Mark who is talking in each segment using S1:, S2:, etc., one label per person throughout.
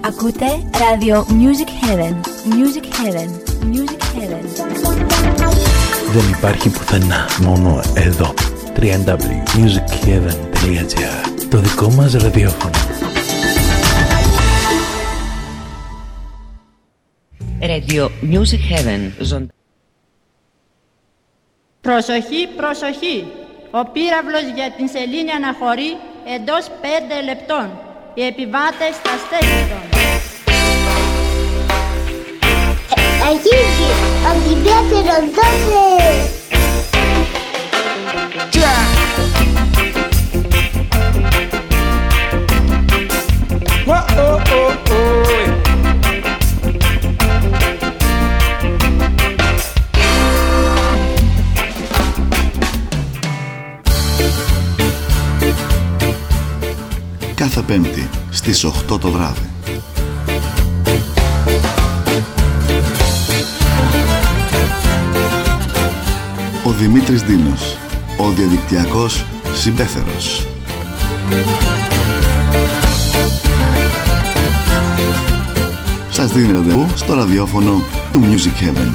S1: Ακούτε Radio Music Heaven. Music Heaven. Music Heaven.
S2: Δεν υπάρχει πουθενά, μόνο εδώ. www.musicheaven.gr Το δικό μας ραδιόφωνο.
S3: Radio Music Heaven.
S4: Προσοχή, προσοχή. Ο πύραυλος για την σελήνη αναχωρεί εντός 5 λεπτών. Οι επιβάτες στα στέκουν.
S5: Αρχίζει ο Δημήτρης Δόσε.
S6: Oh, oh, oh.
S7: Κάθε Πέμπτη στις 8 το βράδυ. Ο Δημήτρης Δίνος, ο διαδικτυακός συμπέθερος. Σας δίνει ραντεβού στο ραδιόφωνο του Music Heaven.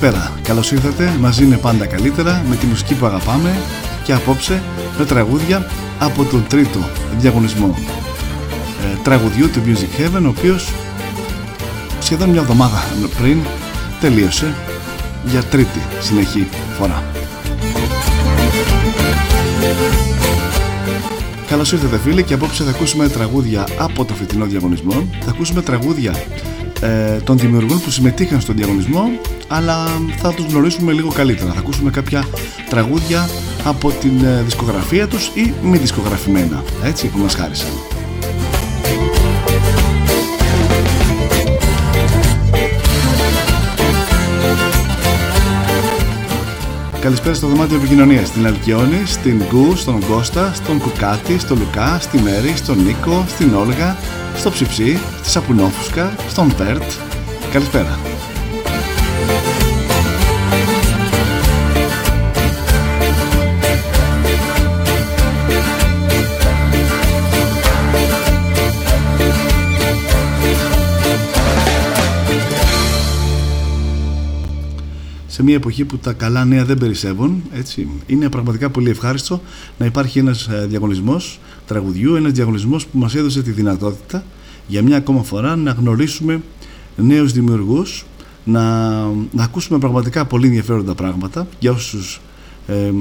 S7: Καλησπέρα, καλώς ήρθατε. Μαζί είναι πάντα καλύτερα με τη μουσική που αγαπάμε και απόψε με τραγούδια από τον τρίτο διαγωνισμό ε, τραγουδιού του Music Heaven ο οποίος σχεδόν μια εβδομάδα πριν τελείωσε για τρίτη συνεχή φορά. Καλώς ήρθατε φίλοι και απόψε θα ακούσουμε τραγούδια από το φετινό διαγωνισμό. Θα ακούσουμε τραγούδια ε, των δημιουργών που συμμετείχαν στον διαγωνισμό αλλά θα τους γνωρίσουμε λίγο καλύτερα. Θα ακούσουμε κάποια τραγούδια από την ε, δισκογραφία τους ή μη δισκογραφημένα, έτσι, που μας χάρισαν. Καλησπέρα στο δωμάτιο επικοινωνίας στην Αλκιόνη, στην Γκου, στον Κώστα, στον Κουκάτη, στον Λουκά, στη Μέρη, στον Νίκο, στην Όλγα, στο Ψιψί, στη Σαπουνόφουσκα, στον Πέρτ. Καλησπέρα. Σε μια εποχή που τα καλά νέα δεν περισσεύουν, έτσι, είναι πραγματικά πολύ ευχάριστο να υπάρχει ένας ε, διαγωνισμός τραγουδιού, ένας διαγωνισμός που μας έδωσε τη δυνατότητα για μια ακόμα φορά να γνωρίσουμε νέους δημιουργούς, να, να ακούσουμε πραγματικά πολύ ενδιαφέροντα πράγματα για όσους ε,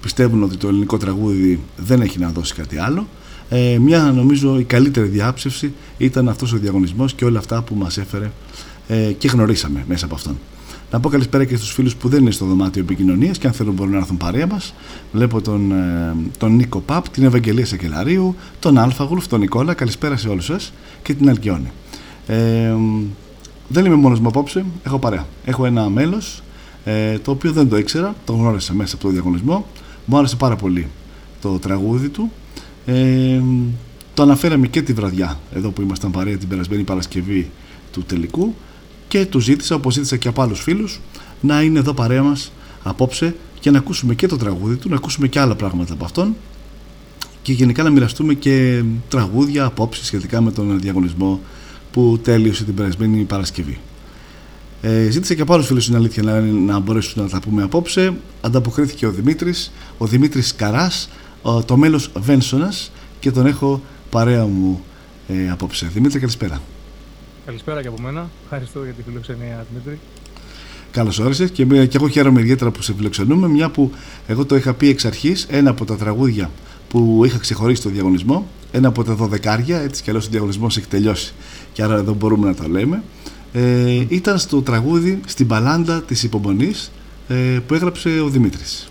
S7: πιστεύουν ότι το ελληνικό τραγούδι δεν έχει να δώσει κάτι άλλο. Ε, μια νομίζω η καλύτερη διάψευση ήταν αυτός ο διαγωνισμός και όλα αυτά που μας έφερε ε, και γνωρίσαμε μέσα από αυτόν. Να πω καλησπέρα και στους φίλους που δεν είναι στο δωμάτιο επικοινωνίας και αν θέλουν μπορούν να έρθουν παρέα μας. Βλέπω τον, ε, τον Νίκο Παπ, την Ευαγγελία Σακελαρίου, τον Αλφαγουλφ, τον Νικόλα. Καλησπέρα σε όλους σας και την Αλκιόνη. Ε, δεν είμαι μόνος μου απόψε, έχω παρέα. Έχω ένα μέλος ε, το οποίο δεν το ήξερα, το γνώρισα μέσα από το διαγωνισμό. Μου άρεσε πάρα πολύ το τραγούδι του. Ε, το αναφέραμε και τη βραδιά εδώ που ήμασταν παρέα την περασμένη Παρασκευή του τελικού και τους ζήτησα, όπως ζήτησα και από άλλους φίλους, να είναι εδώ παρέα μας απόψε και να ακούσουμε και το τραγούδι του, να ακούσουμε και άλλα πράγματα από αυτόν και γενικά να μοιραστούμε και τραγούδια, απόψεις σχετικά με τον διαγωνισμό που τέλειωσε την περασμένη Παρασκευή. Ε, ζήτησα και από άλλους φίλους στην αλήθεια να, να μπορέσουν να τα πούμε απόψε. Ανταποκρίθηκε ο Δημήτρης, ο Δημήτρης Καράς, το μέλος Βένσονας και τον έχω παρέα μου ε, απόψε. Δημήτρη, καλησπέρα.
S8: Καλησπέρα και από μένα. Ευχαριστώ για τη φιλοξενία, Δημήτρη.
S7: Καλώς όρισες και, και εγώ χαίρομαι ιδιαίτερα που σε φιλοξενούμε, μια που εγώ το είχα πει εξ αρχής, ένα από τα τραγούδια που είχα ξεχωρίσει στο διαγωνισμό, ένα από τα δωδεκάρια, έτσι κι αλλιώς ο διαγωνισμός έχει τελειώσει και άρα εδώ μπορούμε να το λέμε. Ε, ήταν στο τραγούδι, στην παλάντα της υπομονής ε, που έγραψε ο Δημήτρης.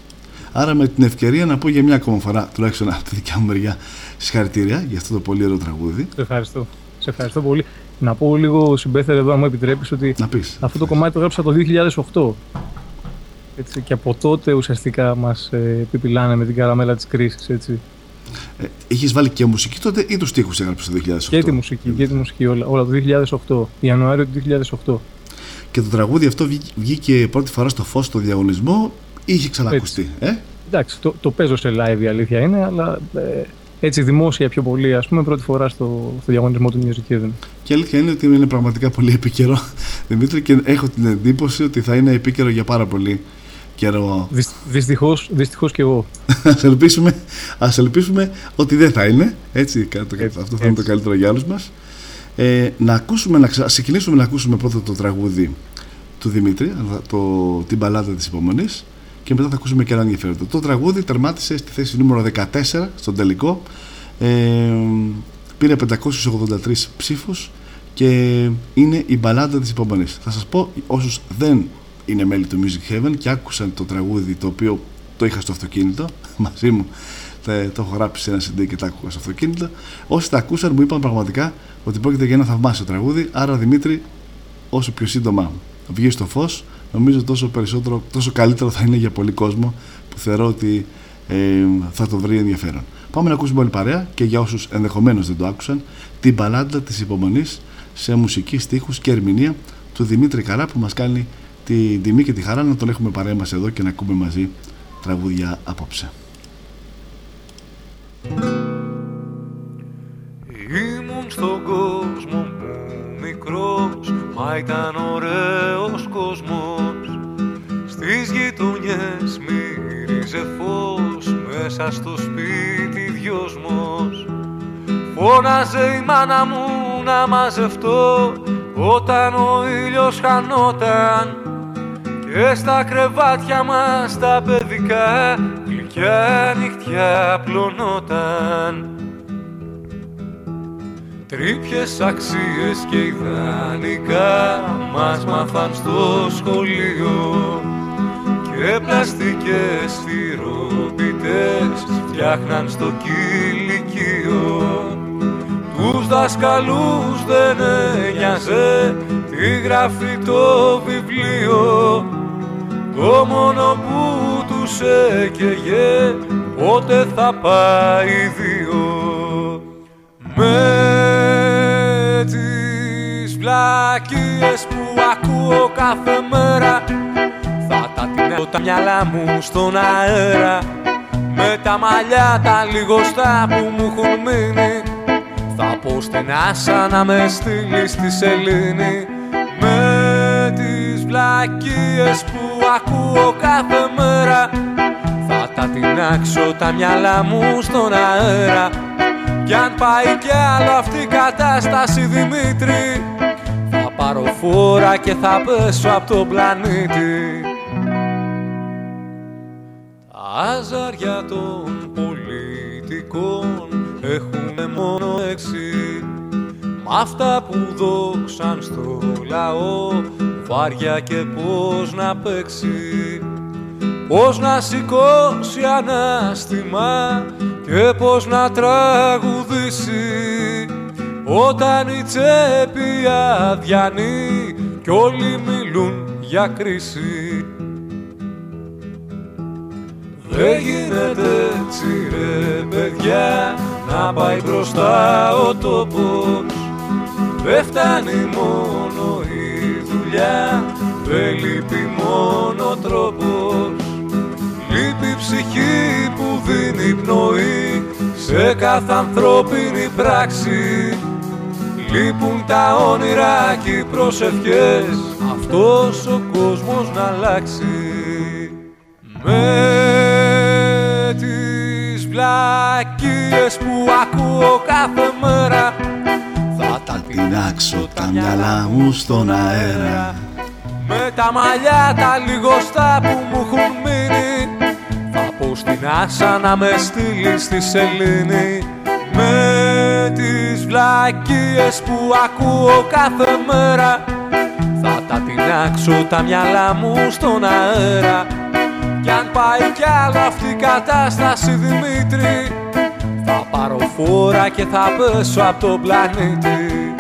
S7: Άρα με την ευκαιρία να πω για μια ακόμα φορά, τουλάχιστον από τη δικιά μου μεριά, συγχαρητήρια για αυτό το πολύ ωραίο τραγούδι.
S8: Σε ευχαριστώ. Σε ευχαριστώ πολύ. Να πω λίγο συμπέθερα εδώ, αν μου επιτρέπεις, ότι αυτό το κομμάτι το γράψα το 2008. Έτσι, και από τότε ουσιαστικά μας ε, επιπυλάνε με την καραμέλα της κρίσης.
S7: Ε, Είχε βάλει και μουσική τότε ή τους τοίχου έγραψες το 2008.
S8: Και τη μουσική, και τη μουσική όλα, όλα το 2008, Ιανουάριο του 2008.
S7: Και το τραγούδι αυτό βγήκε πρώτη φορά στο φως στο διαγωνισμό ή είχε ξανακουστεί. Ε;
S8: Εντάξει, το, το παίζω σε live η αλήθεια είναι, αλλά ε, έτσι δημόσια πιο πολύ, ας πούμε, πρώτη φορά στο, στο διαγωνισμό του Music Heaven.
S7: Και αλήθεια είναι ότι είναι πραγματικά πολύ επίκαιρο, Δημήτρη, και έχω την εντύπωση ότι θα είναι επίκαιρο για πάρα πολύ καιρό.
S8: Δυστυχώς, δυστυχώς και εγώ.
S7: ας, ελπίσουμε, ας ελπίσουμε ότι δεν θα είναι, έτσι, έτσι αυτό θα είναι το καλύτερο για όλους μας. Ε, να ακούσουμε, να ξεκινήσουμε να ακούσουμε πρώτα το τραγούδι του Δημήτρη, το, την μπαλάδα της υπομονής και μετά θα ακούσουμε και ένα ενδιαφέρον. Το τραγούδι τερμάτισε στη θέση νούμερο 14 στον τελικό. Ε, πήρε 583 ψήφους και είναι η μπαλάντα της υπομονής. Θα σας πω όσους δεν είναι μέλη του Music Heaven και άκουσαν το τραγούδι το οποίο το είχα στο αυτοκίνητο μαζί μου το έχω γράψει σε ένα CD και το άκουγα στο αυτοκίνητο όσοι τα ακούσαν μου είπαν πραγματικά ότι πρόκειται για ένα θαυμάσιο τραγούδι άρα Δημήτρη όσο πιο σύντομα βγεις στο φως νομίζω τόσο περισσότερο, τόσο καλύτερο θα είναι για πολύ κόσμο που θεωρώ ότι ε, θα το βρει ενδιαφέρον. Πάμε να ακούσουμε όλη παρέα και για όσους ενδεχομένως δεν το άκουσαν την παλάντα της υπομονής σε μουσική στίχους και ερμηνεία του Δημήτρη Καρά που μας κάνει την τιμή και τη χαρά να τον έχουμε παρέα μας εδώ και να ακούμε μαζί τραγούδια απόψε.
S6: Ήμουν στον κόσμο μου μικρός Μα ήταν ωραίος κόσμος Στις γειτονιές μύριζε φως Μέσα στο σπίτι δυόσμος Φώναζε η μάνα μου να μαζευτώ Όταν ο ήλιος χανόταν Και στα κρεβάτια μας τα παιδικά Γλυκιά νυχτιά πλωνόταν. Τρίπιες αξίες και ιδανικά μας μάθαν στο σχολείο και πλαστικές θηροπιτές φτιάχναν στο κηλικείο τους δασκαλούς δεν ένοιαζε τι γράφει το βιβλίο. Το μόνο που τους έκαιγε πότε θα πάει δύο. Με τις βλακίες που ακούω κάθε μέρα Θα τα τεινάω τα μυαλά μου στον αέρα. Με τα μαλλιά τα λιγοστά που μου έχουν μείνει Θα πω στενάσα να με στείλεις στη σελήνη. Με τις βλακίες που ακούω κάθε μέρα Θα τα τεινάξω τα μυαλά μου στον αέρα. Κι αν πάει κι άλλο αυτή η κατάσταση Δημήτρη Θα πάρω φόρα και θα πέσω από τον πλανήτη. Τα ζάρια των πολιτικών έχουν μόνο έξι Μ' αυτά που δόξαν στο λαό βάρια και πώς να παίξει. Πώς να σηκώσει ανάστημα και πώς να τραγουδήσει. Όταν η τσέπη αδιανεί κι όλοι μιλούν για κρίση. Δεν γίνεται έτσι ρε παιδιά να πάει μπροστά ο τόπος. Δεν φτάνει μόνο η δουλειά, δεν λείπει μόνο τρόπος. Λείπει ψυχή που δίνει πνοή σε κάθε ανθρώπινη πράξη. Λείπουν τα όνειρα και οι προσευχές αυτός ο κόσμος να αλλάξει. Με τις βλακίες που ακούω
S9: κάθε μέρα. Θα τα
S7: τεινάξω τα μυαλά μου στον αέρα.
S9: Με τα μαλλιά τα λιγοστά που μου έχουν μείνει. Θα πω στην άσα να με στείλει στη σελήνη. Με τις βλακίες που ακούω κάθε μέρα. Θα τα τεινάξω τα μυαλά μου στον αέρα κι αν πάει κι άλλο αυτή η κατάσταση Δημήτρη Θα πάρω φόρα και θα πέσω από τον πλανήτη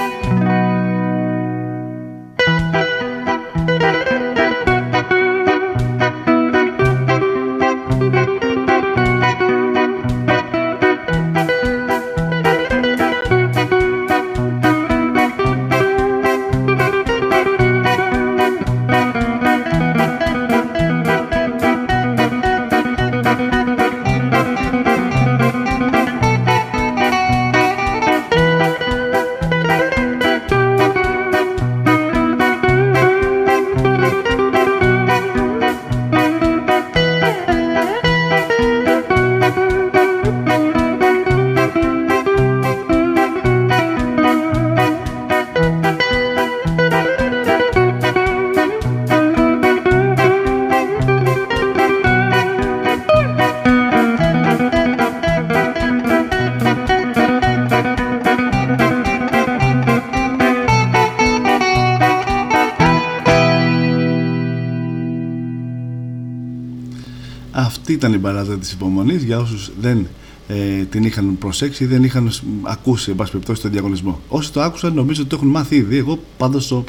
S7: ήταν η μπαλάδα της υπομονής για όσους δεν ε, την είχαν προσέξει ή δεν είχαν ακούσει εν πάση περιπτώσει τον διαγωνισμό. Όσοι το άκουσαν νομίζω ότι το έχουν μάθει ήδη. Εγώ πάντως το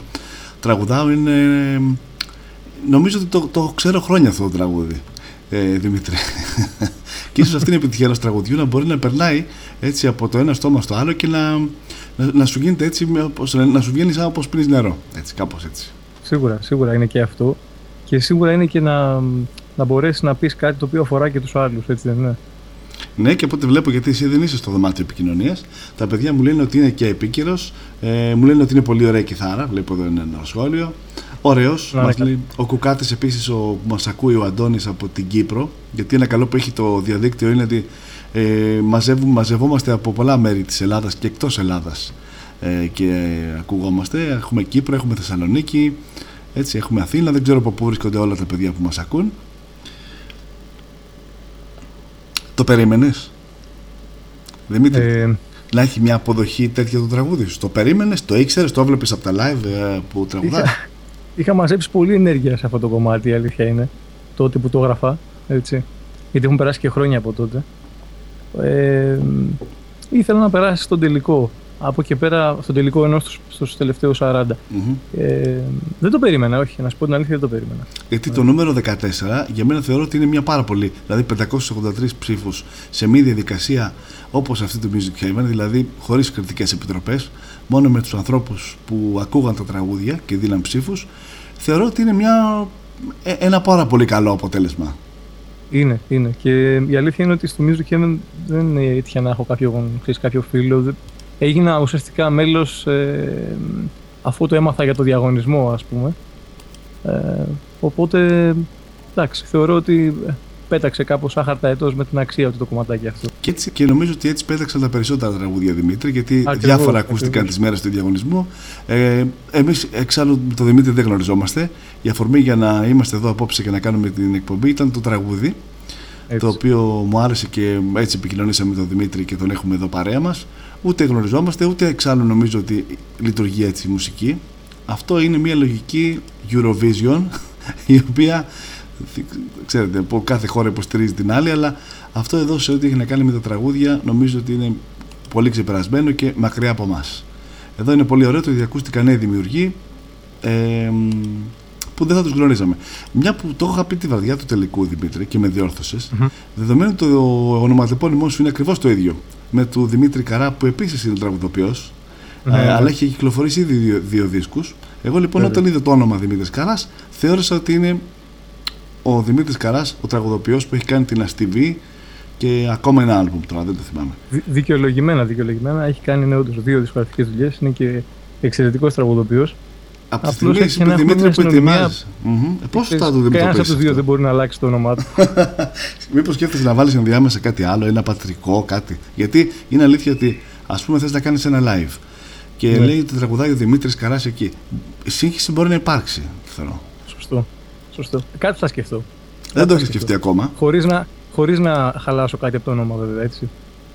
S7: τραγουδάω είναι... Νομίζω ότι το, το ξέρω χρόνια αυτό το τραγούδι, ε, Δημήτρη. και ίσως αυτή είναι η επιτυχία ενός τραγουδιού να μπορεί να περνάει έτσι από το ένα στόμα στο άλλο και να, να, να σου γίνεται έτσι, να σου βγαίνει σαν όπως πίνεις νερό. Έτσι, κάπως έτσι.
S6: Σίγουρα, σίγουρα είναι και αυτό. Και σίγουρα είναι και να, να μπορέσεις να πεις κάτι το οποίο αφορά και τους άλλους, έτσι δεν είναι;
S7: Ναι, και από ό,τι βλέπω, γιατί εσύ δεν είσαι στο δωμάτιο επικοινωνίας, τα παιδιά μου λένε ότι είναι και επίκαιρο. Ε, μου λένε ότι είναι πολύ ωραία κιθάρα. Βλέπω εδώ ένα σχόλιο. Ωραίος. Ναι. Ο Κουκάτης επίσης που μας ακούει ο Αντώνης από την Κύπρο. Γιατί ένα καλό που έχει το διαδίκτυο είναι ότι ε, μαζευόμαστε από πολλά μέρη της Ελλάδας και εκτός Ελλάδας ε, και ακουγόμαστε. Έχουμε Κύπρο, έχουμε Θεσσαλονίκη, έτσι, έχουμε Αθήνα. Δεν ξέρω από πού βρίσκονται όλα τα παιδιά που μας ακούν. Το περίμενες; Δημήτρη, ε, να έχει μια αποδοχή τέτοια το τραγούδι σου. Το περίμενες, το ήξερες, το έβλεπε από τα live ε, που τραγουδά;
S6: Είχα, είχα μαζέψει πολύ ενέργεια σε αυτό το κομμάτι, η αλήθεια είναι. Τότε που το έγραφα. Έτσι. Γιατί έχουν περάσει και χρόνια από τότε. Ε, ήθελα να περάσει στον τελικό από εκεί πέρα στον τελικό ενός στους τελευταίους 40. Ε, δεν το περίμενα, όχι, να σου πω την αλήθεια, δεν το περίμενα.
S7: Γιατί το νούμερο 14 για μένα θεωρώ ότι είναι μια πάρα πολύ. Δηλαδή 583 ψήφους σε μια διαδικασία όπως αυτή του Music Heaven, δηλαδή χωρίς κριτικές επιτροπές, μόνο με τους ανθρώπους που ακούγαν τα τραγούδια και δίναν ψήφους, θεωρώ ότι είναι μια, ε, ένα πάρα πολύ καλό αποτέλεσμα.
S6: Είναι, είναι. Και η αλήθεια είναι ότι στο Music Heaven δεν έτυχε να έχω κάποιο, ξέρεις, κάποιο φίλο έγινα ουσιαστικά μέλος ε, αφού το έμαθα για το διαγωνισμό ας πούμε. Ε, οπότε εντάξει, θεωρώ ότι πέταξε κάπως άχαρτα έτος με την αξία του το κομματάκι αυτό.
S7: Και, έτσι, και νομίζω ότι έτσι πέταξαν τα περισσότερα τραγούδια Δημήτρη, γιατί ακριβώς, διάφορα ακούστηκαν τις μέρες του διαγωνισμού. Ε, Εμείς εξάλλου με τον Δημήτρη δεν γνωριζόμαστε. Η αφορμή για να είμαστε εδώ απόψε και να κάνουμε την εκπομπή ήταν το τραγούδι. Το οποίο μου άρεσε και έτσι επικοινωνήσαμε με τον Δημήτρη και τον έχουμε εδώ παρέα μας ούτε γνωριζόμαστε, ούτε εξάλλου νομίζω ότι λειτουργεί έτσι η μουσική. Αυτό είναι μια λογική Eurovision, η οποία, ξέρετε, από κάθε χώρα υποστηρίζει την άλλη, αλλά αυτό εδώ σε ό,τι έχει να κάνει με τα τραγούδια νομίζω ότι είναι πολύ ξεπερασμένο και μακριά από εμάς. Εδώ είναι πολύ ωραίο το ότι ακούστηκαν νέοι δημιουργοί ε, που δεν θα τους γνωρίζαμε. Μια που το είχα πει τη βραδιά του τελικού Δημήτρη και με διόρθωσες, mm-hmm. δεδομένου το ονοματεπώνυμός σου είναι ακριβώς το ίδιο με του Δημήτρη Καρά που επίσης είναι τραγουδοποιός. Ναι, ε, ναι. αλλά έχει κυκλοφορήσει ήδη δύο, δύο δίσκους. Εγώ λοιπόν όταν είδα το όνομα Δημήτρης Καράς, θεώρησα ότι είναι ο Δημήτρης Καράς, ο τραγουδοποιός που έχει κάνει την Αστιβή και ακόμα ένα άλμπουμ τώρα, δεν το θυμάμαι.
S6: δικαιολογημένα, δικαιολογημένα. Έχει κάνει ναι, όντως δύο δισκογραφικές δουλειές. Είναι και εξαιρετικός τραγουδοποιός.
S7: Από τη στιγμή έχει πει Δημήτρη που ετοιμάζεις. Πώς θα το Δημήτρη.
S6: Κανένα από τους δύο δεν μπορεί να αλλάξει το όνομά του.
S7: Μήπως σκέφτεσαι να βάλεις ενδιάμεσα κάτι άλλο, ένα πατρικό, κάτι. Γιατί είναι αλήθεια ότι Α πούμε, θες να κάνεις ένα live και
S6: Ναι.
S7: λέει ότι τραγουδάει ο Δημήτρης Καράς εκεί. Η σύγχυση μπορεί να υπάρξει, θεωρώ.
S6: Σωστό. Σωστό. Κάτι θα σκεφτώ.
S7: Δεν το έχεις σκεφτεί ακόμα.
S6: Χωρίς να, χωρίς να χαλάσω κάτι από το όνομα, βέβαια, έτσι.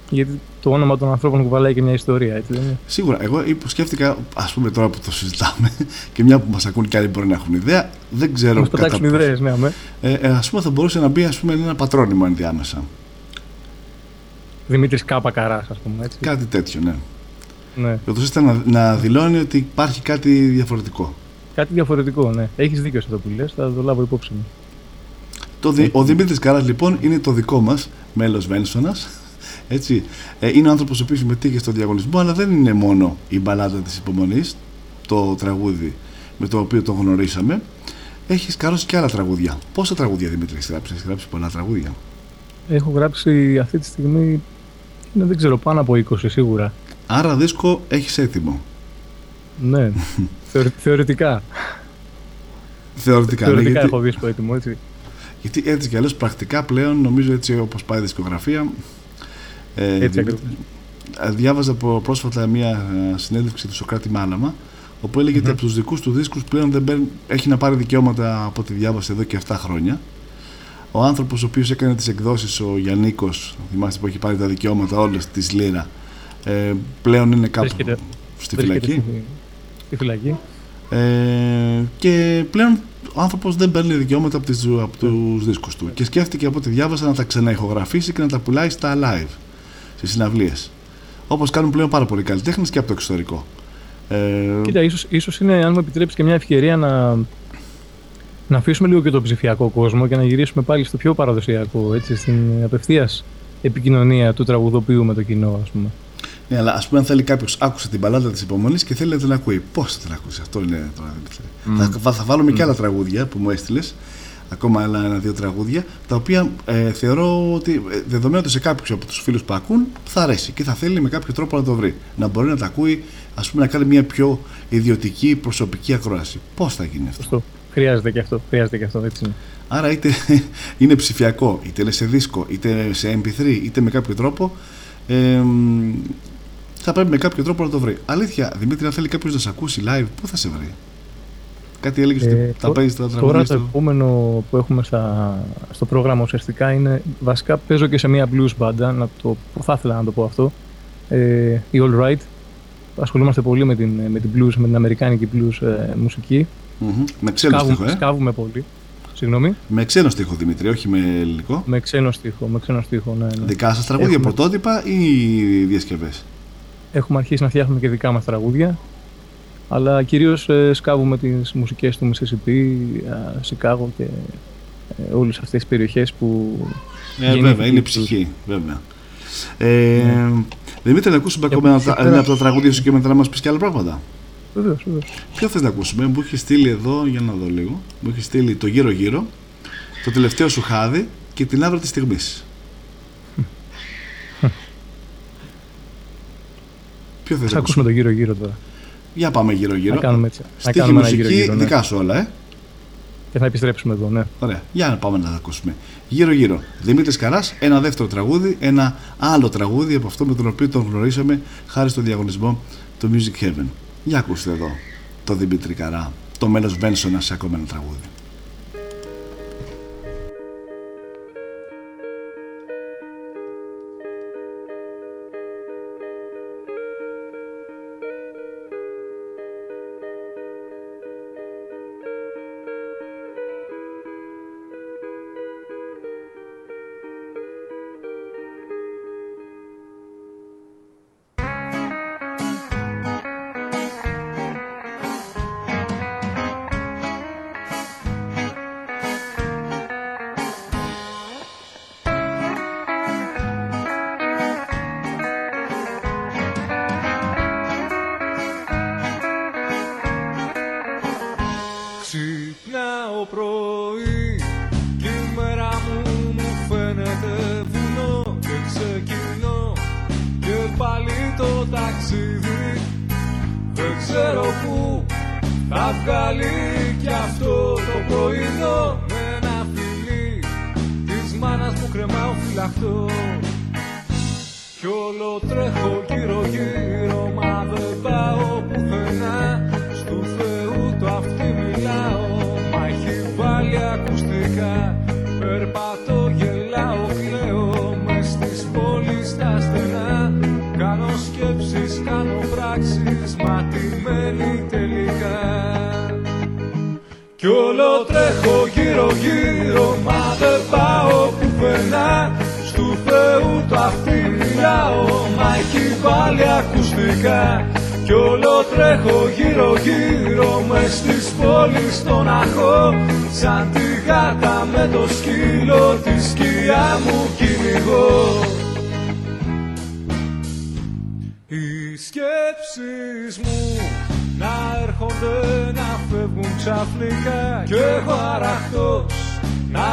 S6: Γιατί το όνομα των ανθρώπων κουβαλάει και μια ιστορία, έτσι δεν είναι.
S7: Σίγουρα. Εγώ υπο- σκέφτηκα, ας πούμε τώρα που το συζητάμε και μια που μας ακούν και άλλοι μπορεί να έχουν ιδέα, δεν ξέρω
S6: Μας πετάξουν
S7: πόσο.
S6: ιδέες, ναι, αμέ.
S7: Ε, ε, ας πούμε, θα μπορούσε να μπει ας πούμε, ένα πατρόνιμο ενδιάμεσα.
S6: Δημήτρης Κάπα Καράς, ας πούμε, έτσι.
S7: Κάτι τέτοιο, ναι.
S6: Ναι.
S7: Ούτω ώστε να, να δηλώνει ότι υπάρχει κάτι διαφορετικό.
S6: Κάτι διαφορετικό, ναι. Έχεις δίκιο σε αυτό που λες, θα το λάβω υπόψη μου.
S7: Το, Δη- ο Δημήτρης Καράς λοιπόν είναι το δικό μας μέλος Βένσονας. Έτσι. Ε, είναι ο άνθρωπος ο οποίος συμμετείχε στο διαγωνισμό, αλλά δεν είναι μόνο η μπαλάδα της υπομονής, το τραγούδι με το οποίο τον γνωρίσαμε. Έχεις σκαρώσει και άλλα τραγούδια. Πόσα τραγούδια Δημήτρη έχεις γράψει, έχεις γράψει πολλά τραγούδια;
S6: Έχω γράψει αυτή τη στιγμή, είναι, δεν ξέρω, πάνω από 20 σίγουρα.
S7: Άρα δίσκο έχεις έτοιμο.
S6: Ναι, Θεωρη- θεωρητικά.
S7: Θεωρητικά, ναι,
S6: Θεωρητικά
S7: γιατί,
S6: έχω δίσκο έτοιμο, έτσι.
S7: γιατί έτσι κι αλλιώς πρακτικά πλέον νομίζω έτσι όπως πάει η δισκογραφία. Ε,
S6: Έτσι
S7: Δημήτρη,
S6: ακριβώς.
S7: Ε, διάβαζα από πρόσφατα μια ε, συνέντευξη του Σοκράτη Μάλαμα όπου έλεγε ότι από τους δικούς του δίσκους πλέον δεν παίρνει- έχει να πάρει δικαιώματα από ό,τι διάβασε εδώ και 7 χρόνια. Ο άνθρωπος ο οποίος έκανε τις εκδόσεις, ο Γιαννίκος, θυμάστε που έχει πάρει τα δικαιώματα όλες της Λύρα, ε, πλέον είναι κάπου
S6: Βρίσκεται-
S7: στη
S6: Βρίσκεται
S7: φυλακή.
S6: Στη, στη φυλακή.
S7: Ε, και πλέον ο άνθρωπος δεν παίρνει δικαιώματα από, τις, από τους δίσκους του και σκέφτηκε από ό,τι διάβασα να τα ξαναηχογραφήσει και να τα πουλάει στα live, στις συναυλίες. Όπως κάνουν πλέον πάρα πολλοί καλλιτέχνες και από το εξωτερικό. Ε,
S6: Κοίτα, ίσως, ίσως είναι, αν μου επιτρέψεις, και μια ευκαιρία να, να αφήσουμε λίγο και το ψηφιακό κόσμο και να γυρίσουμε πάλι στο πιο παραδοσιακό, έτσι, στην απευθείας επικοινωνία του τραγουδοποιού με το κοινό, ας πούμε.
S7: ναι, αλλά ας πούμε αν θέλει κάποιος άκουσε την μπαλάντα της υπομονής και θέλει να την ακούει. Πώς θα την ακούσει, αυτό είναι τώρα. Θα, θα, θα βάλουμε και άλλα τραγούδια που μου έστειλες. Ακόμα άλλα ένα-δύο τραγούδια, τα οποία ε, θεωρώ ότι ε, δεδομένου ότι σε κάποιους από τους φίλους που ακούν θα αρέσει και θα θέλει με κάποιο τρόπο να το βρει. Να μπορεί να τα ακούει, ας πούμε, να κάνει μια πιο ιδιωτική προσωπική ακρόαση. Πώς θα γίνει αυτό;
S6: Σωστό. Χρειάζεται και αυτό. Χρειάζεται και αυτό, έτσι είναι.
S7: Άρα είτε είναι ψηφιακό, είτε είναι σε δίσκο, είτε σε MP3, είτε με κάποιο τρόπο, ε, μ, θα πρέπει με κάποιο τρόπο να το βρει. Αλήθεια, Δημήτρη, αν θέλει κάποιος να σε ακούσει live, πού θα σε βρει; Κάτι έλεγες
S6: Ε,
S7: ότι τα
S6: τω-
S7: παίζεις τα
S6: Τώρα
S7: τραγούδια
S6: το
S7: στο...
S6: επόμενο που έχουμε στα, στο πρόγραμμα ουσιαστικά είναι βασικά παίζω και σε μια blues μπάντα, να το, θα ήθελα να το πω αυτό. Ε, η All Right. Ασχολούμαστε πολύ με την, με την blues, με την αμερικάνικη blues ε, μουσική.
S7: Μμμ. Με ξένο
S6: Σκάβουμε,
S7: στίχο, ε.
S6: σκάβουμε πολύ. Συγγνώμη.
S7: Με ξένο στίχο, Δημήτρη, όχι με ελληνικό.
S6: Με ξένο στίχο, με ξένο στίχο, ναι, ναι.
S7: Δικά σας τραγούδια,
S6: Έχουμε-
S7: πρωτότυπα ή διασκευές;
S6: Έχουμε αρχίσει να φτιάχνουμε και δικά μας τραγούδια. Αλλά κυρίως ε, σκάβουμε τις μουσικές του Mississippi, ε, Σικάγο και ε, όλες αυτές τις περιοχές που
S7: Ε,
S6: γεννήθηκε
S7: βέβαια, είναι
S6: η blues.
S7: ψυχή. Βέβαια. Ε, Δημήτρη, να ακούσουμε
S6: Και
S7: ακόμα ένα,
S6: από-
S7: ένα από τα τραγούδια σου και μετά να μας πεις και άλλα πράγματα.
S6: Βεβαίως, βεβαίως.
S7: Ποιο θες να ακούσουμε, μου έχεις στείλει εδώ, για να δω λίγο. Μου έχεις στείλει το γύρω-γύρω, το τελευταίο σου χάδι και την άβρα της στιγμής. Ποιο θες
S6: Ας
S7: να
S6: ακούσουμε
S7: ακούσουμε;
S6: το γύρω-γύρω τώρα.
S7: Για πάμε γύρω-γύρω.
S6: Να κάνουμε έτσι. Να
S7: Στίχη
S6: κάνουμε ένα
S7: μουσική,
S6: γύρω-γύρω. Ναι.
S7: δικά σου όλα, ε.
S6: Και θα επιστρέψουμε εδώ, ναι.
S7: Ωραία. Για να πάμε να τα ακούσουμε. Γύρω-γύρω. Δημήτρης Καράς, ένα δεύτερο τραγούδι, ένα άλλο τραγούδι από αυτό με τον οποίο τον γνωρίσαμε χάρη στο διαγωνισμό του Music Heaven. Για ακούστε εδώ το Δημήτρη Καρά, το μέλος Βένσονα σε ακόμα ένα τραγούδι.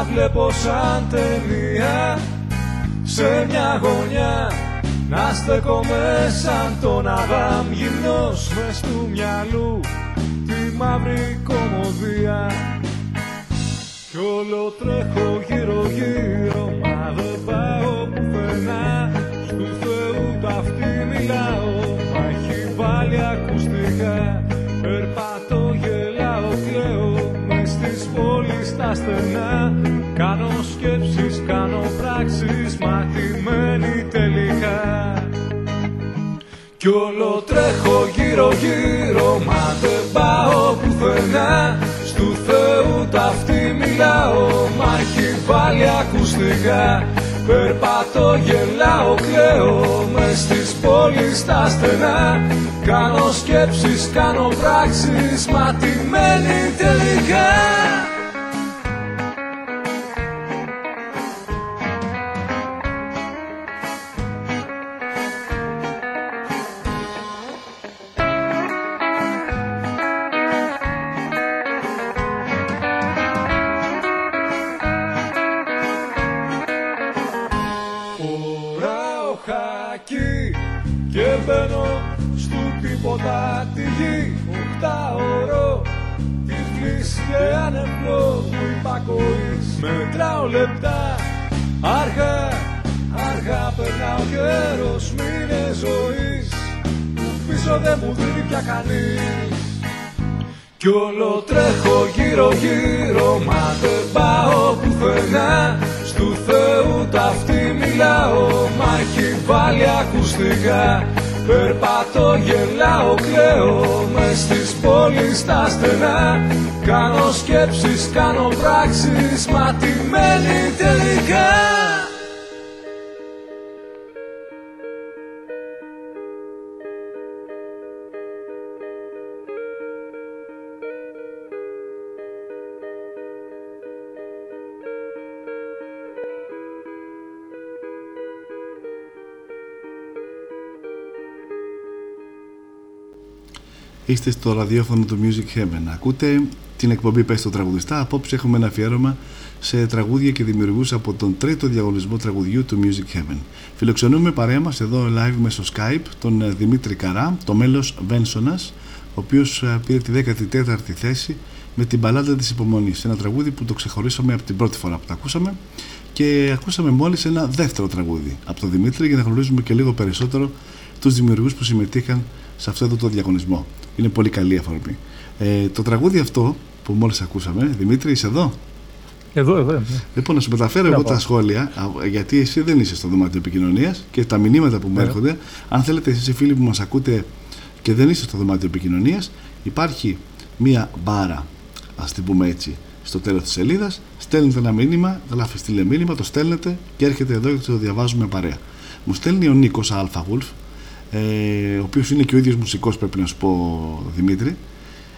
S6: Να βλέπω σαν ταινία. Σε μια γωνιά να στέκομαι σαν τον Αδάμ γυμνός μες του μυαλού τη μαύρη κομμωδία. Κι όλο τρέχω γύρω γύρω μα δεν πάω πουθενά. Στου Θεού τα αυτή μιλάω μα έχει βάλει ακουστικά. Περπατώ γελάω κλαίω μες στις πόλεις τα στενά κάνω σκέψεις, κάνω πράξεις μα τι μένει τελικά. Κι όλο τρέχω γύρω γύρω μα δεν πάω πουθενά. Στου Θεού τα αυτή μιλάω μα έχει βάλει ακουστικά. Περπατώ, γελάω, κλαίω μες στις πόλεις τα στενά. Κάνω σκέψεις, κάνω πράξεις μα τι μένει τελικά έχει βάλει ακουστικά. Περπατώ, γελάω, κλαίω μες στις πόλεις τα στενά. Κάνω σκέψεις, κάνω πράξεις μα τι μένει τελικά
S7: Είστε στο ραδιόφωνο του Music Heaven. Ακούτε την εκπομπή Πες στο τραγουδιστά. Απόψε έχουμε ένα αφιέρωμα σε τραγούδια και δημιουργούς από τον τρίτο διαγωνισμό τραγουδιού του Music Heaven. Φιλοξενούμε παρέα μας εδώ live μέσω Skype τον ε, Δημήτρη Καρά, το μέλος Βένσονας, ο οποίος ε, πήρε τη 14η θέση με την μπαλάντα της υπομονής. Ένα τραγούδι που το ξεχωρίσαμε από την πρώτη φορά που το ακούσαμε και ακούσαμε μόλις ένα δεύτερο τραγούδι από τον Δημήτρη για να γνωρίζουμε και λίγο περισσότερο τους δημιουργούς που συμμετείχαν σε αυτό εδώ το διαγωνισμό. Είναι πολύ καλή αφορμή. Ε, το τραγούδι αυτό που μόλις ακούσαμε, Δημήτρη, είσαι εδώ;
S10: Εδώ, εδώ. Ναι.
S7: Λοιπόν, να σου μεταφέρω εγώ τα σχόλια, γιατί εσύ δεν είσαι στο δωμάτιο επικοινωνίας και τα μηνύματα που μου
S10: Ναι.
S7: έρχονται. Αν θέλετε, εσείς οι φίλοι που μας ακούτε και δεν είστε στο δωμάτιο επικοινωνίας, υπάρχει μία μπάρα, ας την πούμε έτσι, στο τέλος της σελίδας. Στέλνετε ένα μήνυμα, γράφει στείλε μήνυμα, το στέλνετε και έρχεται εδώ και το διαβάζουμε παρέα. Μου στέλνει ο Νίκος Αλφαγούλφ, ε, ο οποίος είναι και ο ίδιος μουσικός, πρέπει να σου πω, Δημήτρη.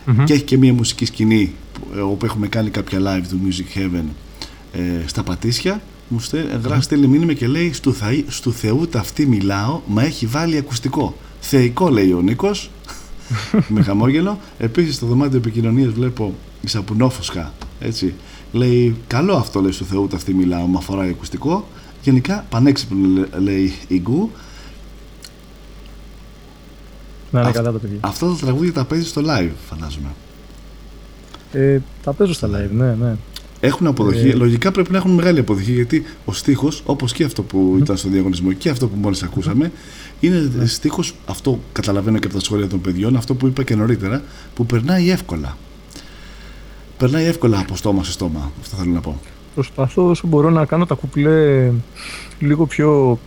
S10: Μμμ.
S7: Και έχει και μία μουσική σκηνή που- ε, όπου έχουμε κάνει κάποια live του Music Heaven ε, στα Πατήσια. Μου στε, γράφει, στέλνει μήνυμα και λέει στου, θα, στου Θεού ταυτή μιλάω, μα έχει βάλει ακουστικό. Θεϊκό λέει ο Νίκος με χαμόγελο. Επίσης στο δωμάτιο επικοινωνίας βλέπω η σαπουνόφωσκα. Έτσι. Λέει, καλό αυτό λέει στου Θεού ταυτή μιλάω, μα φοράει ακουστικό. Γενικά πανέξυπνο λέ- λέει η Γκου.
S10: Να είναι
S7: Αυ-
S10: καλά τα παιδιά.
S7: Αυτά τα τραγούδια τα παίζει στο live, φαντάζομαι.
S10: Ε, τα παίζω στα live, ναι, ναι.
S7: Έχουν αποδοχή. Ε, Λογικά πρέπει να έχουν μεγάλη αποδοχή γιατί ο στίχος, όπως και αυτό που ήταν στο διαγωνισμό και αυτό που μόλις ακούσαμε, είναι mm. στίχος, αυτό καταλαβαίνω και από τα σχόλια των παιδιών, αυτό που είπα και νωρίτερα, που περνάει εύκολα. Περνάει εύκολα από στόμα σε στόμα. Αυτό θέλω να πω.
S6: Προσπαθώ όσο μπορώ να κάνω τα κουπλέ λίγο πιο.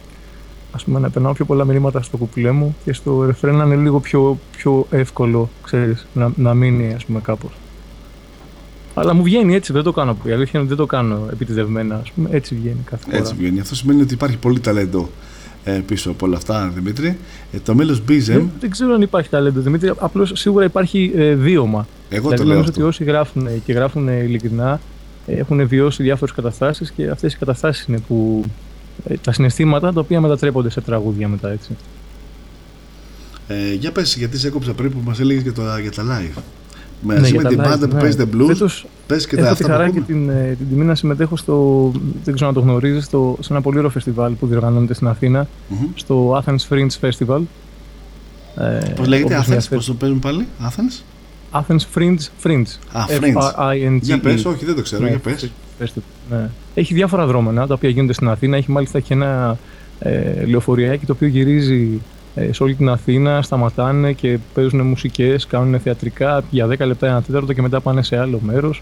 S6: Ας πούμε, να περνάω πιο πολλά μηνύματα στο κουπλέ μου και στο ρεφρέν να είναι λίγο πιο, πιο εύκολο, ξέρεις, να, να μείνει, ας πούμε, κάπως. Αλλά μου βγαίνει έτσι, δεν το κάνω. Η αλήθεια είναι ότι δεν το κάνω επιτυδευμένα. Ας πούμε, έτσι βγαίνει κάθε φορά.
S7: Έτσι βγαίνει. Αυτό σημαίνει ότι υπάρχει πολύ ταλέντο ε, πίσω από όλα αυτά, Δημήτρη. Ε, το μέλος Bizem.
S6: Δεν, δεν, ξέρω αν υπάρχει ταλέντο, Δημήτρη. Απλώς σίγουρα υπάρχει ε, βίωμα.
S7: Εγώ δηλαδή, το λέω.
S6: ότι όσοι γράφουν και γράφουν ειλικρινά έχουν βιώσει διάφορες καταστάσεις και αυτές οι καταστάσεις είναι που. Ε, τα συναισθήματα τα οποία μετατρέπονται σε τραγούδια μετά, έτσι.
S7: Ε, για πες, γιατί σε έκοψα πριν που μας έλεγες για, για τα live. Μαζί ναι, με την πάντα που ναι. παίζει The Blues, Φέτος,
S6: παίζει και τα αυτά. Έχω τη χαρά και την, ε, την τιμή να συμμετέχω στο, δεν ξέρω αν το γνωρίζεις, στο, σε ένα πολύ ωραίο φεστιβάλ που διοργανώνεται στην Αθήνα, mm-hmm. στο Athens Fringe Festival.
S7: Ε, Πώς λέγεται Athens, πώς το παίζουν πάλι, Athens?
S6: Athens Fringe Fringe.
S7: Α, Fringe. Για πες, όχι δεν το ξέρω, ναι, για πες.
S6: Ναι. Έχει διάφορα δρόμενα τα οποία γίνονται στην Αθήνα, έχει μάλιστα και ένα ε, λεωφοριάκι το οποίο γυρίζει ε, σε όλη την Αθήνα, σταματάνε και παίζουν μουσικές, κάνουν θεατρικά για 10 λεπτά ένα τέταρτο και μετά πάνε σε άλλο μέρος.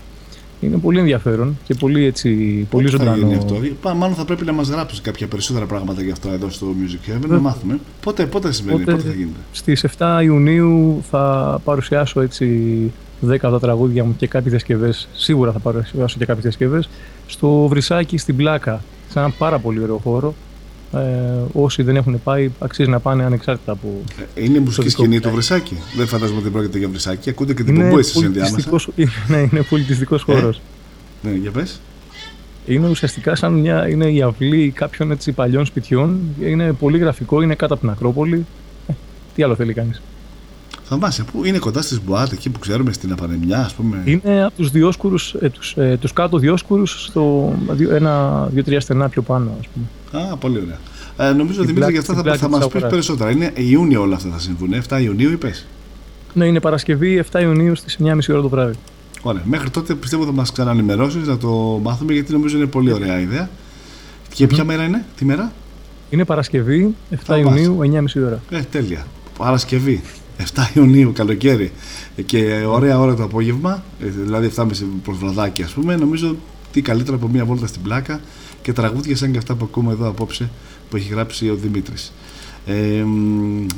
S6: Είναι πολύ ενδιαφέρον και πολύ, έτσι, πολύ ζωντανό. Θα γίνει αυτό;
S7: Μάλλον θα πρέπει να μας γράψεις κάποια περισσότερα πράγματα γι' αυτό εδώ στο Music Heaven, να μάθουμε. Πότε, πότε συμβαίνει, πότε, πότε θα γίνεται;
S6: Στις 7 Ιουνίου θα παρουσιάσω έτσι 10 τραγούδια μου και κάποιες διασκευές. Σίγουρα θα παρουσιάσω και κάποιες διασκευές στο Βρυσάκι στην Πλάκα. Σε ένα πάρα πολύ ωραίο χώρο ε, όσοι δεν έχουν πάει, αξίζει να πάνε ανεξάρτητα από.
S7: Ε, είναι μουσική σκηνή το βρυσάκι. Δεν φαντάζομαι ότι πρόκειται για βρυσάκι. Ακούτε και την πομπού εσεί ενδιάμεσα.
S6: Ναι, είναι πολιτιστικός χώρος.
S7: Ε, ναι, για πες.
S6: Είναι ουσιαστικά σαν μια είναι η αυλή κάποιων έτσι, παλιών σπιτιών. Είναι πολύ γραφικό, είναι κάτω από την Ακρόπολη. Ε, τι άλλο θέλει κανείς.
S7: Θαυμάσια. Πού είναι κοντά στις Μποάτ, εκεί που ξέρουμε στην Απανεμιά, ας πούμε;
S6: Είναι από τους διόσκουρους, ε, τους, ε, τους κάτω διόσκουρους, στο ένα-δύο-τρία στενά πιο πάνω, ας πούμε.
S7: Α, πολύ ωραία. Ε, νομίζω ότι Δημήτρη για αυτά θα, θα μας πεις περισσότερα. Είναι Ιούνιο όλα αυτά θα συμβούν. 7 Ιουνίου, είπες;
S6: Ναι, είναι Παρασκευή 7 Ιουνίου στις 9.30 ώρα το βράδυ.
S7: Ωραία. Μέχρι τότε πιστεύω θα μας ξανανημερώσεις να το μάθουμε γιατί νομίζω είναι πολύ ωραία ιδέα. Και ποια μέρα είναι, τι μέρα;
S6: Είναι Παρασκευή 7 Ιουνίου 9.30 ώρα.
S7: Ε, τέλεια. Παρασκευή 7 Ιουνίου, καλοκαίρι και ωραία ώρα το απόγευμα, ε, δηλαδή 7.30 προς βραδάκι ας πούμε. Νομίζω τι καλύτερα από μια βόλτα στην πλάκα και τραγούδια σαν και αυτά που ακούμε εδώ απόψε που έχει γράψει ο Δημήτρης. Ε,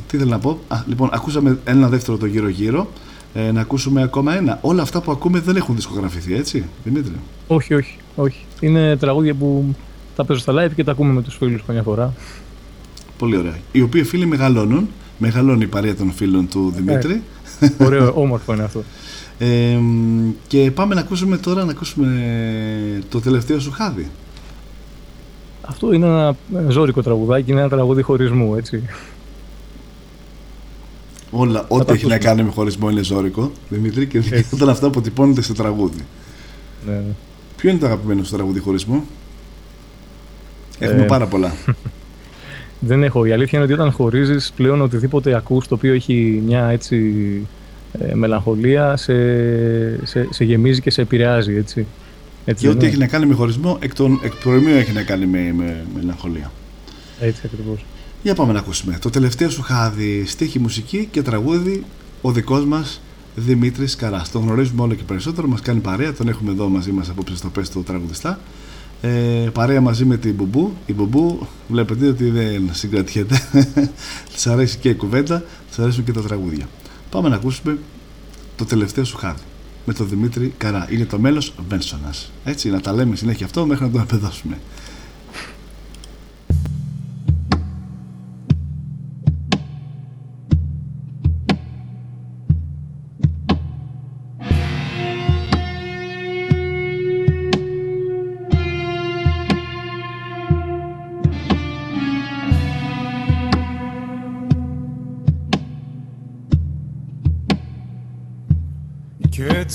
S7: τι θέλω να πω; Α, λοιπόν, ακούσαμε ένα δεύτερο το γύρω-γύρω. Ε, να ακούσουμε ακόμα ένα. Όλα αυτά που ακούμε δεν έχουν δισκογραφηθεί, έτσι, Δημήτρη;
S6: Όχι, όχι. όχι. Είναι τραγούδια που τα παίζω στα live και τα ακούμε με τους φίλους καμιά φορά.
S7: Πολύ ωραία. Οι οποίοι φίλοι μεγαλώνουν. Μεγαλώνει η παρέα των φίλων του Δημήτρη.
S6: Ε, ωραίο, όμορφο είναι αυτό.
S7: Ε, και πάμε να ακούσουμε τώρα να ακούσουμε το τελευταίο σου χάδι.
S6: Αυτό είναι ένα ζώρικο τραγουδάκι, είναι ένα τραγούδι χωρισμού, έτσι.
S7: Όλα, ό,τι έχει να κάνει με χωρισμό είναι ζώρικο, Δημήτρη, και όταν αυτό αποτυπώνεται στο τραγούδι.
S6: Ναι, ναι.
S7: Ποιο είναι το αγαπημένο στο τραγούδι χωρισμό; Έχουμε ε, πάρα πολλά.
S6: Δεν έχω. Η αλήθεια είναι ότι όταν χωρίζεις πλέον οτιδήποτε ακούς το οποίο έχει μια έτσι ε, μελαγχολία σε, σε, σε γεμίζει και σε επηρεάζει, έτσι.
S7: Έτσι και ό,τι έχει να κάνει με χωρισμό, εκ, των, εκ προημίου έχει να κάνει με, με, μελαγχολία.
S6: Έτσι ακριβώς.
S7: Για πάμε να ακούσουμε. Το τελευταίο σου χάδι στίχη μουσική και τραγούδι ο δικός μας Δημήτρης Καράς. Τον γνωρίζουμε όλο και περισσότερο, μας κάνει παρέα, τον έχουμε εδώ μαζί μας απόψε στο Πέστο Τραγουδιστά. Ε, παρέα μαζί με την Μπουμπού. Η Μπουμπού βλέπετε ότι δεν συγκρατιέται. της αρέσει και η κουβέντα, της αρέσουν και τα τραγούδια. Πάμε να ακούσουμε το τελευταίο σου χάδι με τον Δημήτρη Καρά. Είναι το μέλος Μπένσονας. Έτσι, να τα λέμε συνέχεια αυτό μέχρι να το απεδώσουμε.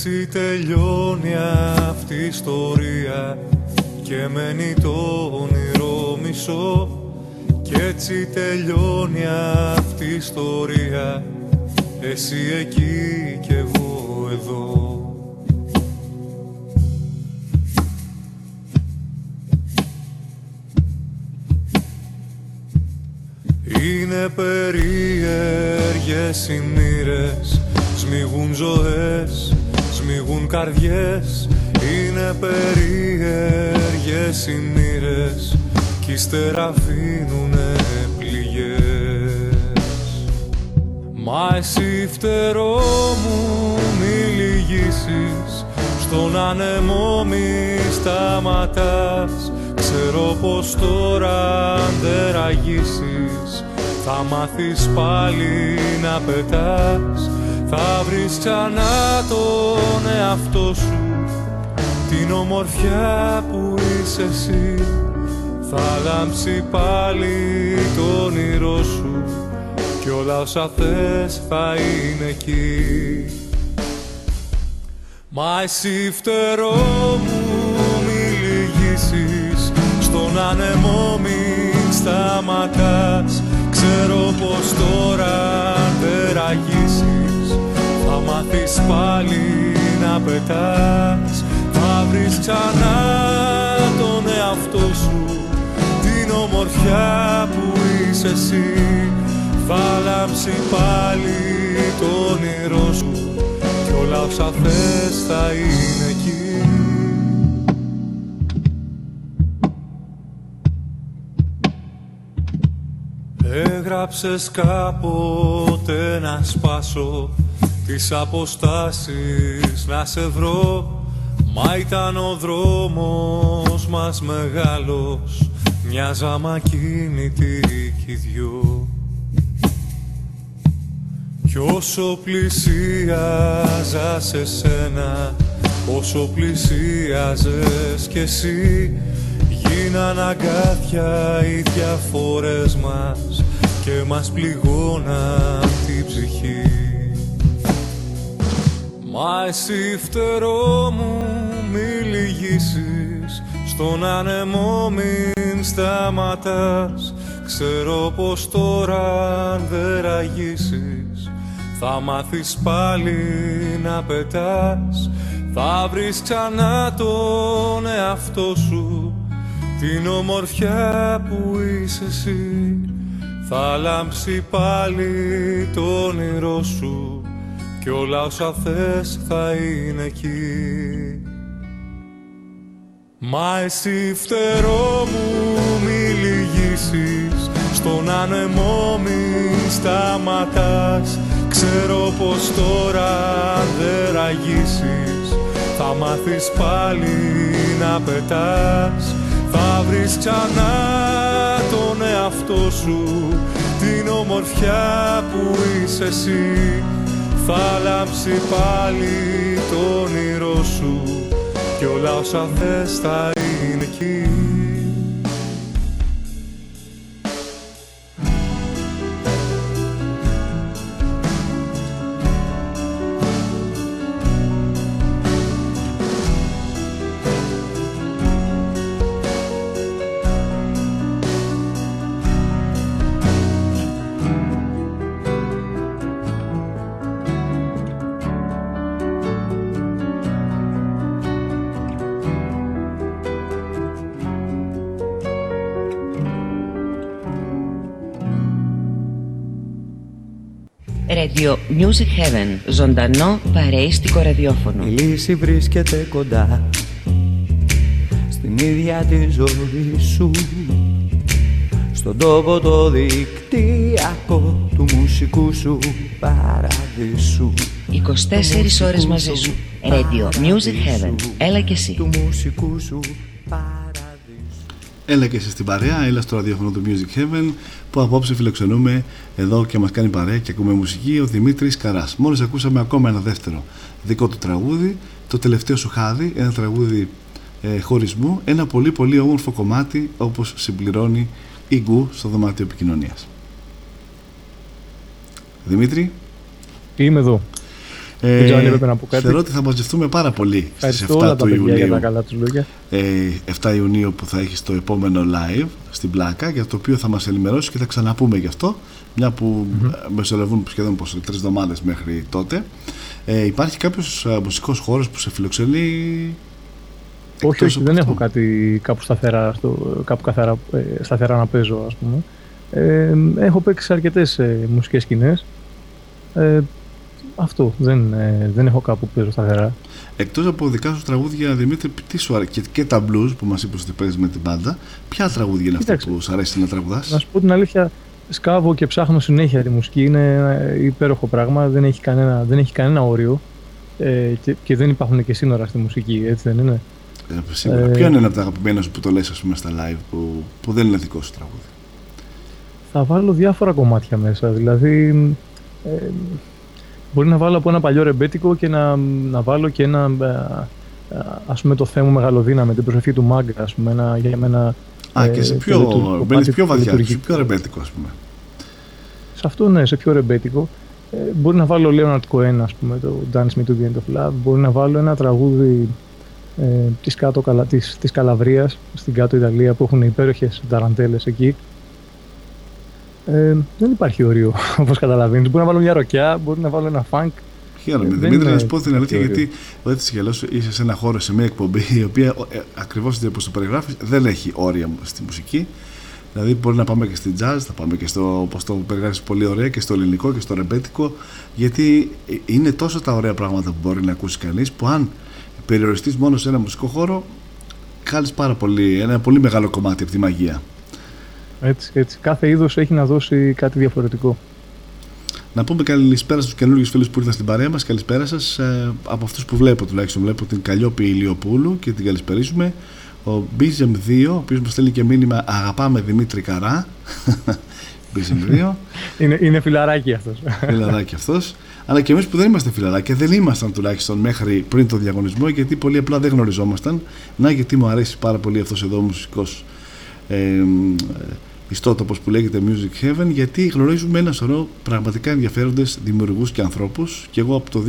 S11: Έτσι τελειώνει αυτή η ιστορία και μένει το όνειρο μισό. Και έτσι τελειώνει αυτή η ιστορία Εσύ εκεί και εγώ εδώ.
S6: Είναι περίεργες οι μοίρες Σμίγουν ζωές σμιγούν καρδιές Είναι περίεργες οι μοίρες Κι ύστερα αφήνουνε πληγές. Μα εσύ φτερό μου μη λυγίσεις Στον άνεμο μη σταματάς. Ξέρω πως τώρα αν δεν ραγίσεις Θα μάθεις πάλι να πετάς Θα βρεις ξανά τον εαυτό σου Την ομορφιά που είσαι εσύ. Θα λάμψει πάλι το όνειρό σου Κι όλα όσα θες θα είναι εκεί. Μα εσύ φτερό μου μη λυγίσεις. Στον άνεμο μην σταματάς. Ξέρω πως τώρα αν δεν ραγίσεις Θα μάθεις πάλι να πετάς. Θα βρεις ξανά τον εαυτό σου Την ομορφιά που είσαι εσύ. Θα λάμψει πάλι το όνειρό σου Κι όλα όσα θες θα είναι εκεί. Έγραψες κάποτε να σπάσω τις αποστάσεις να σε βρω Μα ήταν ο δρόμος μας μεγάλος Μοιάζαμε ακίνητοι κι οι δυο Κι όσο πλησίαζα σε σένα Όσο πλησίαζες κι εσύ Γίναν αγκάθια οι διαφορές μας Και μας πληγώναν την ψυχή Μα εσύ φτερό μου μη λυγίσεις. Στον άνεμο μην σταματάς. Ξέρω πως τώρα αν δεν ραγίσεις Θα μάθεις πάλι να πετάς. Θα βρεις ξανά τον εαυτό σου Την ομορφιά που είσαι εσύ. Θα λάμψει πάλι το όνειρό σου κι όλα όσα θες θα είναι εκεί. Μα εσύ φτερό μου μη λυγίσεις. Στον άνεμο μην σταματάς. Ξέρω πως τώρα αν δεν ραγίσεις Θα μάθεις πάλι να πετάς. Θα βρεις ξανά τον εαυτό σου. Την ομορφιά που είσαι εσύ θα λάμψει πάλι το όνειρό σου. Κι όλα όσα θες θα είναι εκεί
S3: Radio Music Heaven. Ζωντανό παρεΐστικο ραδιόφωνο.
S12: Η λύση βρίσκεται κοντά Στην ίδια τη ζωή σου Στον τόπο το δικτυακό Του μουσικού σου παραδείσου
S3: 24 ώρες μαζί σου. Radio Music Heaven. Έλα και εσύ.
S12: Του μουσικού σου
S7: Έλα και εσύ στην παρέα, έλα στο ραδιόφωνο του Music Heaven που απόψε φιλοξενούμε εδώ και μας κάνει παρέα και ακούμε μουσική ο Δημήτρης Καράς. Μόλις ακούσαμε ακόμα ένα δεύτερο δικό του τραγούδι, το τελευταίο σου χάδι, ένα τραγούδι ε, χωρισμού, ένα πολύ πολύ όμορφο κομμάτι όπως συμπληρώνει η Γκου στο δωμάτιο επικοινωνίας. Δημήτρη;
S13: Είμαι εδώ.
S7: Ε,
S13: Δεν ξέρω αν έπρεπε να πω κάτι.
S7: Θεωρώ ότι θα μαζευτούμε πάρα πολύ στις
S13: Ευχαριστώ
S7: 7
S13: όλα τα
S7: του
S13: παιδιά
S7: Ιουνίου.
S13: για τα καλά τους λόγια.
S7: ε, 7 Ιουνίου που θα έχεις το επόμενο live στην Πλάκα για το οποίο θα μας ενημερώσεις και θα ξαναπούμε γι' αυτό μια που mm-hmm. μεσολαβούν σχεδόν πως τρεις εβδομάδες μέχρι τότε ε, υπάρχει κάποιος ε, μουσικός χώρος που σε φιλοξενεί
S13: Όχι,
S7: εκτός
S13: όχι,
S7: από
S13: δεν
S7: αυτό;
S13: έχω κάτι κάπου σταθερά, στο, κάπου καθαρά, ε, σταθερά να παίζω, ας πούμε.
S6: Ε, έχω παίξει σε αρκετές ε, μουσικές σκηνές. Ε, αυτό, δεν, ε, δεν έχω κάπου που παίζω σταθερά.
S7: Εκτός από δικά σου τραγούδια, Δημήτρη, τι σου αρέσει και, και τα blues που μας είπες ότι παίζεις με την μπάντα, ποια τραγούδια είναι αυτά που σου αρέσει να τραγουδάς;
S6: Να σου πω την αλήθεια, σκάβω και ψάχνω συνέχεια τη μουσική. Είναι υπέροχο πράγμα, δεν έχει κανένα, δεν έχει κανένα όριο ε, και, και δεν υπάρχουν και σύνορα στη μουσική, έτσι δεν είναι;
S7: Ε, σίγουρα. Ε, Ποιο είναι ένα από τα αγαπημένα σου που το λες ας πούμε στα live που, που δεν είναι δικό σου τραγούδι;
S6: Θα βάλω διάφορα κομμάτια μέσα, δηλαδή ε, μπορεί να βάλω από ένα παλιό ρεμπέτικο και να, να βάλω και ένα ε, ε ας πούμε το θέμα μεγαλοδύνα με την προσευχή του Μάγκα ας πούμε ένα, για μένα
S7: Α, και σε πιο, μπαίνεις πιο βαθιά, σε πιο ρεμπέτικο ας πούμε.
S6: Σε αυτό ναι, σε πιο ρεμπέτικο. Ε, μπορεί να βάλω Leonard Cohen, ας πούμε, το Dance Me to the End of Love. Μπορεί να βάλω ένα τραγούδι ε, της, κάτω, της, της Καλαβρίας, στην κάτω Ιταλία, που έχουν υπέροχες ταραντέλες εκεί. Ε, δεν υπάρχει όριο, όπως καταλαβαίνεις. Μπορεί να βάλω μια ροκιά, μπορεί να βάλω ένα funk.
S7: Χαίρομαι. Δημήτρη, να σου πω την αλήθεια, γιατί ο τη Γελό είσαι σε ένα χώρο, σε μια εκπομπή, η οποία ε, ακριβώς όπως το περιγράφεις, δεν έχει όρια στη μουσική. Δηλαδή, μπορεί να πάμε και στη jazz, θα πάμε και στο, όπως το περιγράφεις πολύ ωραία, και στο ελληνικό και στο ρεμπέτικο, γιατί ε, είναι τόσο τα ωραία πράγματα που μπορεί να ακούσει κανείς, που αν περιοριστείς μόνο σε ένα μουσικό χώρο, κάνεις πάρα πολύ, ένα πολύ μεγάλο κομμάτι από τη μαγεία.
S6: Έτσι, έτσι. Κάθε είδος έχει να δώσει κάτι διαφορετικό.
S7: Να πούμε καλησπέρα στους καινούριου φίλους που ήρθαν στην παρέα μας. Καλησπέρα σας. Ε, από αυτούς που βλέπω τουλάχιστον, βλέπω την Καλλιόπη Ηλιοπούλου και την καλησπερίζουμε. Ο Μπίζεμ 2, ο οποίος μας στέλνει και μήνυμα Αγαπάμε Δημήτρη Καρά. Μπίζεμ 2.
S6: είναι, είναι φιλαράκι αυτός.
S7: φιλαράκι αυτός. Αλλά και εμείς που δεν είμαστε φιλαράκια, δεν ήμασταν τουλάχιστον μέχρι πριν το διαγωνισμό, γιατί πολύ απλά δεν γνωριζόμασταν. Να γιατί μου αρέσει πάρα πολύ αυτός εδώ ο μουσικός ε, ιστότοπος που λέγεται Music Heaven γιατί γνωρίζουμε ένα σωρό πραγματικά ενδιαφέροντες δημιουργούς και ανθρώπους και εγώ από το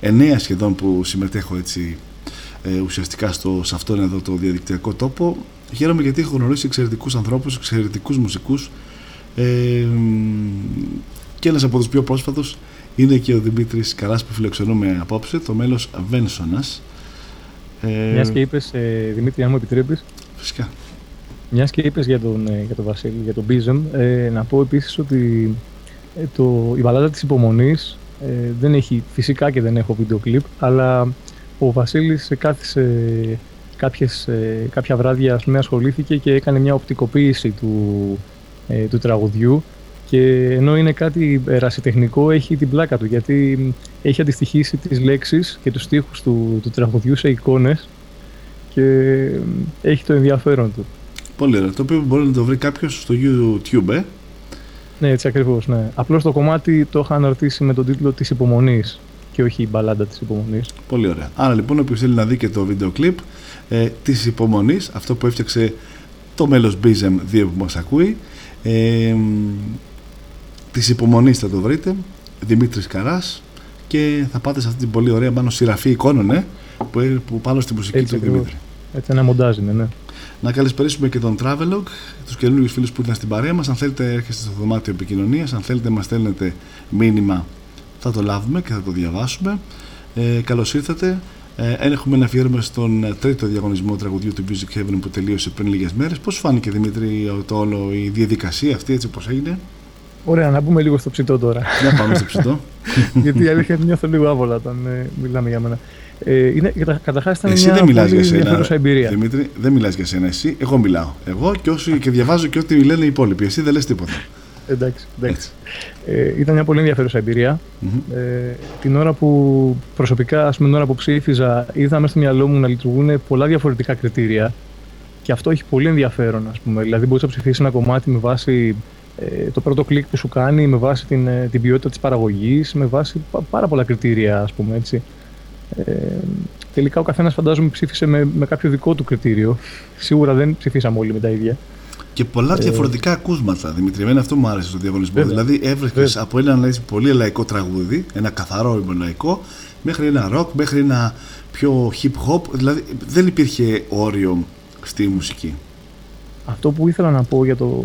S7: 2009 σχεδόν που συμμετέχω έτσι ε, ουσιαστικά στο, σε αυτόν εδώ το διαδικτυακό τόπο χαίρομαι γιατί έχω γνωρίσει εξαιρετικούς ανθρώπους, εξαιρετικούς μουσικούς ε, και ένας από τους πιο πρόσφατους είναι και ο Δημήτρης Καράς που φιλοξενούμε απόψε, το μέλος Βένσονας.
S6: Ε, Μιας και είπες, ε, Δημήτρη, αν μου επιτρέπεις.
S7: Φυσικά.
S6: Μιας και είπες για τον, ε, για τον Βασίλη, για τον Μπίζεμ, ε, να πω επίσης ότι ε, το, η μπαλάδα της υπομονής ε, δεν έχει, φυσικά και δεν έχω βίντεο κλιπ, αλλά ο Βασίλης κάθισε κάποιες, ε, κάποια βράδια ας πούμε, ασχολήθηκε και έκανε μια οπτικοποίηση του, ε, του τραγουδιού και ενώ είναι κάτι ερασιτεχνικό έχει την πλάκα του γιατί έχει αντιστοιχίσει τις λέξεις και τους στίχους του, του τραγουδιού σε εικόνες και έχει το ενδιαφέρον του.
S7: Πολύ ωραίο. Το οποίο μπορεί να το βρει κάποιος στο YouTube, ε.
S6: Ναι, έτσι ακριβώς. Ναι. Απλώς το κομμάτι το είχα αναρτήσει με τον τίτλο Της Υπομονής και όχι η μπαλάντα της Υπομονής.
S7: Πολύ ωραία. Άρα λοιπόν, όποιος θέλει να δει και το βίντεο κλιπ ε, της Υπομονής, αυτό που έφτιαξε το μέλος Bizem 2 που μας ακούει, ε, της Υπομονής θα το βρείτε. Δημήτρης Καράς και θα πάτε σε αυτή την πολύ ωραία πάνω σειραφή εικόνων ε, που, που πάνω στη μουσική έτσι, του Δημήτρη.
S6: Έτσι ένα μοντάζ είναι, ναι.
S7: Να καλησπερίσουμε και τον Travelog, τους καινούριου φίλους που ήταν στην παρέα μας. Αν θέλετε, έρχεστε στο δωμάτιο επικοινωνίας. Αν θέλετε, μας στέλνετε μήνυμα, θα το λάβουμε και θα το διαβάσουμε. Ε, Καλώς ήρθατε. Ε, έχουμε ένα αφιέρωμα στον τρίτο διαγωνισμό τραγουδιού του Music Heaven που τελείωσε πριν λίγες μέρες. Πώς φάνηκε, Δημήτρη, το όλο η διαδικασία αυτή, έτσι όπω έγινε;
S6: Ωραία, να μπούμε λίγο στο ψητό τώρα.
S7: Να πάμε στο ψητό.
S6: Γιατί η αλήθεια νιώθω λίγο άβολα όταν ε, μιλάμε για μένα. Ε, είναι, καταρχάς ήταν
S7: εσύ
S6: μια
S7: δεν μιλάς
S6: πολύ
S7: για
S6: σένα, εμπειρία.
S7: Δημήτρη, δεν μιλάς για σένα εσύ, εγώ μιλάω. Εγώ και, όσοι, και διαβάζω και ό,τι λένε οι υπόλοιποι. Εσύ δεν λες τίποτα.
S6: εντάξει, εντάξει. Ε, ήταν μια πολύ ενδιαφέρουσα εμπειρία. Mm-hmm. Ε, την ώρα που προσωπικά, ας πούμε, την ώρα που ψήφιζα, είδα μέσα στο μυαλό μου να λειτουργούν πολλά διαφορετικά κριτήρια. Και αυτό έχει πολύ ενδιαφέρον, ας πούμε. Δηλαδή, μπορείς να ψηφίσεις ένα κομμάτι με βάση ε, το πρώτο κλικ που σου κάνει, με βάση την, ε, την ποιότητα της παραγωγής, με βάση πάρα πολλά κριτήρια, ας πούμε, έτσι. Ε, τελικά ο καθένας φαντάζομαι ψήφισε με, με κάποιο δικό του κριτήριο. Σίγουρα δεν ψηφίσαμε όλοι με τα ίδια.
S7: Και πολλά ε, διαφορετικά ακούσματα, Δημήτρη. Εμένα αυτό μου άρεσε στο διαγωνισμό. Βέβαια. Δηλαδή, έβρεχε από ένα πολύ λαϊκό τραγούδι, ένα καθαρό λαϊκό, μέχρι ένα ροκ, μέχρι ένα πιο hip hop. Δηλαδή, δεν υπήρχε όριο στη μουσική.
S6: Αυτό που ήθελα να πω, για το,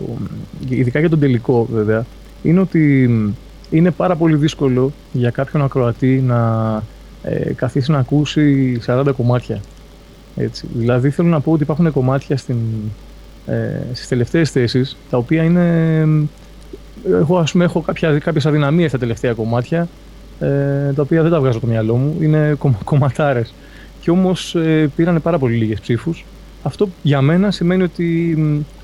S6: ειδικά για τον τελικό βέβαια, είναι ότι είναι πάρα πολύ δύσκολο για κάποιον ακροατή να ε, καθίσει να ακούσει 40 κομμάτια. Έτσι. Δηλαδή θέλω να πω ότι υπάρχουν κομμάτια στην, ε, στις τελευταίες θέσεις, τα οποία είναι... Εγώ ας πούμε έχω κάποια, κάποιες αδυναμίες στα τελευταία κομμάτια, ε, τα οποία δεν τα βγάζω το μυαλό μου, είναι κομμα, κομματάρες. Και όμως ε, πήραν πάρα πολύ λίγες ψήφους. Αυτό για μένα σημαίνει ότι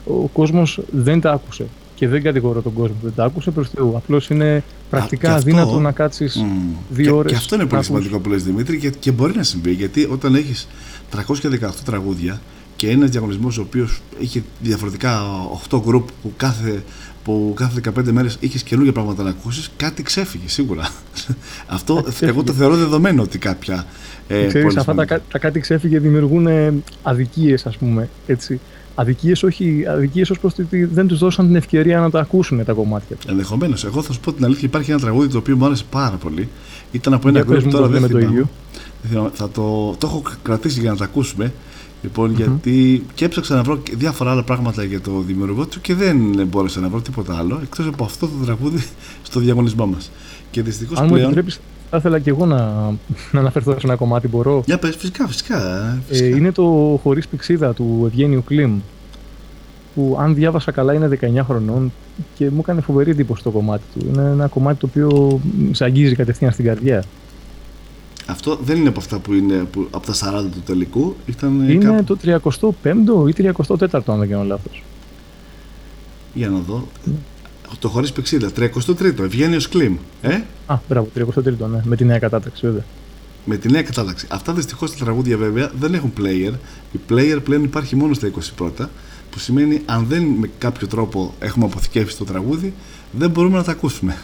S6: ο κόσμος δεν τα άκουσε. Και δεν κατηγορώ τον κόσμο που δεν τα άκουσε προς Θεού. Απλώς είναι πρακτικά αδύνατο να κάτσεις mm, δύο ώρε.
S7: Και αυτό είναι πολύ σημαντικό που λες Δημήτρη και, και μπορεί να συμβεί γιατί όταν έχεις 318 τραγούδια και ένας διαγωνισμός ο οποίος είχε διαφορετικά 8 γκρουπ που κάθε, που κάθε 15 μέρες είχες καινούργια πράγματα να ακούσεις, κάτι ξέφυγε σίγουρα. Αυτό εγώ το θεωρώ δεδομένο ότι κάποια.
S6: Ε, Ξέρεις, αυτά τα, τα, κάτι ξέφυγε δημιουργούν αδικίες, ας πούμε. Έτσι αδικίες, όχι αδικίες ως προς ότι δεν τους δώσαν την ευκαιρία να τα ακούσουν τα κομμάτια τους.
S7: Ενδεχομένως. Εγώ θα σου πω την αλήθεια, υπάρχει ένα τραγούδι το οποίο μου άρεσε πάρα πολύ. Ήταν από ένα γκρουπ τώρα δεν το ίδιο. Θα το, το έχω κρατήσει για να το ακούσουμε. Λοιπόν, mm-hmm. γιατί και έψαξα να βρω διάφορα άλλα πράγματα για το δημιουργό του και δεν μπόρεσα να βρω τίποτα άλλο εκτός από αυτό το τραγούδι στο διαγωνισμό μας. Και δυστυχώς
S6: πλέον. Μου επιτρέπεις, θα ήθελα και εγώ να, να αναφερθώ σε ένα κομμάτι, μπορώ;
S7: Για πες, φυσικά, φυσικά.
S6: Ε, φυσικά. Ε, είναι το Χωρίς Πηξίδα του Ευγένιου Κλίμ που αν διάβασα καλά είναι 19 χρονών και μου έκανε φοβερή εντύπωση το κομμάτι του. Είναι ένα κομμάτι το οποίο σε αγγίζει κατευθείαν στην καρδιά.
S7: Αυτό δεν είναι από αυτά που είναι που, από τα 40 του τελικού. Ήταν
S6: είναι κάπου... το 35ο ή 34ο αν δεν κάνω λάθος.
S7: Για να δω. Το χωρίς πεξίδα. 33ο. Ευγένειο Κλιμ. Ε;
S6: Α, μπράβο, 33ο, ναι. Με τη νέα κατάταξη, βέβαια.
S7: Με τη νέα κατάταξη. Αυτά δυστυχώς τα τραγούδια βέβαια δεν έχουν player. Η player πλέον υπάρχει μόνο στα 21 που σημαίνει αν δεν με κάποιο τρόπο έχουμε αποθηκεύσει το τραγούδι δεν μπορούμε να τα ακούσουμε.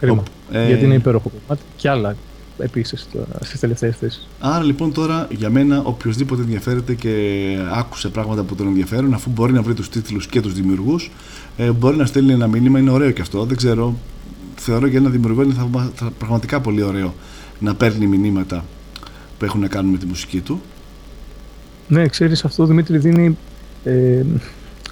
S6: Κρίμα. Ε, Γιατί είναι υπέροχο κομμάτι και άλλα επίσης στις τελευταίες θέσεις.
S7: Άρα λοιπόν τώρα για μένα οποιοδήποτε ενδιαφέρεται και άκουσε πράγματα που τον ενδιαφέρουν, αφού μπορεί να βρει τους τίτλους και τους δημιουργούς, ε, μπορεί να στέλνει ένα μήνυμα. Είναι ωραίο και αυτό. Δεν ξέρω. Θεωρώ για ένα δημιουργό είναι πραγματικά πολύ ωραίο να παίρνει μηνύματα που έχουν να κάνουν με τη μουσική του.
S6: Ναι, ξέρεις, αυτό Δημήτρη δίνει. Ε,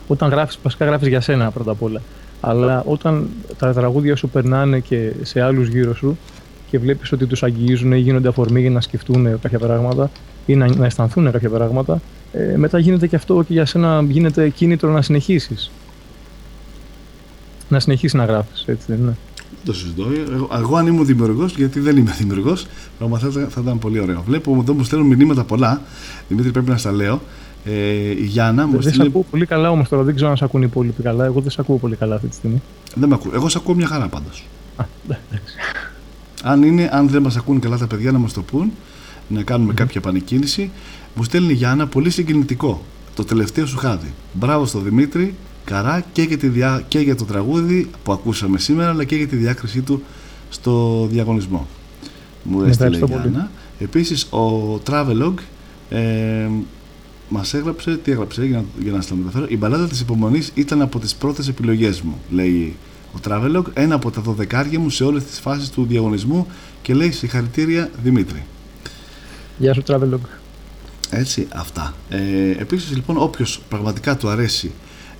S6: όταν γράφεις, βασικά γράφεις για σένα πρώτα απ' όλα. Αλλά όταν τα τραγούδια σου περνάνε και σε άλλους γύρω σου, και βλέπεις ότι τους αγγίζουν ή γίνονται αφορμή για να σκεφτούν κάποια πράγματα ή να, να αισθανθούν κάποια πράγματα, ε, μετά γίνεται και αυτό και για σένα γίνεται κίνητρο να συνεχίσεις. Να συνεχίσεις να γράφεις, έτσι δεν είναι;
S7: Το συζητώ. Εγώ, εγώ αν ήμουν δημιουργός, γιατί δεν είμαι δημιουργός, πραγματικά θα, ήταν πολύ ωραίο. Βλέπω εδώ μου στέλνουν μηνύματα πολλά. Δημήτρη, πρέπει να στα λέω. Ε, η Γιάννα
S6: μου Δεν σε ακούω πολύ καλά όμως τώρα, δεν ξέρω αν σε ακούνε οι υπόλοιποι καλά. Εγώ δεν σε ακούω πολύ καλά αυτή τη στιγμή.
S7: Δεν με ακούω. Εγώ σε ακούω μια χαρά πάντως. Αν, είναι, αν δεν μας ακούν καλά τα παιδιά να μας το πούν, να κάνουμε κάποια επανεκκίνηση. Μου στέλνει η Γιάννα πολύ συγκινητικό το τελευταίο σου χάδι. Μπράβο στο Δημήτρη, καρά και για, τη διά, και για το τραγούδι που ακούσαμε σήμερα, αλλά και για τη διάκρισή του στο διαγωνισμό. Μου έστειλε η Γιάννα. Επίσης ο Travelog ε, μας έγραψε, τι έγραψε για να, για να σας μεταφέρω. Η μπαλάδα της υπομονής ήταν από τις πρώτες επιλογές μου, λέει ο Travelog, ένα από τα δωδεκάρια μου σε όλες τις φάσεις του διαγωνισμού και λέει συγχαρητήρια Δημήτρη.
S6: Γεια σου Travelog.
S7: Έτσι, αυτά. Ε, επίσης λοιπόν όποιος πραγματικά του αρέσει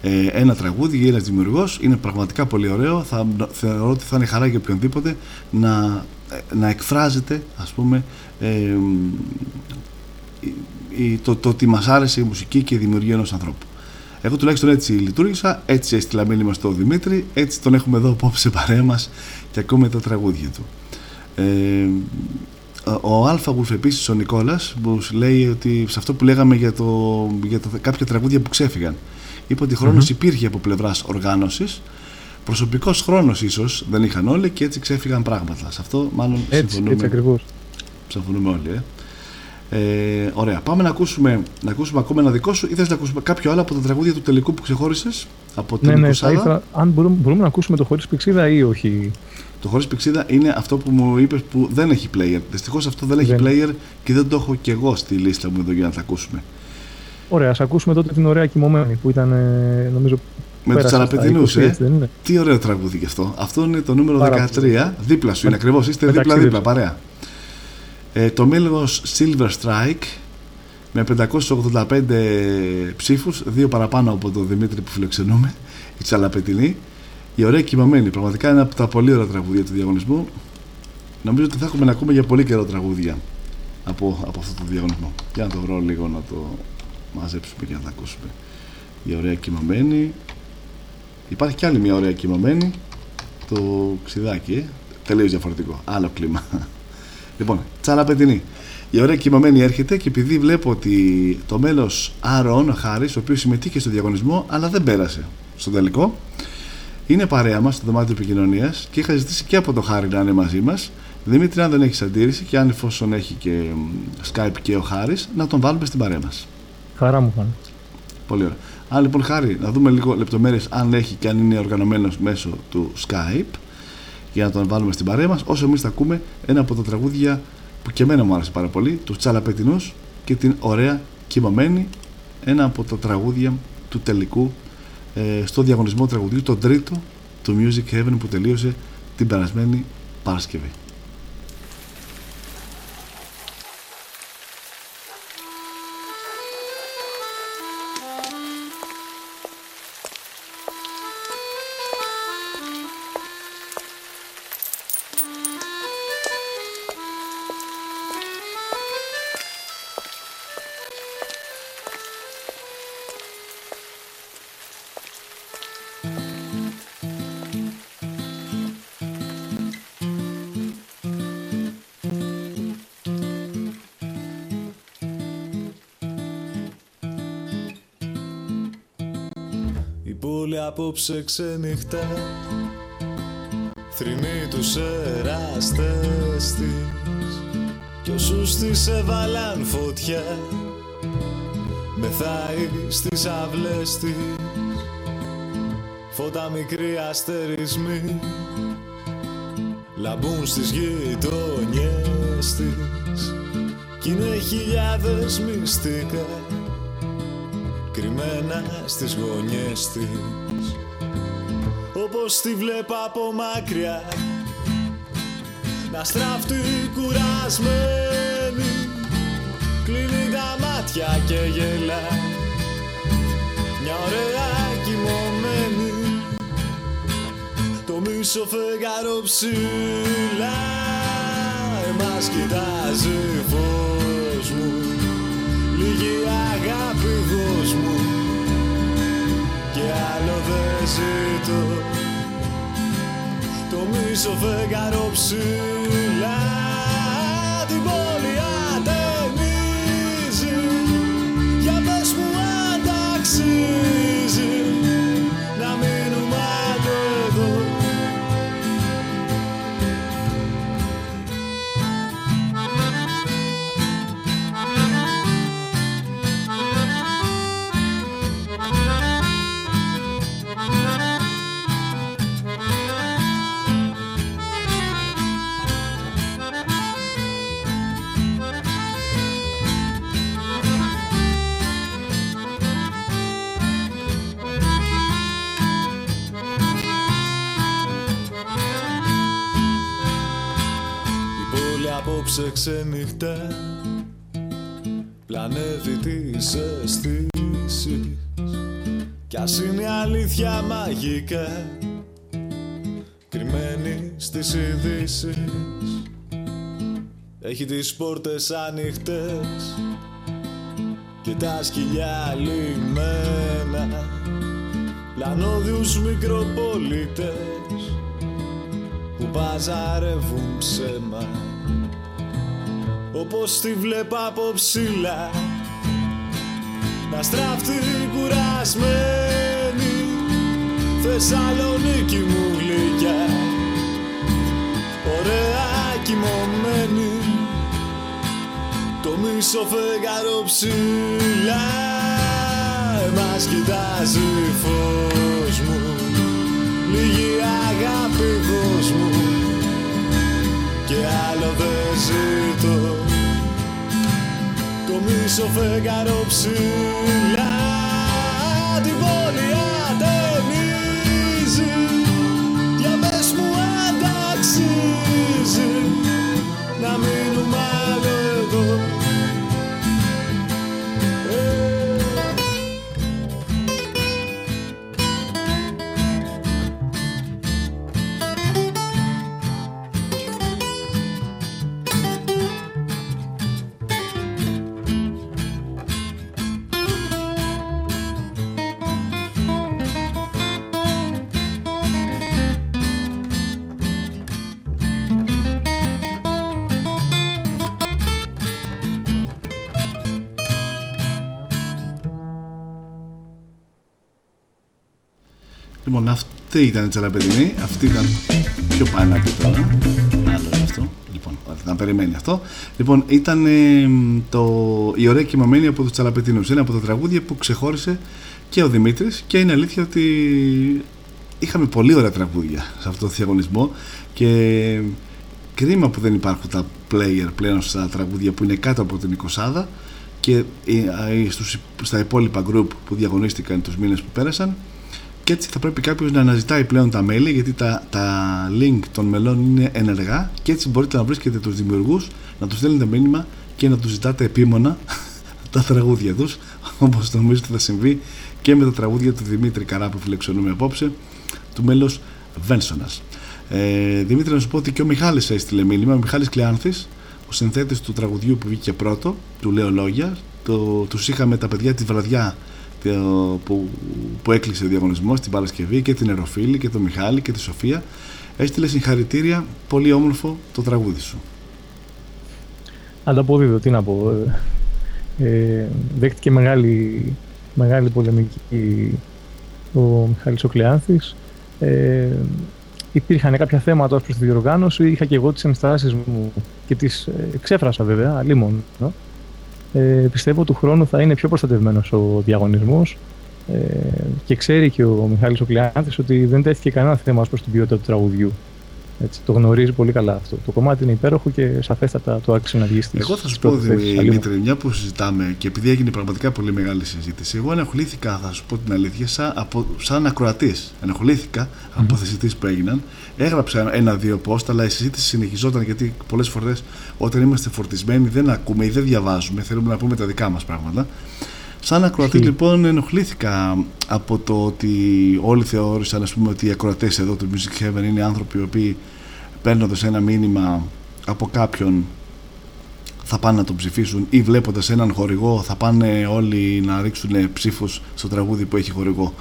S7: ε, ένα τραγούδι ή ένας δημιουργός είναι πραγματικά πολύ ωραίο θα, θεωρώ ότι θα είναι χαρά για οποιονδήποτε να, ε, να εκφράζεται ας πούμε ε, το, το ότι μας άρεσε η μουσική και η δημιουργία ενός ανθρώπου. Εγώ τουλάχιστον έτσι λειτουργήσα, έτσι έστειλα μήνυμα στο Δημήτρη, έτσι τον έχουμε εδώ απόψε παρέα μας και ακούμε τα τραγούδια του. Ε, ο Αλφα Γουλφ επίσης, ο Νικόλας, που λέει ότι σε αυτό που λέγαμε για, το, για το, κάποια τραγούδια που ξέφυγαν, είπε ότι χρόνος mm-hmm. υπήρχε από πλευράς οργάνωσης. Προσωπικός χρόνος ίσως δεν είχαν όλοι και έτσι ξέφυγαν πράγματα. Σε αυτό μάλλον
S6: έτσι, συμφωνούμε. Έτσι ακριβώς.
S7: Συμφωνούμε όλοι. Ε. Ε, ωραία. Πάμε να ακούσουμε, να ακούσουμε ακόμα ένα δικό σου ή θες να ακούσουμε κάποιο άλλο από τα τραγούδια του τελικού που ξεχώρισες; Από την ναι, ναι, θα ήθελα,
S6: αν μπορούμε, μπορούμε να ακούσουμε το χωρίς πηξίδα ή όχι;
S7: Το χωρίς πηξίδα είναι αυτό που μου είπες που δεν έχει player. Δυστυχώς αυτό δεν έχει player και δεν το έχω κι εγώ στη λίστα μου εδώ για να τα ακούσουμε.
S6: Ωραία, ας ακούσουμε τότε την ωραία κοιμωμένη που ήταν ε, νομίζω.
S7: Με τους Τσαραπετινού, ε; Τι ωραίο τραγούδι γι' αυτό. Αυτό είναι το νούμερο Πάρα 13. Δίπλα σου είναι ακριβώς. Είστε δίπλα-δίπλα, παρέα. Ε, το μέλος Silver Strike με 585 ψήφους, δύο παραπάνω από τον Δημήτρη που φιλοξενούμε, η Τσαλαπετινή. Η ωραία κοιμαμένη, πραγματικά είναι από τα πολύ ωραία τραγούδια του διαγωνισμού. Νομίζω ότι θα έχουμε να ακούμε για πολύ καιρό τραγούδια από, από αυτό το διαγωνισμό. Για να το βρω λίγο να το μαζέψουμε και να τα ακούσουμε. η ωραία κοιμωμένη υπάρχει κι άλλη μια ωραία κοιμωμένη το ξιδάκι ε; τελείως διαφορετικό άλλο κλίμα λοιπόν τσαλαπετινή η ωραία κοιμωμένη έρχεται και επειδή βλέπω ότι το μέλος Άρον Χάρης ο οποίος συμμετείχε στο διαγωνισμό αλλά δεν πέρασε στο τελικό είναι παρέα μας στο δωμάτιο επικοινωνίας και είχα ζητήσει και από το Χάρη να είναι μαζί μας Δημήτρη, αν δεν έχεις αντίρρηση και αν εφόσον έχει και Skype και ο Χάρης, να τον βάλουμε στην παρέα μας.
S6: Χαρά μου φάνε.
S7: Πολύ ωραία. Αν λοιπόν Χάρη, να δούμε λίγο λεπτομέρειες αν έχει και αν είναι οργανωμένος μέσω του Skype για να τον βάλουμε στην παρέα μας, όσο εμείς θα ακούμε ένα από τα τραγούδια που και εμένα μου άρεσε πάρα πολύ, του Τσαλαπετινούς και την ωραία κοιμωμένη, ένα από τα τραγούδια του τελικού ε, στο διαγωνισμό τραγουδιού, το τρίτο του Music Heaven που τελείωσε την περασμένη Παρασκευή.
S11: Απόψε ξενυχτά θρυνεί τους εράστες της κι όσους της έβαλαν φωτιά. Μεθάει στις αυλές της φώτα μικροί αστερισμοί λαμπούν στις γειτονιές της κι είναι χιλιάδες μυστικά κρυμμένα στις γωνιές της όπως τη βλέπω από μακριά. Να στράφτει κουρασμένη κλείνει τα μάτια και γελά. Μια ωραία κοιμωμένη το μίσο φεγγάρο ψηλά. Εμάς κοιτάζει φως μου λίγη αγάπη δώσ' μου. Και άλλο δεν ζητώ το μίσο φεγγαρό ψηλά απόψε ξενυχτά πλανεύει τις αισθήσεις κι ας είναι αλήθεια μαγικά κρυμμένη στις ειδήσει. έχει τις πόρτες ανοιχτές. Και τα σκυλιά λιμένα. Πλανόδιους μικροπολίτες που παζαρεύουν ψέμα όπως τη βλέπω από ψηλά. Να στράφτει κουρασμένη. Θεσσαλονίκη μου γλυκιά. Ωραία κοιμωμένη. Το μίσο φεγγάρο ψηλά. Εμάς κοιτάζει φως μου. Λίγη αγάπη δώσ' μου. Και άλλο δεν ζητώ το μίσο φεγγαρό ψηλά
S7: αυτή ήταν η τσαλαπεδινή. Αυτή ήταν πιο πάνω από τώρα. Άλλο είναι αυτό. Λοιπόν, να περιμένει αυτό. Λοιπόν, ήταν ε, το, η ωραία κοιμαμένη από τους Τσαλαπετίνου. Ένα από τα τραγούδια που ξεχώρισε και ο Δημήτρης και είναι αλήθεια ότι είχαμε πολύ ωραία τραγούδια σε αυτό το διαγωνισμό και κρίμα που δεν υπάρχουν τα player πλέον στα τραγούδια που είναι κάτω από την 20 και στους, στα υπόλοιπα group που διαγωνίστηκαν τους μήνες που πέρασαν και έτσι θα πρέπει κάποιος να αναζητάει πλέον τα μέλη γιατί τα, τα link των μελών είναι ενεργά και έτσι μπορείτε να βρίσκετε τους δημιουργούς να τους στέλνετε μήνυμα και να τους ζητάτε επίμονα τα τραγούδια τους όπως νομίζω ότι θα συμβεί και με τα τραγούδια του Δημήτρη Καρά που φιλεξονούμε απόψε του μέλος Βένσονας. Ε, Δημήτρη να σου πω ότι και ο Μιχάλης έστειλε μήνυμα ο Μιχάλης Κλεάνθης ο συνθέτης του τραγουδιού που βγήκε πρώτο του Λέω Λόγια το, τους είχαμε τα παιδιά τη βραδιά που, που έκλεισε ο διαγωνισμός την Παρασκευή και την Εροφίλη και τον Μιχάλη και τη Σοφία έστειλε συγχαρητήρια πολύ όμορφο το τραγούδι σου.
S6: Ανταποδίδω, τι να πω ε, ε, δέχτηκε μεγάλη, μεγάλη πολεμική ο Μιχάλης ο Κλεάνθης ε, υπήρχαν κάποια θέματα ως προς τη διοργάνωση είχα και εγώ τις ενστάσεις μου και τις ε, εξέφρασα βέβαια, αλλήμον ε, πιστεύω του χρόνου θα είναι πιο προστατευμένος ο διαγωνισμός ε, και ξέρει και ο Μιχάλης ο ότι δεν τέθηκε κανένα θέμα προς την ποιότητα του τραγουδιού. Έτσι, το γνωρίζει πολύ καλά αυτό. Το κομμάτι είναι υπέροχο και σαφέστατα το άξιο να βγει
S7: Εγώ θα σου πω, Δημήτρη, μια που συζητάμε και επειδή έγινε πραγματικά πολύ μεγάλη συζήτηση, εγώ ενοχλήθηκα, θα σου πω την αλήθεια, σαν, από, σαν ακροατής. Ενοχλήθηκα mm-hmm. από συζητήσεις που έγιναν. Έγραψα ένα-δύο post, αλλά η συζήτηση συνεχιζόταν γιατί πολλές φορές όταν είμαστε φορτισμένοι δεν ακούμε ή δεν διαβάζουμε, θέλουμε να πούμε τα δικά μας πράγματα. Σαν ακροατή λοιπόν ενοχλήθηκα από το ότι όλοι θεώρησαν ας πούμε, ότι οι ακροατές εδώ του Music Heaven είναι άνθρωποι οι οποίοι παίρνοντας ένα μήνυμα από κάποιον θα πάνε να τον ψηφίσουν ή βλέποντας έναν χορηγό θα πάνε όλοι να ρίξουν ψήφους στο τραγούδι που έχει χορηγό.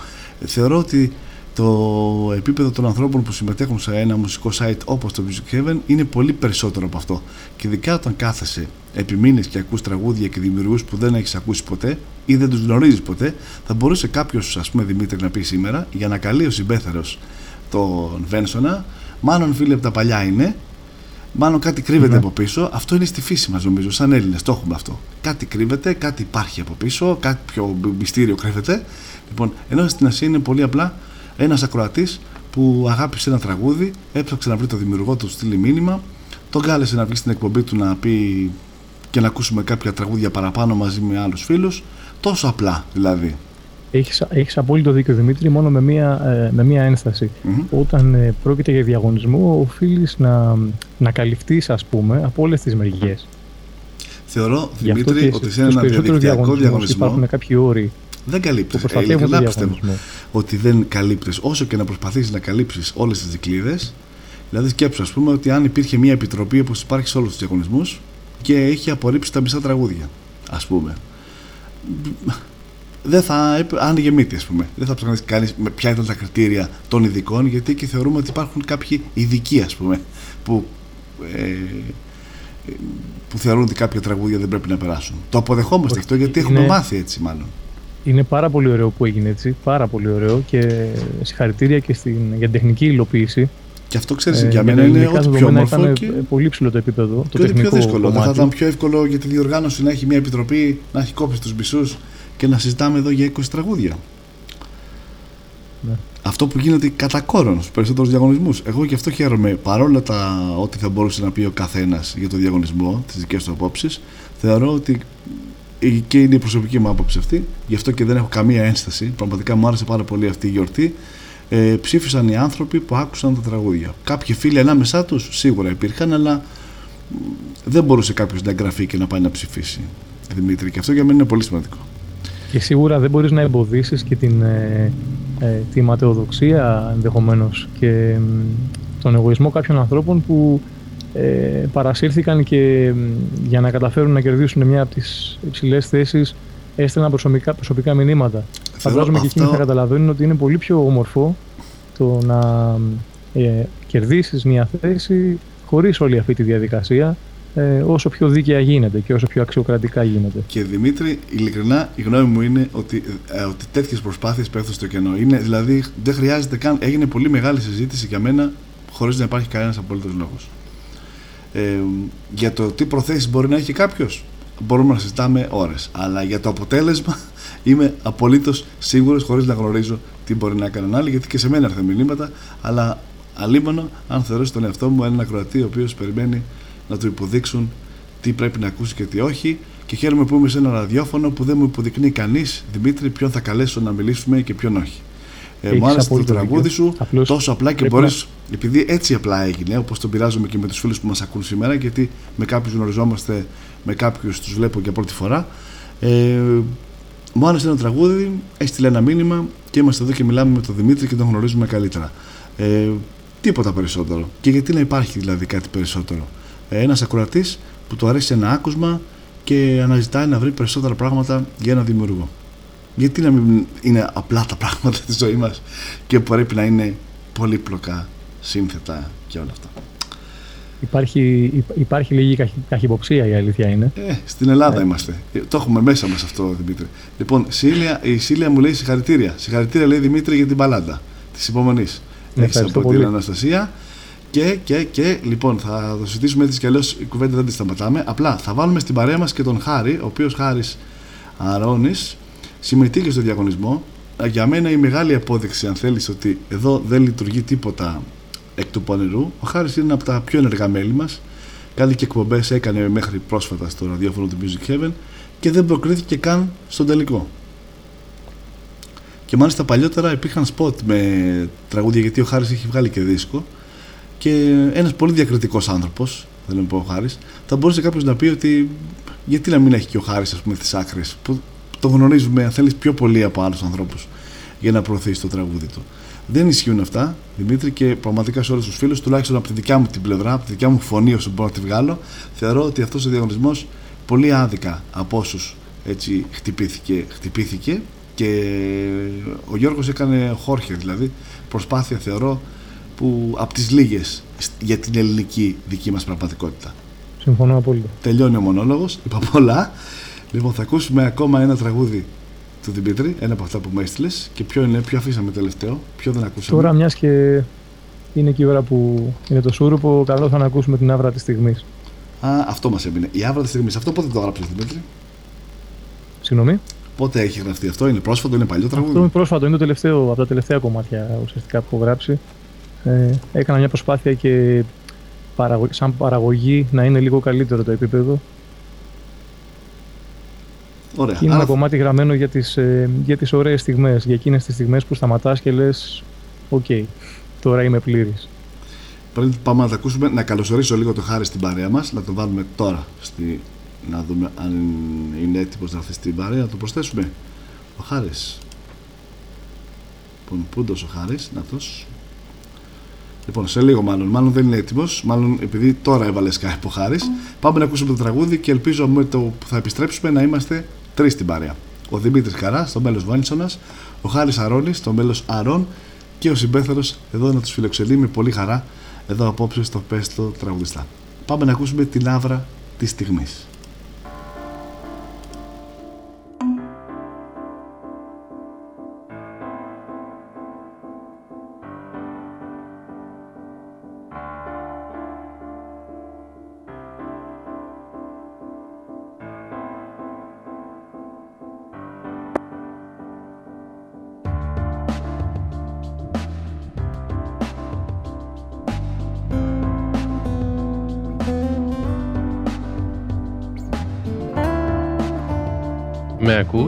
S7: Θεωρώ ότι το επίπεδο των ανθρώπων που συμμετέχουν σε ένα μουσικό site όπως το Music Heaven είναι πολύ περισσότερο από αυτό. Και ειδικά όταν κάθεσαι επί μήνες και ακούς τραγούδια και δημιουργούς που δεν έχεις ακούσει ποτέ ή δεν τους γνωρίζεις ποτέ, θα μπορούσε κάποιος, ας πούμε Δημήτρη, να πει σήμερα για να καλεί ο συμπέθερος τον Βένσονα, μάλλον φίλε από τα παλιά είναι, μάλλον κάτι από πίσω. Αυτό είναι στη φύση μας, νομίζω, σαν Έλληνες. Το έχουμε αυτό. Κάτι κρύβεται, κάτι υπάρχει από πίσω, κάτι πιο μυστήριο κρύβεται. Λοιπόν, ενώ στην Ασία είναι πολύ απλά ένας ακροατής που αγάπησε ένα τραγούδι, έψαξε να βρει το δημιουργό του, στείλει μήνυμα, τον κάλεσε να βγει στην εκπομπή του να πει και να ακούσουμε κάποια τραγούδια παραπάνω μαζί με άλλους φίλους. Τόσο απλά δηλαδή.
S6: Έχεις, έχεις απόλυτο δίκιο Δημήτρη, μόνο με μία, ε, με μία ένσταση. Όταν ε, πρόκειται για διαγωνισμό, οφείλεις να, να καλυφθείς ας πούμε από όλες τις μεριές.
S7: Θεωρώ, Δημήτρη, ότι σε ένα διαδικτυακό διαγωνισμό
S6: υπάρχουν κάποιοι όροι
S7: δεν καλύπτεις. Ειλικρινά πιστεύω ότι δεν καλύπτεις όσο και να προσπαθήσεις να καλύψεις όλες τις δικλείδε. Δηλαδή, σκέψου, ας πούμε, ότι αν υπήρχε μια επιτροπή όπως υπάρχει σε όλους τους διαγωνισμούς και έχει απορρίψει τα μισά τραγούδια, ας πούμε. Δεν θα άνοιγε μύτη, ας πούμε. Δεν θα ψάχνεις κανείς ποια ήταν τα κριτήρια των ειδικών, γιατί και θεωρούμε ότι υπάρχουν κάποιοι ειδικοί, ας πούμε, που, ε, που θεωρούν ότι κάποια τραγούδια δεν πρέπει να περάσουν. Το αποδεχόμαστε αυτό γιατί έχουμε μάθει έτσι, μάλλον.
S6: Είναι πάρα πολύ ωραίο που έγινε έτσι. Πάρα πολύ ωραίο και συγχαρητήρια και στην, για την τεχνική υλοποίηση.
S7: Και αυτό ξέρεις, ε, για μένα είναι ό,τι πιο όμορφο.
S6: Ήταν και... πολύ ψηλό το επίπεδο.
S7: Και το τεχνικό πιο δύσκολο. Δεν θα ήταν πιο εύκολο για τη διοργάνωση να έχει μια επιτροπή, να έχει κόψει τους μισούς και να συζητάμε εδώ για 20 τραγούδια. Ναι. Αυτό που γίνεται κατά κόρον στους περισσότερους διαγωνισμούς. Εγώ γι' αυτό χαίρομαι. Παρόλα τα ό,τι θα μπορούσε να πει ο καθένας για το διαγωνισμό, τις δικές του απόψεις, θεωρώ ότι και είναι η προσωπική μου άποψη αυτή, γι' αυτό και δεν έχω καμία ένσταση. Πραγματικά μου άρεσε πάρα πολύ αυτή η γιορτή. Ε, ψήφισαν οι άνθρωποι που άκουσαν τα τραγούδια. Κάποιοι φίλοι ανάμεσά τους σίγουρα υπήρχαν, αλλά δεν μπορούσε κάποιος να εγγραφεί και να πάει να ψηφίσει. Δημήτρη, και αυτό για μένα είναι πολύ σημαντικό.
S6: Και σίγουρα δεν μπορείς να εμποδίσεις και την, ε, ε, τη ματαιοδοξία ενδεχομένως και τον εγωισμό κάποιων ανθρώπων που ε, παρασύρθηκαν και για να καταφέρουν να κερδίσουν μια από τις υψηλές θέσεις έστελναν προσωπικά, προσωπικά μηνύματα. Φαντάζομαι και εκείνοι θα καταλαβαίνουν ότι είναι πολύ πιο όμορφο το να ε, κερδίσεις μια θέση χωρίς όλη αυτή τη διαδικασία ε, όσο πιο δίκαια γίνεται και όσο πιο αξιοκρατικά γίνεται.
S7: Και Δημήτρη, ειλικρινά η γνώμη μου είναι ότι, ε, ότι τέτοιες προσπάθειες πέφτουν στο κενό. Είναι, δηλαδή δεν χρειάζεται καν. Έγινε πολύ μεγάλη συζήτηση για μένα χωρίς να υπάρχει κανένας απολύτω λόγος. Ε, για το τι προθέσεις μπορεί να έχει κάποιος, μπορούμε να συζητάμε ώρες. Αλλά για το αποτέλεσμα είμαι απολύτως σίγουρος, χωρίς να γνωρίζω τι μπορεί να έκανε άλλη, γιατί και σε μένα έρθουν μηνύματα. Αλλά αλίμονο αν θεωρήσω τον εαυτό μου έναν ακροατή ο οποίος περιμένει να του υποδείξουν τι πρέπει να ακούσει και τι όχι. Και χαίρομαι που είμαι σε ένα ραδιόφωνο που δεν μου υποδεικνύει κανείς, Δημήτρη, ποιον θα καλέσω να μιλήσουμε και ποιον όχι. Ε, μου άρεσε το τραγούδι σου Απλώς τόσο απλά και μπορείς. Επειδή έτσι απλά έγινε, όπως τον πειράζομαι και με τους φίλους που μας ακούν σήμερα, γιατί με κάποιους γνωριζόμαστε, με κάποιους τους βλέπω για πρώτη φορά. Ε, μου άρεσε ένα τραγούδι, έστειλε ένα μήνυμα και είμαστε εδώ και μιλάμε με τον Δημήτρη και τον γνωρίζουμε καλύτερα. Ε, τίποτα περισσότερο. Και γιατί να υπάρχει δηλαδή κάτι περισσότερο; Ε, ένας ακροατής που του αρέσει ένα άκουσμα και αναζητάει να βρει περισσότερα πράγματα για ένα δημιουργό. Γιατί να μην είναι απλά τα πράγματα της ζωής μας και πρέπει να είναι πολύπλοκα, σύνθετα και όλα αυτά.
S6: Υπάρχει, υπάρχει λίγη καχυποψία η αλήθεια είναι.
S7: Ε, στην Ελλάδα ε. είμαστε. Ε, το έχουμε μέσα μας αυτό Δημήτρη. Λοιπόν, Σίλια, η Σίλια μου λέει συγχαρητήρια. Συγχαρητήρια λέει Δημήτρη για την παλάντα της υπομονής. Έχεις από την Αναστασία. Και, και, και, λοιπόν, θα το συζητήσουμε έτσι κι αλλιώς η κουβέντα δεν τη σταματάμε. Απλά θα βάλουμε στην παρέα μας και τον Χάρη, ο οποίος Χάρης Αρώνης συμμετείχε στο διαγωνισμό. Για μένα η μεγάλη απόδειξη, αν θέλεις, ότι εδώ δεν λειτουργεί τίποτα εκ του πονηρού. Ο Χάρης είναι από τα πιο ενεργά μέλη μας. Κάνει και εκπομπές, έκανε μέχρι πρόσφατα στο ραδιόφωνο του Music Heaven και δεν προκρίθηκε καν στον τελικό. Και μάλιστα παλιότερα υπήρχαν σποτ με τραγούδια γιατί ο Χάρης έχει βγάλει και δίσκο και ένας πολύ διακριτικός άνθρωπος, δεν είναι πω ο Χάρης, θα μπορούσε κάποιος να πει ότι γιατί να μην έχει και ο Χάρης, ας πούμε, τις άκρες, που το γνωρίζουμε, αν θέλεις, πιο πολύ από άλλους ανθρώπους για να προωθήσει το τραγούδι του. Δεν ισχύουν αυτά, Δημήτρη, και πραγματικά σε όλους τους φίλους, τουλάχιστον από τη δικιά μου την πλευρά, από τη δικιά μου φωνή, όσο μπορώ να τη βγάλω, θεωρώ ότι αυτός ο διαγωνισμός πολύ άδικα από όσους έτσι χτυπήθηκε, χτυπήθηκε και ο Γιώργος έκανε χόρχε δηλαδή προσπάθεια θεωρώ που από τις λίγες για την ελληνική δική μας πραγματικότητα.
S6: Συμφωνώ απόλυτα.
S7: Τελειώνει ο μονόλογος, είπα πολλά. Λοιπόν, θα ακούσουμε ακόμα ένα τραγούδι του Δημήτρη, ένα από αυτά που με έστειλες. Και ποιο είναι, ποιο αφήσαμε τελευταίο, ποιο δεν ακούσαμε.
S6: Τώρα, μιας και είναι και η ώρα που είναι το σούρουπο, καλό θα να ακούσουμε την άβρα της στιγμής.
S7: Α, αυτό μας έμεινε. Η άβρα της στιγμής. Αυτό πότε το γράψει, Δημήτρη;
S6: Συγγνώμη;
S7: Πότε έχει γραφτεί αυτό, είναι πρόσφατο, είναι παλιό τραγούδι;
S6: Αυτό είναι πρόσφατο, είναι το τελευταίο, από τα τελευταία κομμάτια ουσιαστικά που έχω γράψει. Ε, έκανα μια προσπάθεια και σαν παραγωγή να είναι λίγο καλύτερο το επίπεδο.
S7: Ωραία.
S6: Και είναι ένα κομμάτι γραμμένο για τις, ε, για τις ωραίες στιγμές, για εκείνες τις στιγμές που σταματάς και λες «OK, τώρα είμαι πλήρης».
S7: Πριν πάμε να τα ακούσουμε, να καλωσορίσω λίγο το Χάρη στην παρέα μας, να το βάλουμε τώρα στη, να δούμε αν είναι έτοιμος να έρθει στην παρέα, να το προσθέσουμε. Ο Χάρης. Λοιπόν, πούντος ο Χάρης, να αυτός. Λοιπόν, σε λίγο μάλλον. Μάλλον δεν είναι έτοιμος. Μάλλον επειδή τώρα έβαλε Skype ο Χάρης. Πάμε να ακούσουμε το τραγούδι και ελπίζω με το που θα επιστρέψουμε να είμαστε τρεις στην παρέα. Ο Δημήτρης Καράς, το μέλος Βάνισονας, ο Χάρης Αρώνης, το μέλος Αρών και ο συμπέθερος εδώ να τους φιλοξενεί με πολύ χαρά εδώ απόψε στο Πέστο Τραγουδιστά. Πάμε να ακούσουμε την άβρα
S12: της στιγμής. Με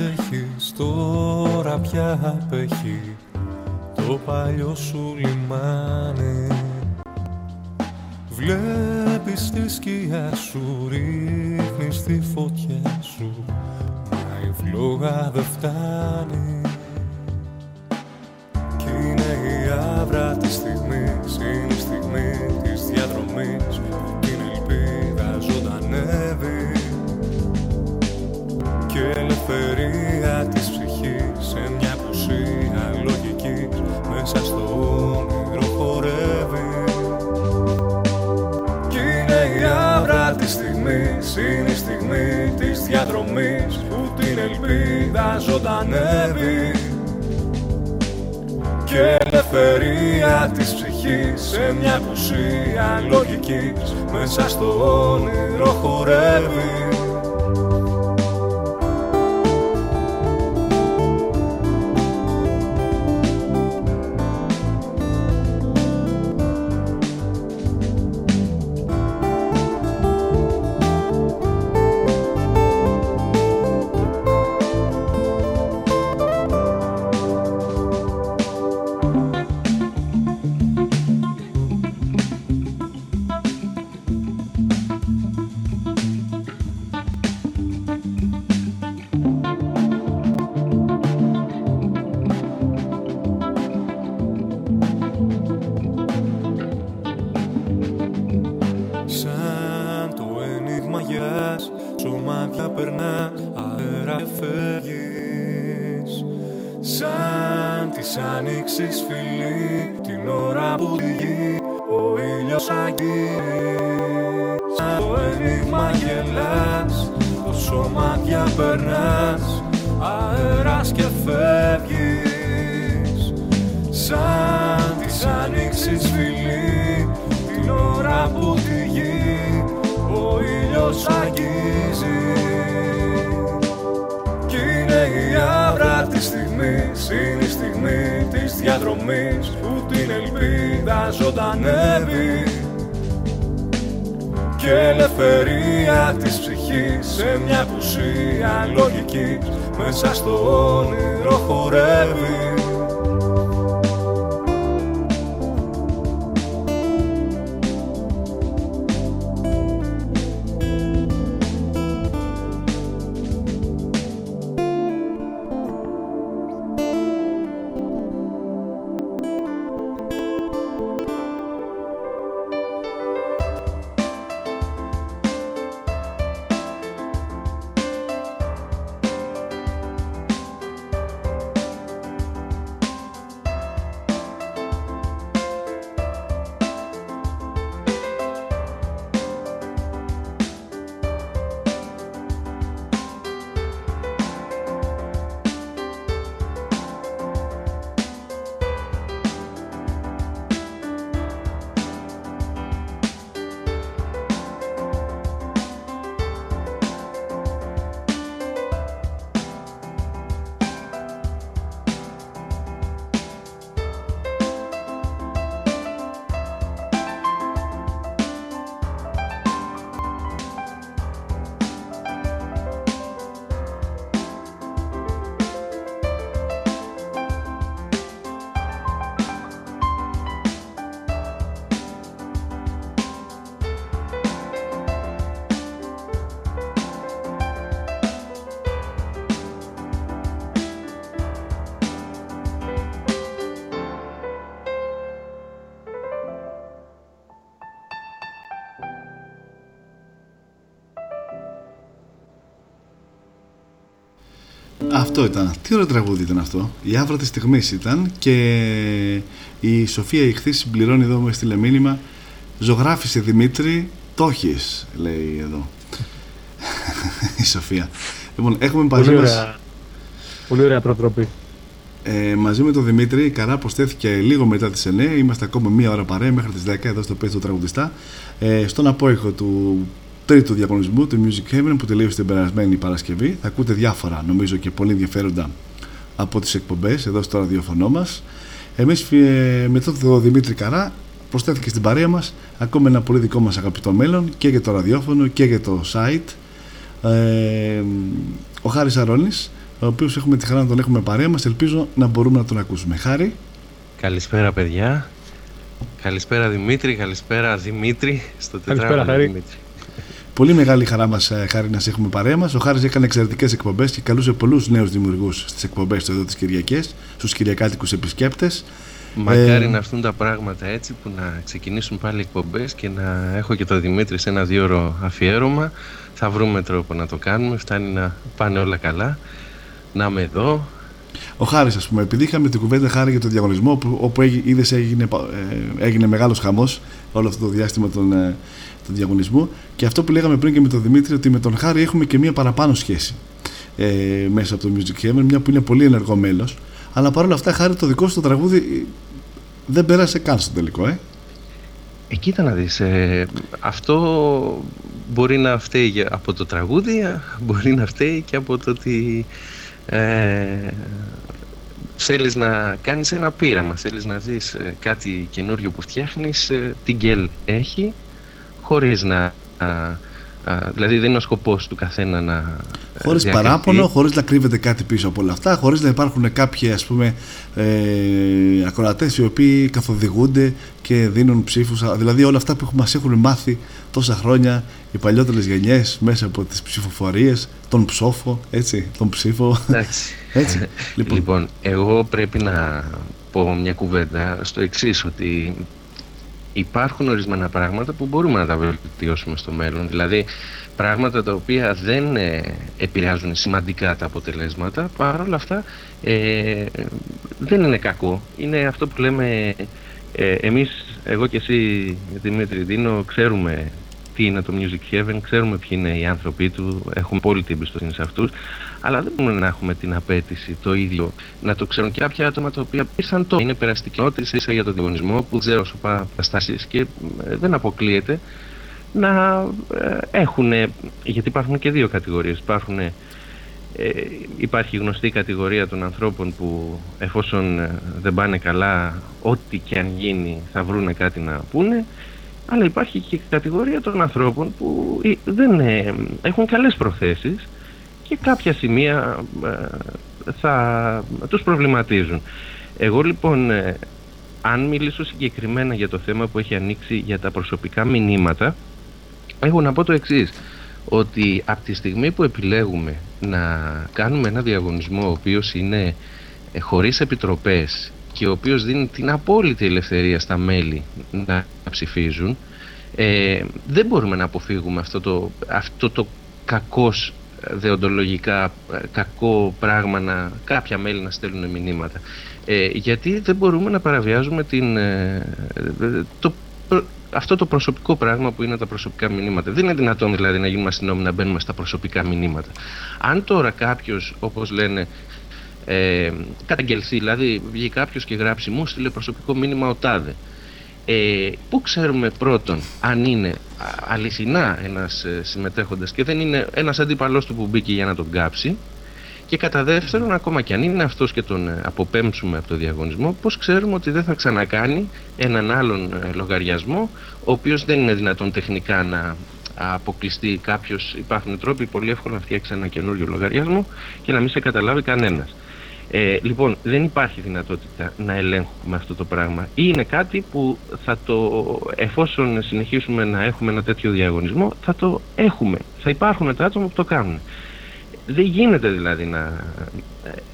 S6: αντέχεις. Τώρα πια απέχει. Το παλιό σου λιμάνι. Βλέπεις τη σκιά σου Ρίχνεις τη φωτιά σου. Μα η δεν φτάνει. ζωντανεύει και ελευθερία της ψυχής σε μια απουσία λογικής. Μέσα στο όνειρο χορεύει.
S7: Αυτό ήταν. Τι ωραίο τραγούδι ήταν αυτό. Η άβρα της στιγμής ήταν και η Σοφία Ιχθής συμπληρώνει εδώ με στείλε μήνυμα. Ζωγράφησε Δημήτρη, το έχεις, λέει εδώ. η Σοφία. Λοιπόν, έχουμε
S6: Πολύ ωραία, πολύ ωραία προτροπή.
S7: Ε, μαζί με τον Δημήτρη, η Καρά προσθέθηκε λίγο μετά τις 9. Είμαστε ακόμα μία ώρα παρέα μέχρι τις 10 εδώ στο πέστο του τραγουδιστά. Ε, στον απόϊχο του τρίτου διαγωνισμού του Music Heaven που τελείωσε την περασμένη Παρασκευή. Θα ακούτε διάφορα νομίζω και πολύ ενδιαφέροντα από τις εκπομπές εδώ στο ραδιοφωνό μας. Εμείς ε, μετά τον Δημήτρη Καρά προσθέθηκε στην παρέα μας ακόμα ένα πολύ δικό μας αγαπητό μέλλον και για το ραδιόφωνο και για το site. Ε, ο Χάρης Αρώνης ο οποίος έχουμε τη χαρά να τον έχουμε παρέα μας. Ελπίζω να μπορούμε να τον ακούσουμε. Χάρη.
S14: Καλησπέρα, παιδιά. Καλησπέρα, Δημήτρη. Καλησπέρα, Δημήτρη. Στο τετράγωνο Δημήτρη.
S7: Πολύ μεγάλη χαρά μας, ε, Χάρη, να σε έχουμε παρέα μας. Ο Χάρης έκανε εξαιρετικές εκπομπές και καλούσε πολλούς νέους δημιουργούς στις εκπομπές του εδώ τις Κυριακές, στους Κυριακάτικους επισκέπτες.
S14: Μακάρι ε... να έρθουν τα πράγματα έτσι που να ξεκινήσουν πάλι εκπομπές και να έχω και το Δημήτρη σε ένα δύο ώρο αφιέρωμα. Θα βρούμε τρόπο να το κάνουμε. Φτάνει να πάνε όλα καλά να είμαι εδώ.
S7: Ο Χάρης, ας πούμε, επειδή είχαμε την κουβέντα Χάρη για το διαγωνισμό, όπου είδε έγινε, ε, έγινε μεγάλος χαμός όλο αυτό το διάστημα των, ε, του διαγωνισμού. Και αυτό που λέγαμε πριν και με τον Δημήτρη, ότι με τον Χάρη έχουμε και μία παραπάνω σχέση ε, μέσα από το Music Heaven, μια που είναι πολύ ενεργό μέλος. Αλλά παρόλα αυτά, Χάρη, το δικό σου το τραγούδι ε, δεν πέρασε καν στο τελικό, ε.
S14: Ε, κοίτα να δεις, ε, αυτό μπορεί να φταίει από το τραγούδι, μπορεί να φταίει και από το ότι ε, θέλεις να κάνεις ένα πείραμα, θέλεις να δεις ε, κάτι καινούριο που φτιάχνεις, ε, τι γκέλ έχει, χωρίς να... δηλαδή δεν είναι ο σκοπός του καθένα να
S7: Χωρίς παράπονο, χωρίς να κρύβεται κάτι πίσω από όλα αυτά, χωρίς να υπάρχουν κάποιοι ας πούμε ε, ακροατές οι οποίοι καθοδηγούνται και δίνουν ψήφους, δηλαδή όλα αυτά που μας έχουν μάθει τόσα χρόνια οι παλιότερες γενιές μέσα από τις ψηφοφορίες, τον ψόφο, έτσι, τον ψήφο.
S14: έτσι. Λοιπόν. λοιπόν, εγώ πρέπει να πω μια κουβέντα στο εξής ότι υπάρχουν ορισμένα πράγματα που μπορούμε να τα βελτιώσουμε στο μέλλον. Δηλαδή, πράγματα τα οποία δεν ε, επηρεάζουν σημαντικά τα αποτελέσματα, παρόλα αυτά ε, δεν είναι κακό. Είναι αυτό που λέμε ε, εμείς, εγώ και εσύ Δημήτρη Δίνο, ξέρουμε τι είναι το Music Heaven, ξέρουμε ποιοι είναι οι άνθρωποι του, έχουμε πολύ την εμπιστοσύνη σε αυτούς, αλλά δεν μπορούμε να έχουμε την απέτηση το ίδιο. Να το ξέρουν και κάποια άτομα τα οποία ήρθαν το. Είναι περαστική ίσα για τον διαγωνισμό που ξέρω σου παραστάσεις και ε, δεν αποκλείεται να ε, έχουν, γιατί υπάρχουν και δύο κατηγορίες, υπάρχουν ε, υπάρχει γνωστή κατηγορία των ανθρώπων που εφόσον δεν πάνε καλά ό,τι και αν γίνει θα βρούνε κάτι να πούνε αλλά υπάρχει και η κατηγορία των ανθρώπων που δεν έχουν καλές προθέσεις και κάποια σημεία ε, θα τους προβληματίζουν. Εγώ λοιπόν, ε, αν μιλήσω συγκεκριμένα για το θέμα που έχει ανοίξει για τα προσωπικά μηνύματα, έχω να πω το εξής, ότι από τη στιγμή που επιλέγουμε να κάνουμε ένα διαγωνισμό ο οποίος είναι ε, χωρίς επιτροπές και ο οποίος δίνει την απόλυτη ελευθερία στα μέλη να ψηφίζουν, ε, δεν μπορούμε να αποφύγουμε αυτό το, αυτό το κακός δεοντολογικά ε, κακό πράγμα να κάποια μέλη να στέλνουν μηνύματα. Ε, γιατί δεν μπορούμε να παραβιάζουμε την, ε, το, αυτό το προσωπικό πράγμα που είναι τα προσωπικά μηνύματα. Δεν είναι δυνατόν δηλαδή να γίνουμε αστυνόμοι να μπαίνουμε στα προσωπικά μηνύματα. Αν τώρα κάποιος, όπως λένε, ε, καταγγελθεί, δηλαδή βγει κάποιος και γράψει μου στείλε προσωπικό μήνυμα ο τάδε ε, πού ξέρουμε πρώτον αν είναι αληθινά ένας ε, συμμετέχοντας και δεν είναι ένας αντίπαλός του που μπήκε για να τον κάψει; Και κατά δεύτερον ακόμα και αν είναι αυτός και τον ε, αποπέμψουμε από το διαγωνισμό πώς ξέρουμε ότι δεν θα ξανακάνει έναν άλλον ε, λογαριασμό ο οποίος δεν είναι δυνατόν τεχνικά να αποκλειστεί κάποιος. Υπάρχουν τρόποι πολύ εύκολα να φτιάξει ένα καινούριο λογαριασμό και να μην σε καταλάβει κανένας. Ε, λοιπόν, δεν υπάρχει δυνατότητα να ελέγχουμε αυτό το πράγμα. Είναι κάτι που θα το, εφόσον συνεχίσουμε να έχουμε ένα τέτοιο διαγωνισμό, θα το έχουμε. Θα υπάρχουν τα άτομα που το κάνουν. Δεν γίνεται δηλαδή να,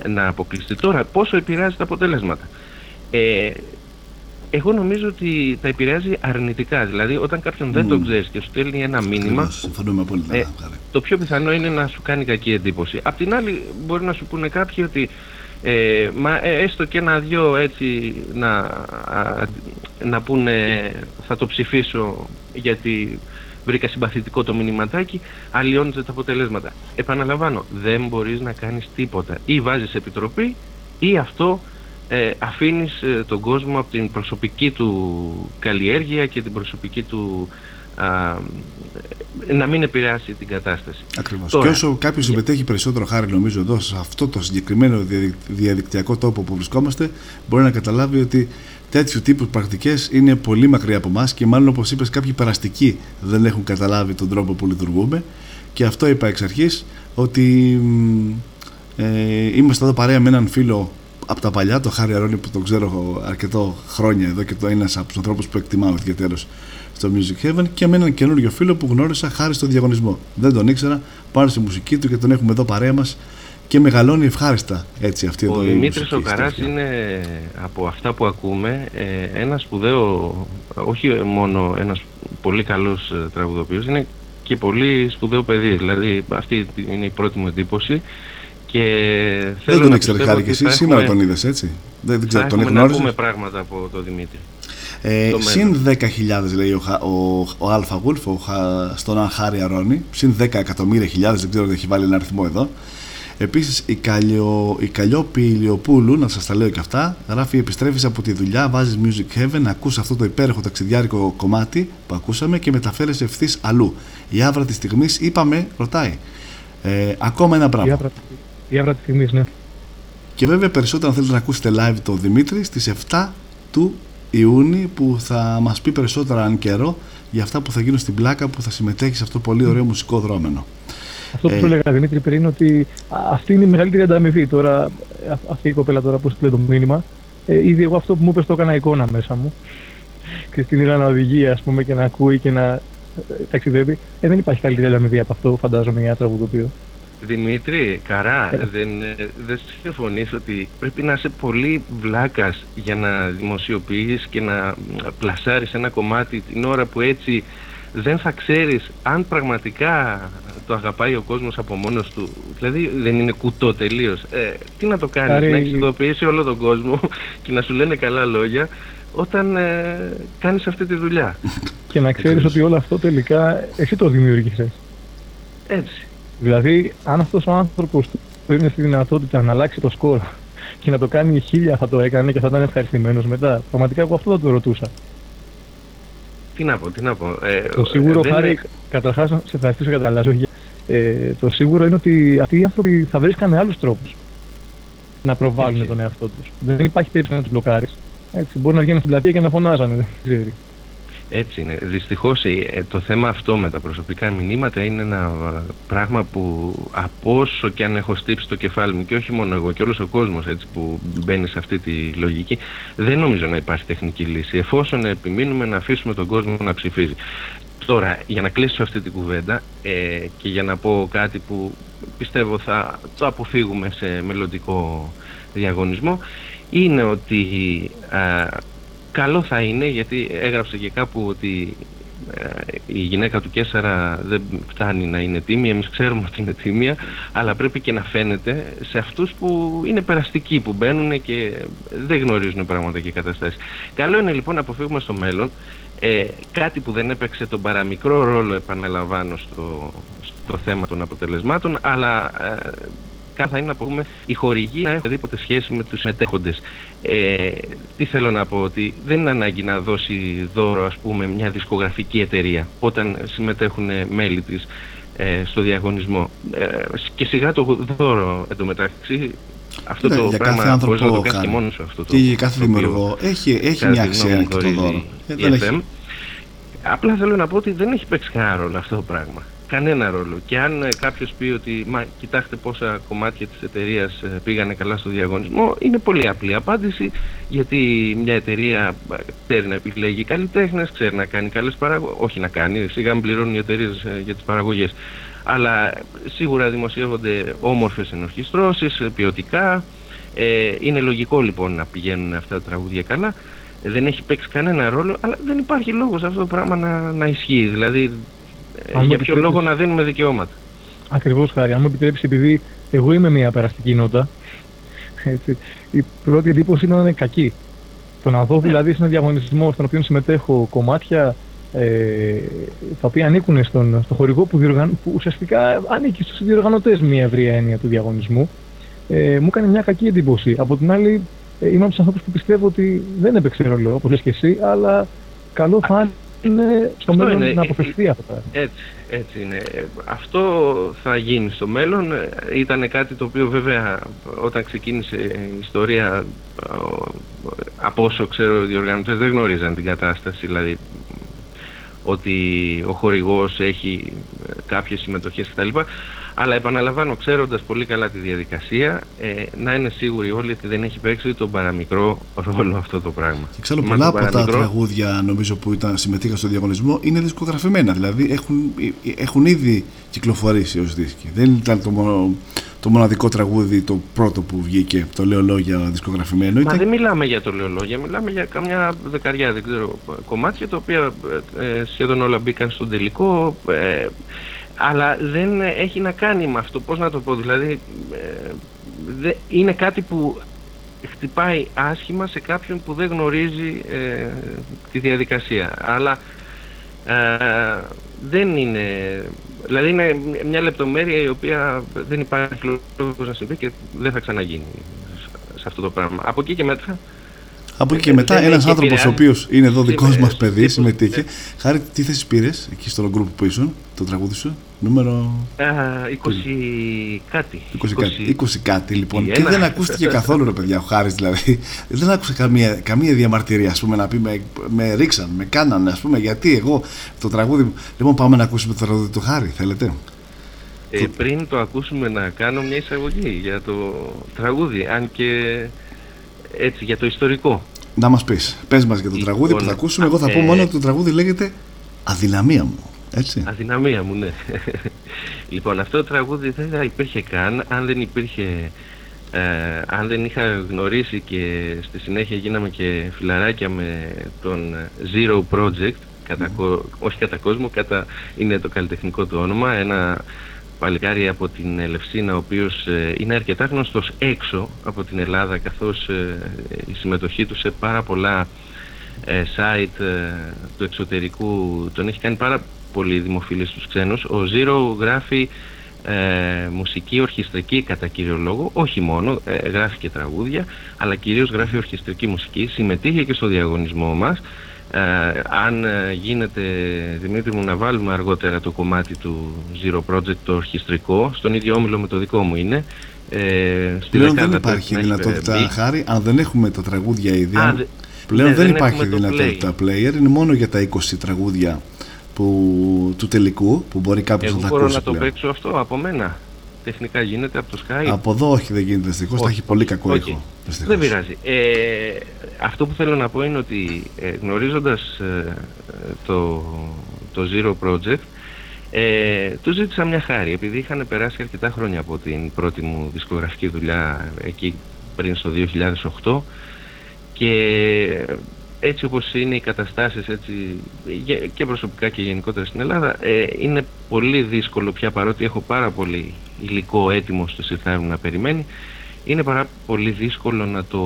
S14: να αποκλειστεί. Τώρα, πόσο επηρεάζει τα αποτελέσματα. Ε, εγώ νομίζω ότι τα επηρεάζει αρνητικά. Δηλαδή, όταν κάποιον δεν το ξέρεις και σου στέλνει ένα μήνυμα.
S7: Συμφωνούμε πολύ. Ε,
S14: το πιο πιθανό είναι να σου κάνει κακή εντύπωση. Απ' την άλλη, μπορεί να σου πούνε κάποιοι ότι ε, μα ε, έστω και ένα-δυο έτσι να, να πούνε θα το ψηφίσω γιατί βρήκα συμπαθητικό το μηνυματάκι, αλλοιώνεται τα αποτελέσματα. Επαναλαμβάνω, δεν μπορείς να κάνεις τίποτα. Ή βάζεις επιτροπή ή αυτό ε, αφήνεις ε, τον κόσμο από την προσωπική του καλλιέργεια και την προσωπική του α, να μην επηρεάσει την κατάσταση.
S7: Ακριβώς. και όσο κάποιος συμμετέχει περισσότερο χάρη νομίζω εδώ σε αυτό το συγκεκριμένο διαδικτυακό τόπο που βρισκόμαστε μπορεί να καταλάβει ότι τέτοιου τύπους πρακτικές είναι πολύ μακριά από εμάς και μάλλον όπως είπες, κάποιοι περαστικοί δεν έχουν καταλάβει τον τρόπο που λειτουργούμε. Και αυτό είπα εξ αρχής ότι ε, είμαστε εδώ παρέα με έναν φίλο από τα παλιά, το Χάρη Αρώνη που τον ξέρω αρκετό χρόνια εδώ και το είναι από τους ανθρώπους που εκτιμάω ιδιαίτερω στο Music Heaven και με έναν καινούριο φίλο που γνώρισα χάρη στο διαγωνισμό. Δεν τον ήξερα, πάνω στη μουσική του και τον έχουμε εδώ παρέα μας και μεγαλώνει ευχάριστα έτσι αυτή
S14: Ο Δημήτρης ο Καράς είναι από αυτά που ακούμε ε, ένας σπουδαίο, όχι μόνο ένας πολύ καλός ε, τραγουδοποιός, είναι και πολύ σπουδαίο παιδί. Δηλαδή αυτή είναι η πρώτη μου εντύπωση. Και
S7: δεν τον ήξερε χάρη και εσύ, σήμερα τον είδες έτσι; Δεν, δεν ξέρω, τον
S14: εγνώριζες. Να πούμε πράγματα από τον Δημήτρη.
S7: Ε, συν 10.000 λέει ο, ο, ο Αλφα Γουλφ, ο, στον Χάρη Αρώνη. Συν 10 εκατομμύρια χιλιάδες, δεν ξέρω αν έχει βάλει ένα αριθμό εδώ. Επίσης η, Καλλιο, η Καλλιόπη Ηλιοπούλου, να σας τα λέω και αυτά, γράφει: Επιστρέφεις από τη δουλειά, βάζεις Music Heaven, ακούς αυτό το υπέροχο ταξιδιάρικο κομμάτι που ακούσαμε και μεταφέρεσαι ευθύς αλλού. Η άβρα της στιγμής, είπαμε, ρωτάει. Ε, ακόμα ένα πράγμα.
S6: Η άβρα, της στιγμής, ναι.
S7: Και βέβαια περισσότερο αν θέλετε να ακούσετε live το Δημήτρη στις 7 του Ιούνιου που θα μας πει περισσότερα αν καιρό για αυτά που θα γίνουν στην πλάκα που θα συμμετέχει σε αυτό το πολύ ωραίο μουσικό δρόμενο.
S6: Αυτό που ε, σου έλεγα Δημήτρη πριν ότι αυτή είναι η μεγαλύτερη ανταμοιβή τώρα. Αυτή η κοπέλα τώρα που στείλε το μήνυμα. Ε, ήδη εγώ αυτό που μου είπες το έκανα εικόνα μέσα μου. Και στην είδα να οδηγεί ας πούμε και να ακούει και να ε, ταξιδεύει. Ε, δεν υπάρχει καλύτερη ανταμοιβή από αυτό φαντάζομαι για τραγουδοποιό.
S14: Δημήτρη, καρά, ε. δεν, δεν συμφωνείς ότι πρέπει να είσαι πολύ βλάκας για να δημοσιοποιείς και να πλασάρεις ένα κομμάτι την ώρα που έτσι δεν θα ξέρεις αν πραγματικά το αγαπάει ο κόσμος από μόνος του. Δηλαδή δεν είναι κουτό τελείως. Ε, τι να το κάνεις, Άρα... να ειδοποιήσει όλο τον κόσμο και να σου λένε καλά λόγια όταν ε, κάνεις αυτή τη δουλειά.
S6: Και να ξέρεις ότι όλο αυτό τελικά εσύ το δημιούργησες.
S14: Έτσι.
S6: Δηλαδή αν αυτός ο άνθρωπος είναι στη δυνατότητα να αλλάξει το σκορ και να το κάνει χίλια θα το έκανε και θα ήταν ευχαριστημένος μετά. Πραγματικά εγώ αυτό θα το ρωτούσα.
S14: Τι να πω, τι να πω. Ε,
S6: το σίγουρο, δεν... Χάρη, καταρχάς, σε ευχαριστήσω για τα λόγια. Ε, το σίγουρο είναι ότι αυτοί οι άνθρωποι θα βρίσκαν άλλους τρόπους να προβάλλουν Έτσι. τον εαυτό τους. Δεν υπάρχει περίπτωση να τους μπλοκάρεις. Έτσι, μπορεί να βγαίνουν στην πλατεία και να φωνάζανε. Δεν ξέρει.
S14: Έτσι είναι. Δυστυχώς ε, το θέμα αυτό με τα προσωπικά μηνύματα είναι ένα πράγμα που από όσο και αν έχω στύψει το κεφάλι μου και όχι μόνο εγώ και όλος ο κόσμος που μπαίνει σε αυτή τη λογική, δεν νομίζω να υπάρχει τεχνική λύση. Εφόσον επιμείνουμε να αφήσουμε τον κόσμο να ψηφίζει. Τώρα, για να κλείσω αυτή την κουβέντα ε, και για να πω κάτι που πιστεύω θα το αποφύγουμε σε μελλοντικό διαγωνισμό, είναι ότι καλό θα είναι γιατί έγραψε και κάπου ότι ε, η γυναίκα του Κέσσαρα δεν φτάνει να είναι τίμια, εμείς ξέρουμε ότι είναι τίμια, αλλά πρέπει και να φαίνεται σε αυτούς που είναι περαστικοί, που μπαίνουν και δεν γνωρίζουν πράγματα και καταστάσεις. Καλό είναι λοιπόν να αποφύγουμε στο μέλλον ε, κάτι που δεν έπαιξε τον παραμικρό ρόλο, επαναλαμβάνω, στο, στο θέμα των αποτελεσμάτων, αλλά ε, θα είναι να πούμε η χορηγή να έχει οποιαδήποτε σχέση με τους μετέχοντες. Ε, τι θέλω να πω, ότι δεν είναι ανάγκη να δώσει δώρο ας πούμε μια δισκογραφική εταιρεία όταν συμμετέχουν μέλη της ε, στο διαγωνισμό. Ε, και σιγά το δώρο εντωμεταξύ αυτό
S7: ναι,
S14: το
S7: για
S14: πράγμα
S7: κάθε άνθρωπο
S14: να το κάνει και μόνος αυτό
S7: το, και για κάθε δημιουργό έχει, έχει μια αξία και το δώρο.
S14: Ε, Απλά θέλω να πω ότι δεν έχει παίξει κανένα ρόλο αυτό το πράγμα. Κανένα ρόλο. Και αν ε, κάποιος πει ότι μα κοιτάξτε πόσα κομμάτια της εταιρείας ε, πήγανε καλά στο διαγωνισμό, είναι πολύ απλή απάντηση γιατί μια εταιρεία ε, ξέρει να επιλέγει καλλιτέχνες, ξέρει να κάνει καλές παραγωγέ. Όχι να κάνει, σιγά μην πληρώνουν οι εταιρείες για τις παραγωγές. Αλλά σίγουρα δημοσιεύονται όμορφες ενορχιστρώσεις, ποιοτικά. Ε, είναι λογικό λοιπόν να πηγαίνουν αυτά τα τραγούδια καλά. δεν έχει παίξει κανένα ρόλο, αλλά δεν υπάρχει λόγος αυτό το πράγμα να, να ισχύει. Δηλαδή, ε, για ποιο λόγο να δίνουμε δικαιώματα.
S6: Ακριβώς χάρη. Αν μου επιτρέψει, επειδή εγώ είμαι μια περαστική νότα, έτσι, η πρώτη εντύπωση είναι να είναι κακή. Το να δω δηλαδή σε ένα διαγωνισμό στον οποίο συμμετέχω κομμάτια ε, τα οποία ανήκουν στον, στο χορηγό που, διοργαν, που ουσιαστικά ανήκει στους διοργανωτές μια ευρία έννοια του διαγωνισμού ε, μου έκανε μια κακή εντύπωση. Από την άλλη ε, είμαι από τους ανθρώπους που πιστεύω ότι δεν έπαιξε ρόλο όπως λες και εσύ αλλά καλό θα είναι στο αυτό μέλλον είναι. να αποφευθεί αυτό.
S14: Έτσι, έτσι είναι. Αυτό θα γίνει στο μέλλον. Ήταν κάτι το οποίο βέβαια όταν ξεκίνησε η ιστορία από όσο ξέρω οι διοργανωτές δεν γνωρίζαν την κατάσταση. Δηλαδή ότι ο χορηγός έχει κάποιες συμμετοχές κτλ. Αλλά επαναλαμβάνω, ξέροντας πολύ καλά τη διαδικασία, ε, να είναι σίγουροι όλοι ότι δεν έχει παίξει τον παραμικρό ρόλο αυτό το πράγμα.
S7: Και ξέρω πολλά από τα τραγούδια νομίζω που ήταν, συμμετείχαν στο διαγωνισμό είναι δισκογραφημένα. Δηλαδή έχουν, ε, έχουν ήδη κυκλοφορήσει ως δίσκοι. Δεν ήταν το μόνο το μοναδικό τραγούδι, το πρώτο που βγήκε, το λέω λόγια δισκογραφημένο.
S14: Μα δεν μιλάμε για το λέω λόγια, μιλάμε για καμιά δεκαριά, δεν ξέρω, κομμάτια τα οποία ε, σχεδόν όλα μπήκαν στον τελικό. Ε, αλλά δεν έχει να κάνει με αυτό, πώς να το πω, δηλαδή ε, είναι κάτι που χτυπάει άσχημα σε κάποιον που δεν γνωρίζει ε, τη διαδικασία. Αλλά ε, δεν είναι, δηλαδή είναι μια λεπτομέρεια η οποία δεν υπάρχει λόγος να συμβεί και δεν θα ξαναγίνει σε αυτό το πράγμα. Από εκεί και μετά
S7: από εκεί και μετά, ένας άνθρωπος ο οποίος είναι εδώ δικός μας παιδί, συμμετείχε. Χάρη, τι θέση πήρες εκεί στο γκρουπ που ήσουν, το τραγούδι σου, νούμερο.
S14: 20 κάτι.
S7: 20 κάτι, 20 κάτι λοιπόν. Και δεν ακούστηκε καθόλου, ρε παιδιά, ο Χάρης δηλαδή. Δεν άκουσε καμία, καμία διαμαρτυρία, ας πούμε, να πει με, με ρίξαν, με κάνανε, ας πούμε, γιατί εγώ το τραγούδι. Λοιπόν, πάμε να ακούσουμε το τραγούδι του Χάρη, θέλετε;
S14: Ε, πριν το ακούσουμε να κάνω μια εισαγωγή για το τραγούδι, αν και έτσι για το ιστορικό.
S7: Να μας πεις, πες μας για το λοιπόν, τραγούδι που θα ακούσουμε, εγώ θα πω ε, μόνο ότι το τραγούδι λέγεται «Αδυναμία μου». Έτσι.
S14: Αδυναμία μου, ναι. λοιπόν, αυτό το τραγούδι δεν θα υπήρχε καν αν δεν υπήρχε ε, αν δεν είχα γνωρίσει και στη συνέχεια γίναμε και φιλαράκια με τον Zero Project, κατά, όχι κατά κόσμο, κατά, είναι το καλλιτεχνικό του όνομα, ένα παλικάρι από την Ελευσίνα ο οποίος ε, είναι αρκετά γνωστός έξω από την Ελλάδα καθώς ε, η συμμετοχή του σε πάρα πολλά ε, site του εξωτερικού τον έχει κάνει πάρα πολύ δημοφιλή στους ξένους. Ο Zero γράφει μουσική ορχιστρική κατά κύριο λόγο όχι μόνο, γράφει και τραγούδια αλλά κυρίως γράφει ορχιστρική μουσική συμμετείχε και στο διαγωνισμό μας. Ε, αν ε, γίνεται Δημήτρη μου να βάλουμε αργότερα το κομμάτι του Zero Project το ορχιστρικό στον ίδιο όμιλο με το δικό μου είναι
S7: ε, πλέον δεν υπάρχει δυνατότητα χάρη αν δεν έχουμε τα τραγούδια ήδη Α, πλέον ναι, δεν, δεν υπάρχει δυνατότητα play. player είναι μόνο για τα 20 τραγούδια που, του τελικού που μπορεί κάποιος
S14: να
S7: τα
S14: ακούσει
S7: μπορώ
S14: να το παίξω αυτό από μένα τεχνικά γίνεται από το Skype.
S7: Από εδώ όχι δεν γίνεται δυστυχώς, θα έχει πολύ κακό okay. ήχο.
S14: Δεν πειράζει. Ε, αυτό που θέλω να πω είναι ότι ε, γνωρίζοντας ε, το, το Zero Project ε, του ζήτησα μια χάρη επειδή είχαν περάσει αρκετά χρόνια από την πρώτη μου δισκογραφική δουλειά εκεί πριν στο 2008 και έτσι όπως είναι οι καταστάσεις έτσι, και προσωπικά και γενικότερα στην Ελλάδα ε, είναι πολύ δύσκολο πια παρότι έχω πάρα πολύ υλικό έτοιμο στο σιρτάρι να περιμένει είναι πάρα πολύ δύσκολο να το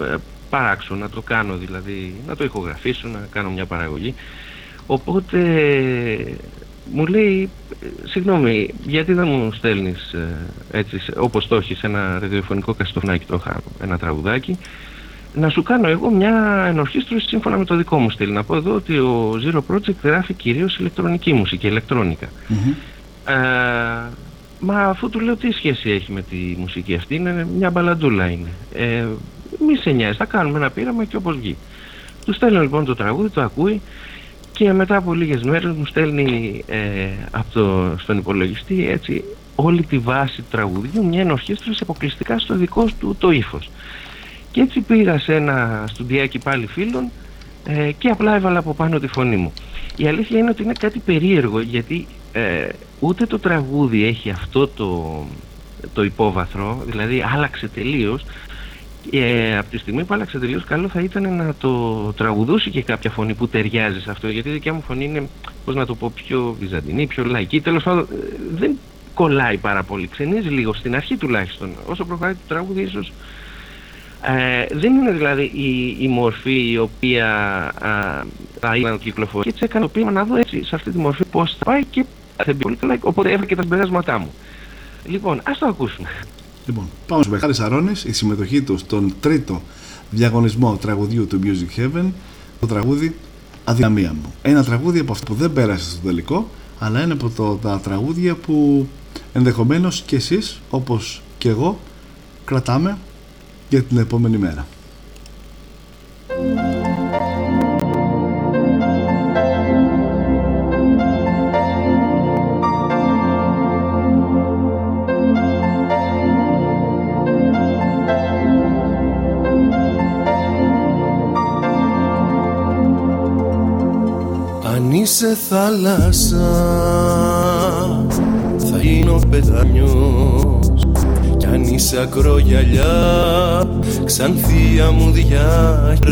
S14: ε, παράξω, να το κάνω δηλαδή, να το ηχογραφήσω, να κάνω μια παραγωγή. Οπότε μου λέει συγγνώμη γιατί δεν μου στέλνεις ε, έτσι όπως το έχεις ένα ραδιοφωνικό καστοφνάκι το είχα ένα τραγουδάκι να σου κάνω εγώ μια ενορχίστρωση σύμφωνα με το δικό μου στυλ. Να πω εδώ ότι ο Zero Project γράφει κυρίως ηλεκτρονική μουσική, ηλεκτρόνικα. Ε, μα αφού του λέω τι σχέση έχει με τη μουσική αυτή, είναι μια μπαλαντούλα είναι. Ε, μη σε νοιάζει, θα κάνουμε ένα πείραμα και όπως βγει. Του στέλνω λοιπόν το τραγούδι, το ακούει και μετά από λίγες μέρες μου στέλνει ε, από το, στον υπολογιστή έτσι όλη τη βάση του τραγουδιού μια ενορχίστρωση αποκλειστικά στο δικό του το ύφος. Και έτσι πήγα σε ένα στουντιάκι πάλι φίλων ε, και απλά έβαλα από πάνω τη φωνή μου. Η αλήθεια είναι ότι είναι κάτι περίεργο γιατί ε, ούτε το τραγούδι έχει αυτό το, το υπόβαθρο, δηλαδή άλλαξε τελείως ε, από τη στιγμή που άλλαξε τελείως, καλό θα ήταν να το τραγουδούσει και κάποια φωνή που ταιριάζει σε αυτό. Γιατί η δικιά μου φωνή είναι, πώς να το πω, πιο βυζαντινή, πιο λαϊκή. Τέλος πάντων, ε, δεν κολλάει πάρα πολύ. Ξενίζει λίγο στην αρχή τουλάχιστον. Όσο προχωράει το τραγούδι, ίσως. Ε, δεν είναι δηλαδή η, η μορφή η οποία α, θα ήθελα να κυκλοφορεί. Και έτσι έκανα το πείμα να δω έτσι σε αυτή τη μορφή πώς θα πάει και θα μπει πολύ καλά. Οπότε έφερε και τα συμπεράσματά μου. Λοιπόν, ας το ακούσουμε.
S7: Λοιπόν, πάμε στο Μεχάρη Αρώνης, η συμμετοχή του στον τρίτο διαγωνισμό τραγουδιού του Music Heaven, το τραγούδι Αδυναμία μου. Ένα τραγούδι από αυτό που δεν πέρασε στο τελικό, αλλά είναι από το, τα τραγούδια που ενδεχομένως και εσείς, όπως και εγώ, κρατάμε για την επόμενη μέρα.
S15: είσαι θάλασσα θα γίνω πετανιός κι αν είσαι ακρογιαλιά ξανθία μου διάχραχος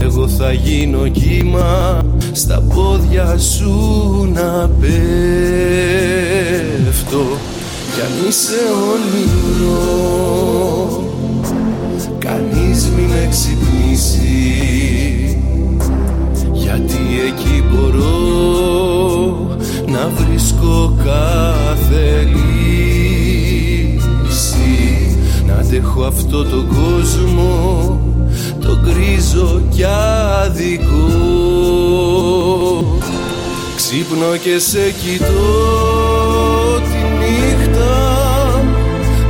S15: εγώ θα γίνω κύμα στα πόδια σου να πέφτω. Κι αν είσαι όνειρος κανείς μην εξυπνήσει γιατί εκεί μπορώ να βρίσκω κάθε λύση. Να αντέχω αυτό το κόσμο το γκρίζο κι αδικό Ξύπνω και σε κοιτώ τη νύχτα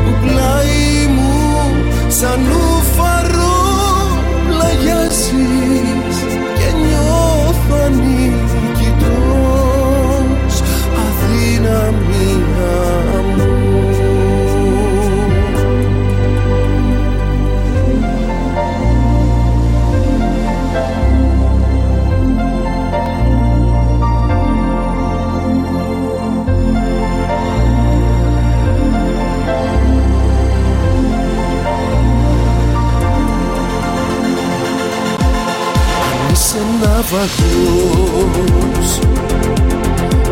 S15: που πλάι μου σαν ουφαρό πλαγιάζεις ανίκητος ναυαγός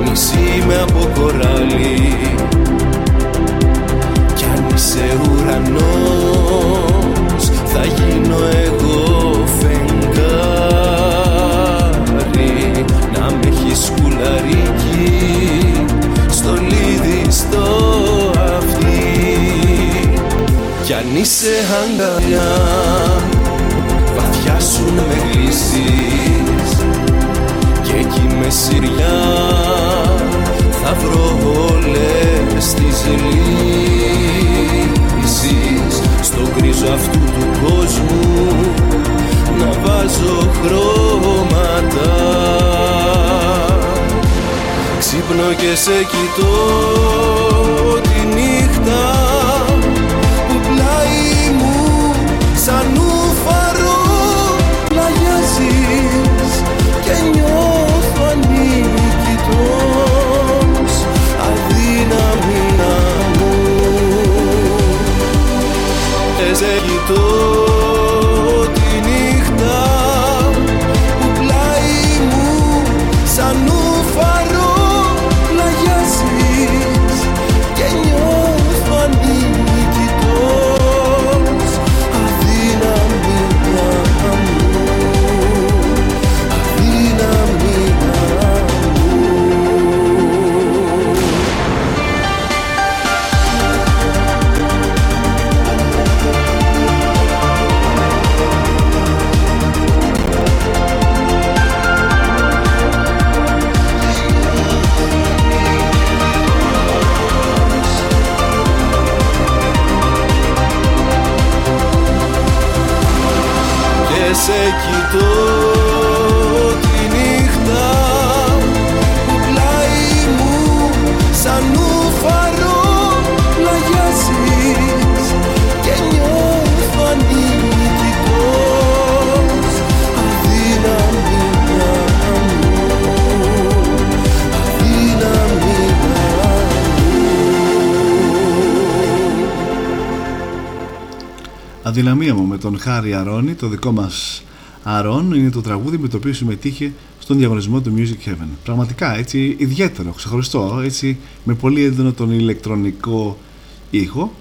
S15: Μισή με από κοράλι. Κι αν είσαι ουρανός Θα γίνω εγώ φεγγάρι. Να με έχεις σκουλαρίκι Στο λίδι στο αυτί Κι αν είσαι αγκαλιά βαθιά σου με γλύσεις και εκεί με σειριά θα βρω όλες τις λύσεις. Στο γκρίζο αυτού του κόσμου να βάζω χρώματα. Ξύπνω και σε κοιτώ τη νύχτα και
S7: Αδυναμία μου με τον Χάρη Αρώνη, το δικό μας Αρών, είναι το τραγούδι με το οποίο συμμετείχε στον διαγωνισμό του Music Heaven. Πραγματικά έτσι ιδιαίτερο, ξεχωριστό, έτσι με πολύ έντονο τον ηλεκτρονικό ήχο.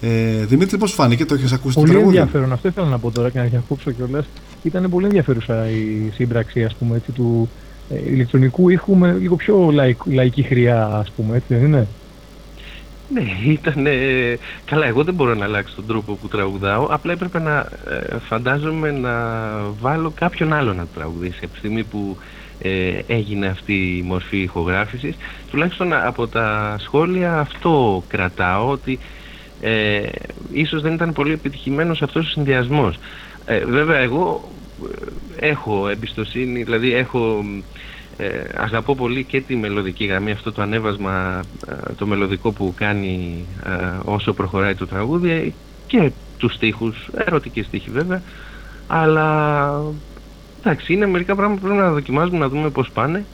S7: Ε, Δημήτρη, πώς φάνηκε, το έχεις ακούσει
S6: πολύ
S7: το τραγούδι;
S6: Πολύ ενδιαφέρον. Αυτό ήθελα να πω τώρα και να διακόψω κιόλας. Ήταν πολύ ενδιαφέρουσα η σύμπραξη ας πούμε, έτσι, του ε, ηλεκτρονικού ήχου με λίγο πιο λαϊκ, λαϊκή χρειά, ας πούμε, έτσι δεν είναι;
S14: Ναι, ήταν. καλά, εγώ δεν μπορώ να αλλάξω τον τρόπο που τραγουδάω. Απλά έπρεπε να ε, φαντάζομαι να βάλω κάποιον άλλο να τραγουδήσει από τη στιγμή που ε, έγινε αυτή η μορφή ηχογράφησης. Τουλάχιστον από τα σχόλια αυτό κρατάω ότι ε, ίσως δεν ήταν πολύ επιτυχημένος αυτός ο συνδυασμός. Ε, βέβαια εγώ ε, έχω εμπιστοσύνη, δηλαδή έχω ε, αγαπώ πολύ και τη μελωδική γραμμή, αυτό το ανέβασμα το μελωδικό που κάνει όσο προχωράει το τραγούδι και τους στίχους, ερωτικές στίχοι βέβαια, αλλά εντάξει είναι μερικά πράγματα που πρέπει να δοκιμάζουμε να δούμε πώς πάνε.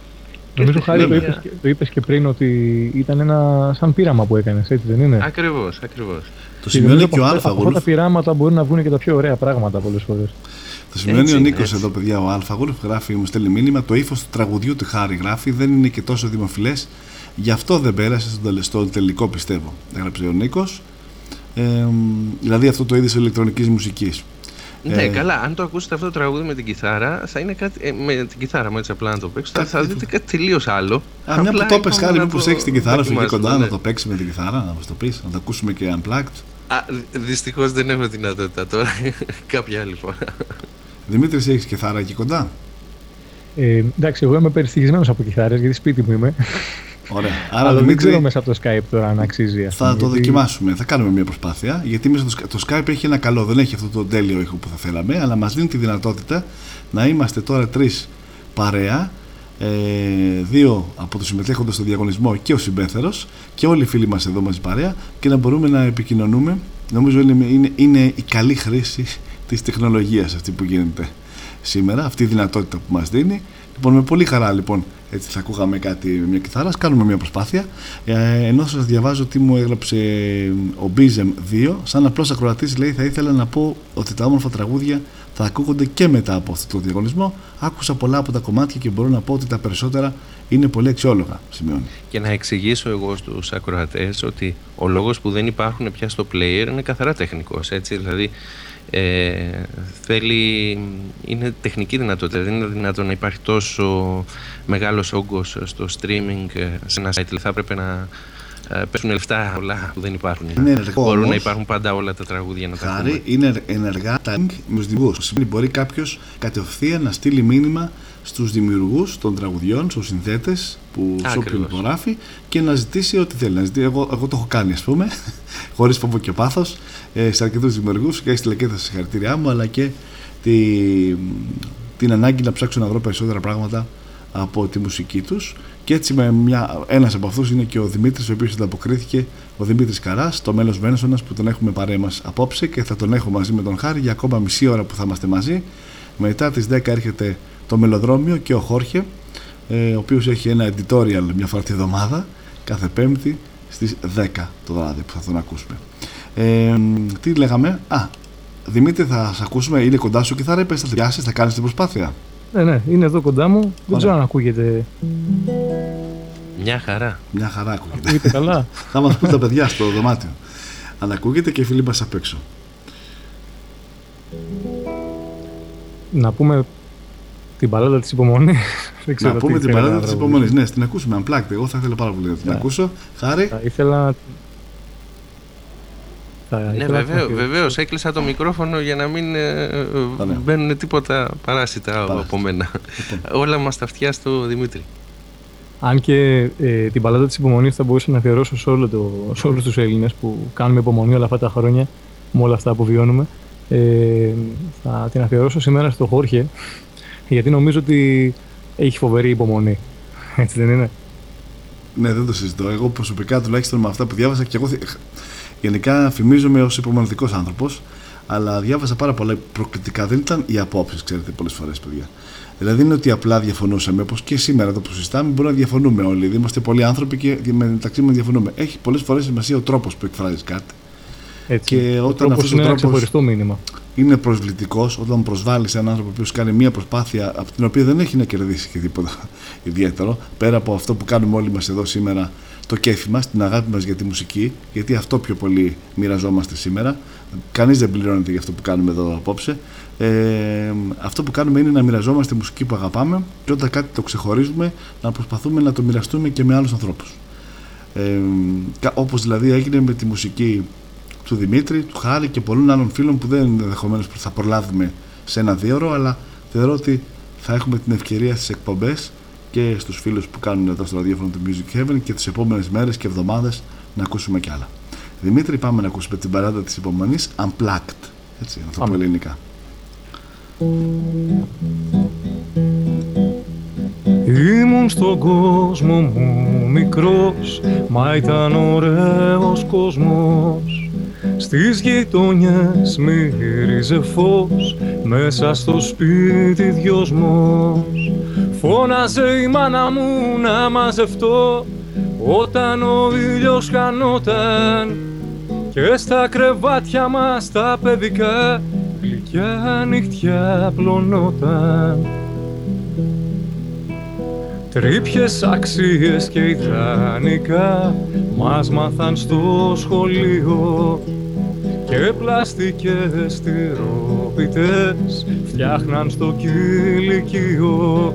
S6: Νομίζω χάρη το είπες, και, το είπες και πριν ότι ήταν ένα σαν πείραμα που έκανες, έτσι δεν είναι;
S14: Ακριβώς, ακριβώς.
S7: Το σημαίνει και ο Αλφα.
S6: Από αυτά τα πειράματα μπορούν να βγουν και τα πιο ωραία πράγματα πολλές φορές.
S7: Το σημαίνει ο Νίκος εδώ, παιδιά, ο Αλφαγούρ γράφει, μου στέλνει μήνυμα. Το ύφος του τραγουδιού του Χάρη γράφει δεν είναι και τόσο δημοφιλές. Γι' αυτό δεν πέρασε στον τελικό, πιστεύω. Έγραψε ο Νίκος. Ε, δηλαδή αυτό το είδο ηλεκτρονικής μουσικής.
S14: Ναι, ε, καλά. Αν το ακούσετε αυτό το τραγούδι με την κιθάρα, θα είναι κάτι. Ε, με την κιθάρα μου έτσι απλά να το παίξω, θα, θα δείτε κάτι τελείως άλλο.
S7: Α, μια που το πες χάρη, μήπως έχεις την κιθάρα σου εκεί κοντά ναι. να το παίξεις με την κιθάρα, να μας το πεις, να το ακούσουμε και unplugged.
S14: Α, δυστυχώς δεν έχω δυνατότητα τώρα. Κάποια άλλη φορά.
S7: Δημήτρης, έχεις κιθάρα εκεί κοντά;
S6: Ε, εντάξει, εγώ είμαι περιστοιχισμένος από κιθάρες γιατί σπίτι μου είμαι.
S7: Ωραία.
S6: Άρα, Αλλά Δημήτρη, δεν ξέρω μέσα από το Skype τώρα αν αξίζει.
S7: Θα το γιατί... δοκιμάσουμε. Θα κάνουμε μια προσπάθεια. Γιατί μέσα το, το Skype έχει ένα καλό. Δεν έχει αυτό το τέλειο ήχο που θα θέλαμε. Αλλά μας δίνει τη δυνατότητα να είμαστε τώρα τρεις παρέα. Ε, δύο από τους συμμετέχοντες στο διαγωνισμό και ο συμπέθερος και όλοι οι φίλοι μας εδώ μαζί παρέα και να μπορούμε να επικοινωνούμε. Νομίζω είναι, είναι, είναι η καλή χρήση της τεχνολογίας αυτή που γίνεται σήμερα, αυτή η δυνατότητα που μας δίνει. Λοιπόν, με πολύ χαρά λοιπόν έτσι θα ακούγαμε κάτι με μια κιθάρα, κάνουμε μια προσπάθεια. Ε, ενώ σας διαβάζω τι μου έγραψε ο Μπίζεμ 2, σαν απλός ακροατής λέει, θα ήθελα να πω ότι τα όμορφα τραγούδια θα ακούγονται και μετά από αυτό το διαγωνισμό. Άκουσα πολλά από τα κομμάτια και μπορώ να πω ότι τα περισσότερα είναι πολύ αξιόλογα. Σημειώνει.
S14: Και να εξηγήσω εγώ στους ακροατές ότι ο λόγος που δεν υπάρχουν πια στο player είναι καθαρά τεχνικός. Δηλαδή, ε, θέλει, είναι τεχνική δυνατότητα. Δεν είναι δυνατόν να υπάρχει τόσο μεγάλος όγκος στο streaming ε, σε ένα site. Θα έπρεπε να ε, πέσουν λεφτά όλα που δεν υπάρχουν.
S7: Είναι ενεργό,
S14: Μπορούν
S7: όμως,
S14: να υπάρχουν πάντα όλα τα τραγούδια να τα
S7: Χάρη, είναι ενεργά τα link με του δημιουργούς. Μπορεί κάποιος κατευθείαν να στείλει μήνυμα στους δημιουργούς των τραγουδιών, στους συνθέτες που σε όποιον υπογράφει και να ζητήσει ό,τι θέλει. Να ζητήσει, εγώ, εγώ το έχω κάνει, ας πούμε, χωρίς φόβο και πάθος, ε, σε αρκετούς δημιουργούς και έχεις τη στα συγχαρητήριά μου, αλλά και τη, την ανάγκη να ψάξω να βρω περισσότερα πράγματα από τη μουσική τους. Και έτσι με μια, ένας από αυτούς είναι και ο Δημήτρης ο οποίος ανταποκρίθηκε ο Δημήτρης Καράς, το μέλος Βένσονας που τον έχουμε παρέα μας απόψε και θα τον έχω μαζί με τον Χάρη για ακόμα μισή ώρα που θα είμαστε μαζί. Μετά τις 10 έρχεται το Μελοδρόμιο και ο Χόρχε ε, ο οποίος έχει ένα editorial μια φορά τη εβδομάδα κάθε πέμπτη στις 10 το βράδυ που θα τον ακούσουμε ε, τι λέγαμε, α, Δημήτρη θα σε ακούσουμε, είναι κοντά σου και θα ρέπες, θα θα κάνεις την προσπάθεια
S6: ναι, ναι, είναι εδώ κοντά μου. Δεν ξέρω αν ακούγεται.
S14: Μια χαρά.
S7: Μια χαρά ακούγεται.
S6: Ακούγεται καλά.
S7: Θα μας πούν τα παιδιά στο δωμάτιο. Αν ακούγεται και οι φίλοι μας απ' έξω.
S6: Να πούμε την παλάτα της υπομονής.
S7: να πούμε την παλάτα της υπομονής. Ναι, την ακούσουμε. Αν πλάκτε, εγώ θα ήθελα πάρα πολύ να την ακούσω. Χάρη.
S6: Θα ήθελα
S14: ναι, βεβαίω, βεβαίως, έκλεισα το μικρόφωνο για να μην ε, μπαίνουν τίποτα παράσιτα από μένα. Λοιπόν. Όλα μας τα αυτιά στο Δημήτρη.
S6: Αν και ε, την παλάτα της υπομονής θα μπορούσα να αφιερώσω σε, όλο το, σε όλους τους Έλληνες που κάνουμε υπομονή όλα αυτά τα χρόνια με όλα αυτά που βιώνουμε. Ε, θα την αφιερώσω σήμερα στο Χόρχε γιατί νομίζω ότι έχει φοβερή υπομονή. Έτσι δεν είναι;
S7: Ναι, δεν το συζητώ. Εγώ προσωπικά τουλάχιστον με αυτά που διάβασα και εγώ Γενικά φημίζομαι ως υπομονετικός άνθρωπος, αλλά διάβασα πάρα πολλά προκλητικά. Δεν ήταν οι απόψεις, ξέρετε, πολλές φορές, παιδιά. Δηλαδή δεν είναι ότι απλά διαφωνούσαμε, όπως και σήμερα το που συζητάμε, μπορούμε να διαφωνούμε όλοι. Δηλαδή είμαστε πολλοί άνθρωποι και μεταξύ μας διαφωνούμε. Έχει πολλές φορές σημασία ο τρόπος που εκφράζεις κάτι.
S16: Έτσι.
S7: Και
S16: Ο
S7: όταν
S16: τρόπος
S7: αυτός ο
S16: είναι ένα
S7: τρόπος
S16: ξεχωριστό μήνυμα.
S7: Είναι προσβλητικός, όταν προσβάλλεις έναν άνθρωπο που κάνει μια προσπάθεια από την οποία δεν έχει να κερδίσει και τίποτα ιδιαίτερο, πέρα από αυτό που κάνουμε όλοι μας εδώ σήμερα, το κέφι μας, την αγάπη μας για τη μουσική, γιατί αυτό πιο πολύ μοιραζόμαστε σήμερα. Κανείς δεν πληρώνεται για αυτό που κάνουμε εδώ απόψε. Ε, αυτό που κάνουμε είναι να μοιραζόμαστε μουσική που αγαπάμε και όταν κάτι το ξεχωρίζουμε να προσπαθούμε να το μοιραστούμε και με άλλους ανθρώπους. Ε, όπως δηλαδή έγινε με τη μουσική του Δημήτρη, του Χάρη και πολλών άλλων φίλων που δεν ενδεχομένως θα προλάβουμε σε ένα δύο ώρο, αλλά θεωρώ ότι θα έχουμε την ευκαιρία στις εκπομπές και στους φίλους που κάνουν εδώ στο ραδιόφωνο του Music Heaven και τις επόμενες μέρες και εβδομάδες να ακούσουμε κι άλλα. Δημήτρη, πάμε να ακούσουμε την παράδα της υπομονής Unplugged. Έτσι, να το πω ελληνικά.
S6: Ήμουν στον κόσμο μου μικρός, μα ήταν ωραίος κόσμος. Στις γειτονιές μύριζε φως, μέσα στο σπίτι δυόσμος. Φώναζε η μάνα μου να μαζευτώ, όταν ο ήλιος χανόταν και στα κρεβάτια μας τα παιδικά γλυκιά νυχτιά πλωνόταν. Τρίπιες αξίες και ιδανικά μας μάθαν στο σχολείο και πλαστικές τυρόπιτες φτιάχναν στο κηλικείο.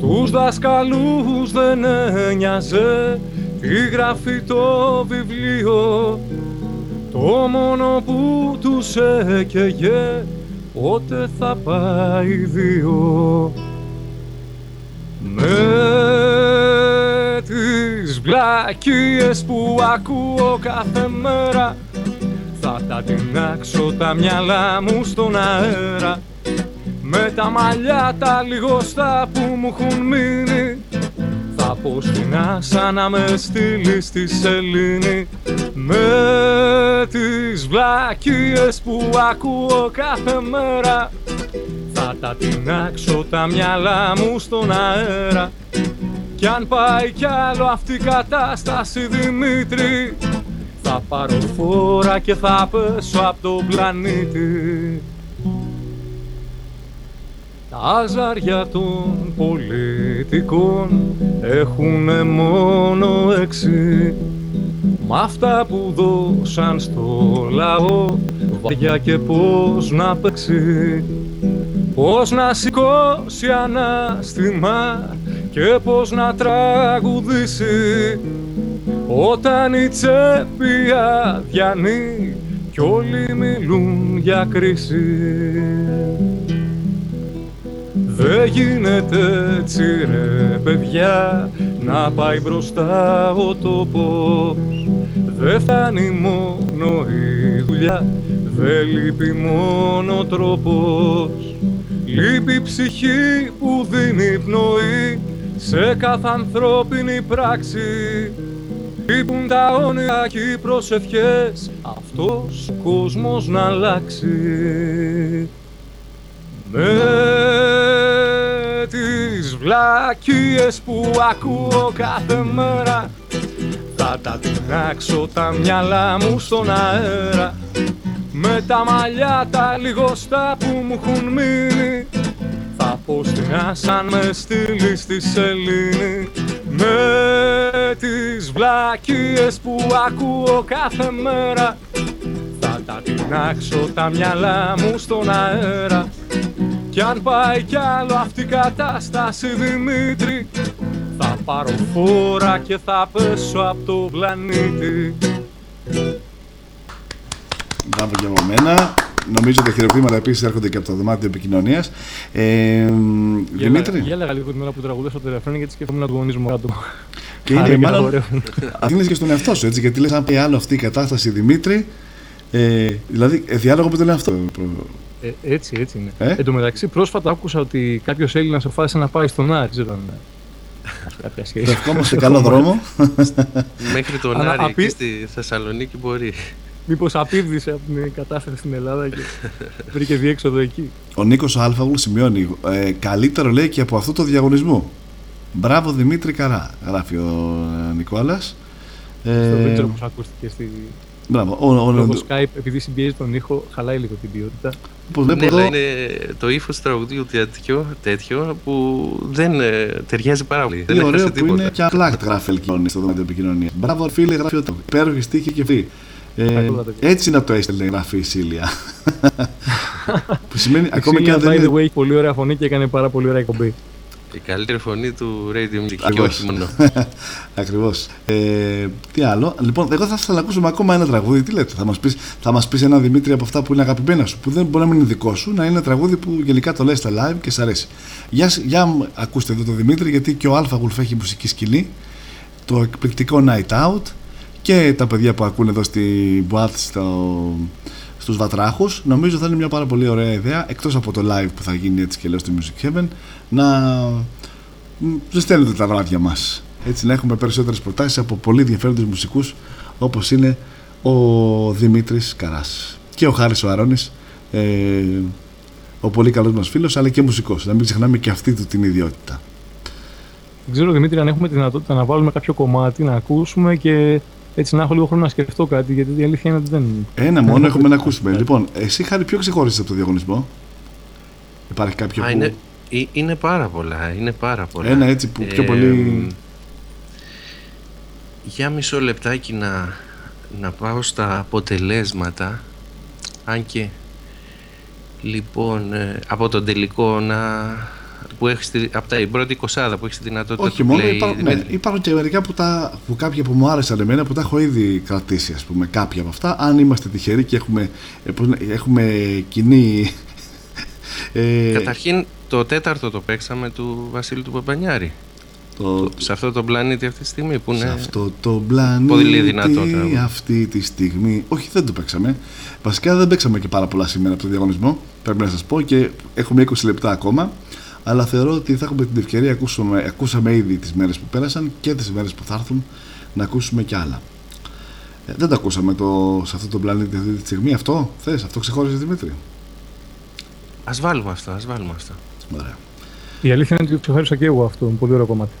S6: Τους δασκαλούς δεν ένοιαζε τι γράφει το βιβλίο. Το μόνο που τους έκαιγε πότε θα πάει δύο με τις βλακίες που ακούω κάθε μέρα θα τα τεινάξω τα μυαλά μου στον αέρα. Με τα μαλλιά τα λιγοστά που μου έχουν μείνει θα πω στην άσα να με στείλει στη σελήνη. Με τις βλακίες που ακούω κάθε μέρα θα τα τεινάξω τα μυαλά μου στον αέρα. Κι αν πάει κι άλλο αυτή η κατάσταση Δημήτρη θα πάρω φόρα και θα πέσω από τον πλανήτη. Τα ζάρια των πολιτικών έχουνε μόνο έξι Μ' αυτά που δώσαν στο λαό βαριά και πώς να παίξει Πώς να σηκώσει ανάστημα και πώς να τραγουδήσει Όταν η τσέπη αδιανεί κι όλοι μιλούν για κρίση. Δεν γίνεται έτσι ρε παιδιά να πάει μπροστά ο τόπος. Δεν φτάνει μόνο η δουλειά, δεν λείπει μόνο ο τρόπος Λείπει η ψυχή που δίνει πνοή σε κάθε ανθρώπινη πράξη. Λείπουν τα όνειρα και οι προσευχές αυτός ο κόσμος να αλλάξει. Με τις βλακίες που ακούω κάθε μέρα θα τα τεινάξω τα μυαλά μου στον αέρα με τα μαλλιά τα λιγοστά που μου έχουν μείνει θα πω στην άσα με στείλει στη σελήνη. Με τις βλακίες που ακούω κάθε μέρα θα τα τεινάξω τα μυαλά μου στον αέρα. Κι αν πάει κι άλλο αυτή η κατάσταση Δημήτρη Θα πάρω φόρα και θα πέσω από το πλανήτη
S7: Μπράβο και από μένα. Νομίζω τα χειροκρότηματα επίσης έρχονται και από το δωμάτιο επικοινωνίας. Ε, Δημήτρη;
S16: Γέλαγα λίγο την ώρα που τραγουδούσα το ρεφρέν γιατί σκέφτομαι να του γονεί μου κάτω.
S7: Και είναι μάλλον. Αφήνει και στον εαυτό σου έτσι, γιατί λες: Αν πάει άλλο αυτή η κατάσταση Δημήτρη. Ε, δηλαδή, ε, διάλογο που το λέει αυτό.
S16: Ε, έτσι, έτσι είναι. Ε; Εν τω μεταξύ, πρόσφατα άκουσα ότι κάποιος Έλληνας αποφάσισε να πάει στον Άρη. Δεν ήταν κάποια σχέση.
S7: Ευχόμαστε καλό δρόμο.
S14: Μέχρι τον Άρη, εκεί στη Θεσσαλονίκη μπορεί.
S16: Μήπως απίβδησε από την κατάσταση στην Ελλάδα και βρήκε διέξοδο εκεί.
S7: Ο Νίκος Αλφαγούλ σημειώνει. Ε, καλύτερο λέει και από αυτό το διαγωνισμό. Μπράβο Δημήτρη Καρά, γράφει ο ε, Νικόλας.
S16: Στο ε, βίντεο που ακούστηκε στη,
S6: Μπράβο. Ο, ο, ο, Skype, επειδή συμπιέζει τον ήχο, χαλάει λίγο την ποιότητα.
S14: Πώς ναι, εδώ... είναι το ύφος του τραγουδιού τέτοιο, τέτοιο που δεν ε, ταιριάζει πάρα πολύ.
S7: Είναι ωραίο που τίποτα. είναι και απλά γράφει ελκυόνι στο δωμάτιο επικοινωνίας. Μπράβο, φίλε, γράφει ο Υπέροχη τύχη και φύ. Ε, έτσι να το έστελνε γράφει η Σίλια.
S6: που σημαίνει ακόμα και αν δεν. By the way, έχει πολύ ωραία φωνή και έκανε πάρα πολύ ωραία εκπομπή.
S14: Η καλύτερη φωνή του Radio Music και όχι μόνο.
S7: Ακριβώς. Ε, τι άλλο; Λοιπόν, εγώ θα ήθελα να ακούσουμε ακόμα ένα τραγούδι. Τι λέτε, θα μας πει μας πεις ένα Δημήτρη από αυτά που είναι αγαπημένα σου, που δεν μπορεί να μην είναι δικό σου, να είναι ένα τραγούδι που γενικά το λες στα live και σ' αρέσει. Για, για ακούστε εδώ τον Δημήτρη, γιατί και ο Αλφα Γουλφ έχει μουσική σκηνή. Το εκπληκτικό Night Out και τα παιδιά που ακούνε εδώ στην Boat στο, στους Βατράχους νομίζω θα είναι μια πάρα πολύ ωραία ιδέα εκτός από το live που θα γίνει έτσι και λέω στη Music Heaven να ζεσταίνετε τα βράδια μας. Έτσι να έχουμε περισσότερες προτάσεις από πολύ ενδιαφέροντες μουσικούς όπως είναι ο Δημήτρης Καράς και ο Χάρης ο Αρώνης ε, ο πολύ καλός μας φίλος αλλά και μουσικός. Να μην ξεχνάμε και αυτή του την ιδιότητα.
S6: Δεν ξέρω Δημήτρη αν έχουμε τη δυνατότητα να βάλουμε κάποιο κομμάτι να ακούσουμε και έτσι να έχω λίγο χρόνο να σκεφτώ κάτι, γιατί η αλήθεια είναι ότι δεν.
S7: Ένα μόνο έχουμε να ακούσουμε. Λοιπόν, εσύ χάρη ποιο ξεχώρισες από το διαγωνισμό; Υπάρχει κάποιο
S14: Α, που. Είναι, είναι πάρα πολλά. Είναι πάρα πολλά.
S7: Ένα έτσι που πιο πολύ.
S14: Για μισό λεπτάκι να, να πάω στα αποτελέσματα. Αν και λοιπόν ε, από τον τελικό να, που έχεις, από τα πρώτη εικοσάδα που έχεις τη δυνατότητα
S7: Όχι, μόνο υπάρχουν, ναι, υπάρχουν και μερικά που, τα, που κάποια που μου άρεσαν εμένα που τα έχω ήδη κρατήσει, ας πούμε, κάποια από αυτά. Αν είμαστε τυχεροί και έχουμε, ε, έχουμε κοινή.
S14: Ε, Καταρχήν, το τέταρτο το παίξαμε του Βασίλη του Παπανιάρη. Το... Σε αυτό το πλανήτη αυτή τη στιγμή που είναι. Σε
S7: αυτό το πλανήτη πολύ δυνατό, αυτή τη στιγμή. Όχι, δεν το παίξαμε. Βασικά δεν παίξαμε και πάρα πολλά σήμερα από το διαγωνισμό. Πρέπει να σας πω και έχουμε 20 λεπτά ακόμα αλλά θεωρώ ότι θα έχουμε την ευκαιρία, ακούσαμε, ακούσαμε ήδη τις μέρες που πέρασαν και τις μέρες που θα έρθουν να ακούσουμε κι άλλα. Ε, δεν το ακούσαμε το, σε αυτό το πλανήτη αυτή τη στιγμή. Αυτό θες, αυτό ξεχώρισε Δημήτρη;
S14: Ας βάλουμε αυτό, ας βάλουμε αυτό.
S7: Ωραία.
S6: Η αλήθεια είναι ότι ξεχώρισα και εγώ αυτό, πολύ ωραίο κομμάτι.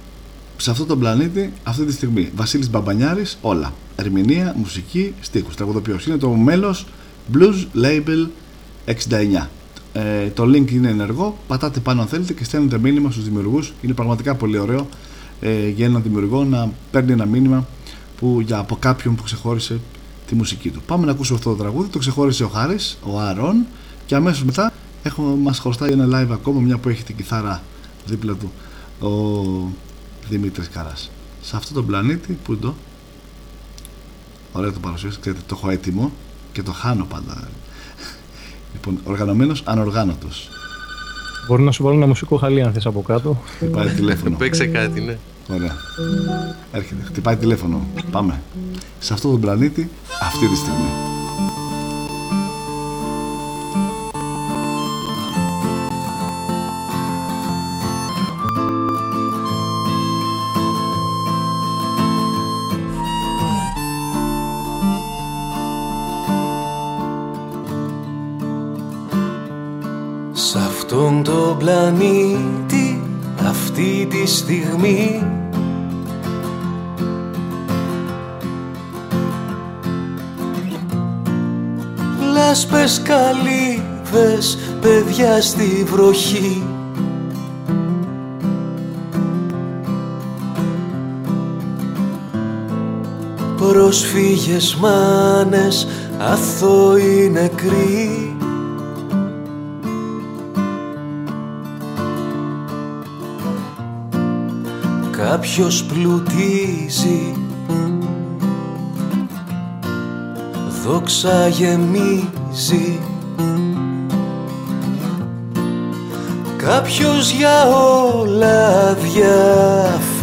S7: Σε αυτό το πλανήτη, αυτή τη στιγμή, Βασίλης Μπαμπανιάρης, όλα. Ερμηνεία, μουσική, στίχους, τραγουδοποιός. Είναι το μέλος Blues Label 69. Ε, το link είναι ενεργό. Πατάτε πάνω αν θέλετε και στέλνετε μήνυμα στους δημιουργούς. Είναι πραγματικά πολύ ωραίο ε, για έναν δημιουργό να παίρνει ένα μήνυμα που, για, από κάποιον που ξεχώρισε τη μουσική του. Πάμε να ακούσουμε αυτό το τραγούδι. Το ξεχώρισε ο Χάρης, ο Άρον. Και αμέσως μετά έχω, μας χρωστάει ένα live ακόμα μια που έχει την κιθάρα δίπλα του ο Δημήτρης Καράς. Σε αυτό το πλανήτη που το ωραίο το παρουσίαση, ξέρετε το έχω έτοιμο και το χάνω πάντα Λοιπόν, οργανωμένος ανοργάνωτος.
S6: Μπορεί να σου βάλω ένα μουσικό χαλί αν θες από κάτω.
S7: Χτυπάει τηλέφωνο.
S14: Παίξε κάτι, ναι.
S7: Ωραία. Έρχεται, χτυπάει τηλέφωνο. Πάμε. Σε αυτό τον πλανήτη αυτή τη στιγμή.
S15: Αυτόν τον πλανήτη αυτή τη στιγμή. Λάσπες καλύβες, παιδιά στη βροχή. Προσφύγες μάνες, αθώοι νεκροί κάποιος πλουτίζει. Δόξα γεμίζει. Κάποιος για όλα διαφορεί.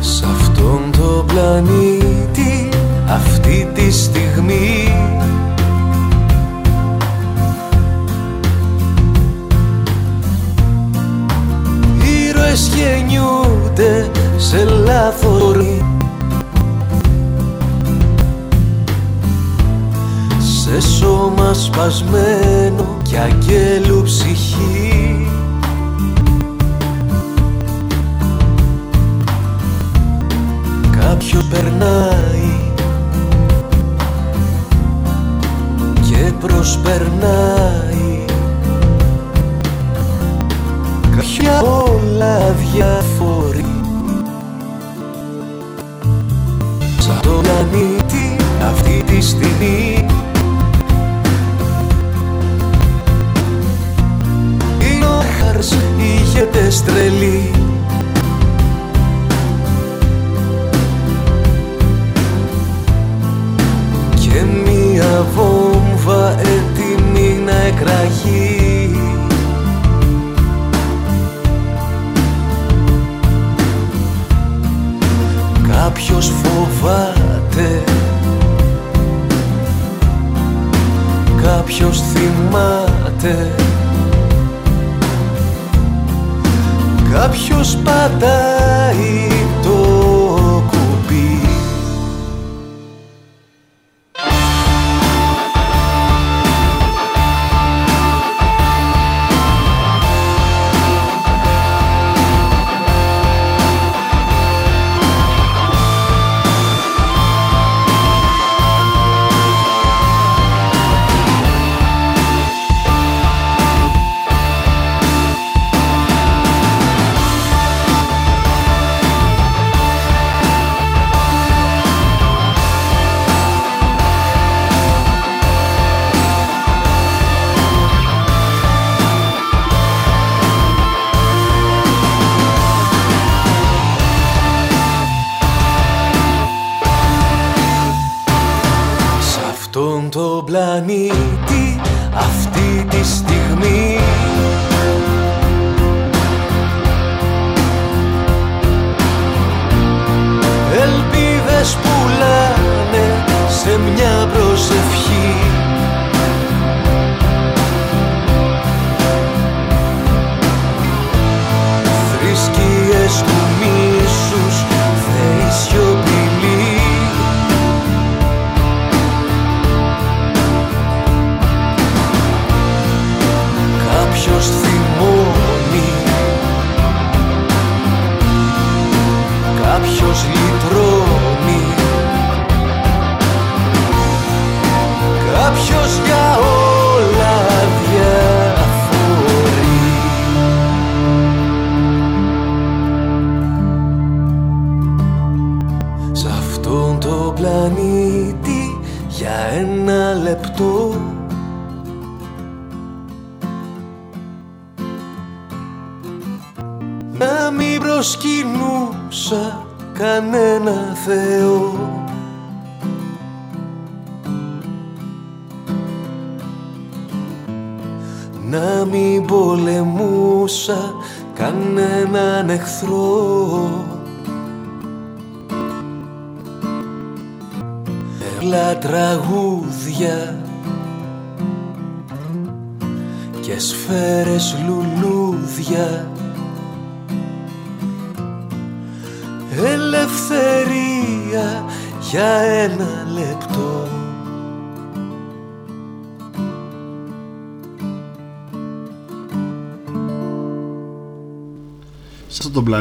S15: Σ' αυτόν τον πλανήτη αυτή τη στιγμή ποτέ σε λάθορη Σε σώμα σπασμένο και αγγέλου ψυχή. Κάποιος περνάει και προσπερνάει. Κάποια όλα διαφορά πλανήτη αυτή τη στιγμή. Είναι ο χάρς ηγέτες τρελή και μία βόμβα έτοιμη να εκραγεί Κάποιος φοβάται Κάποιος θυμάται. Κάποιος πατάει το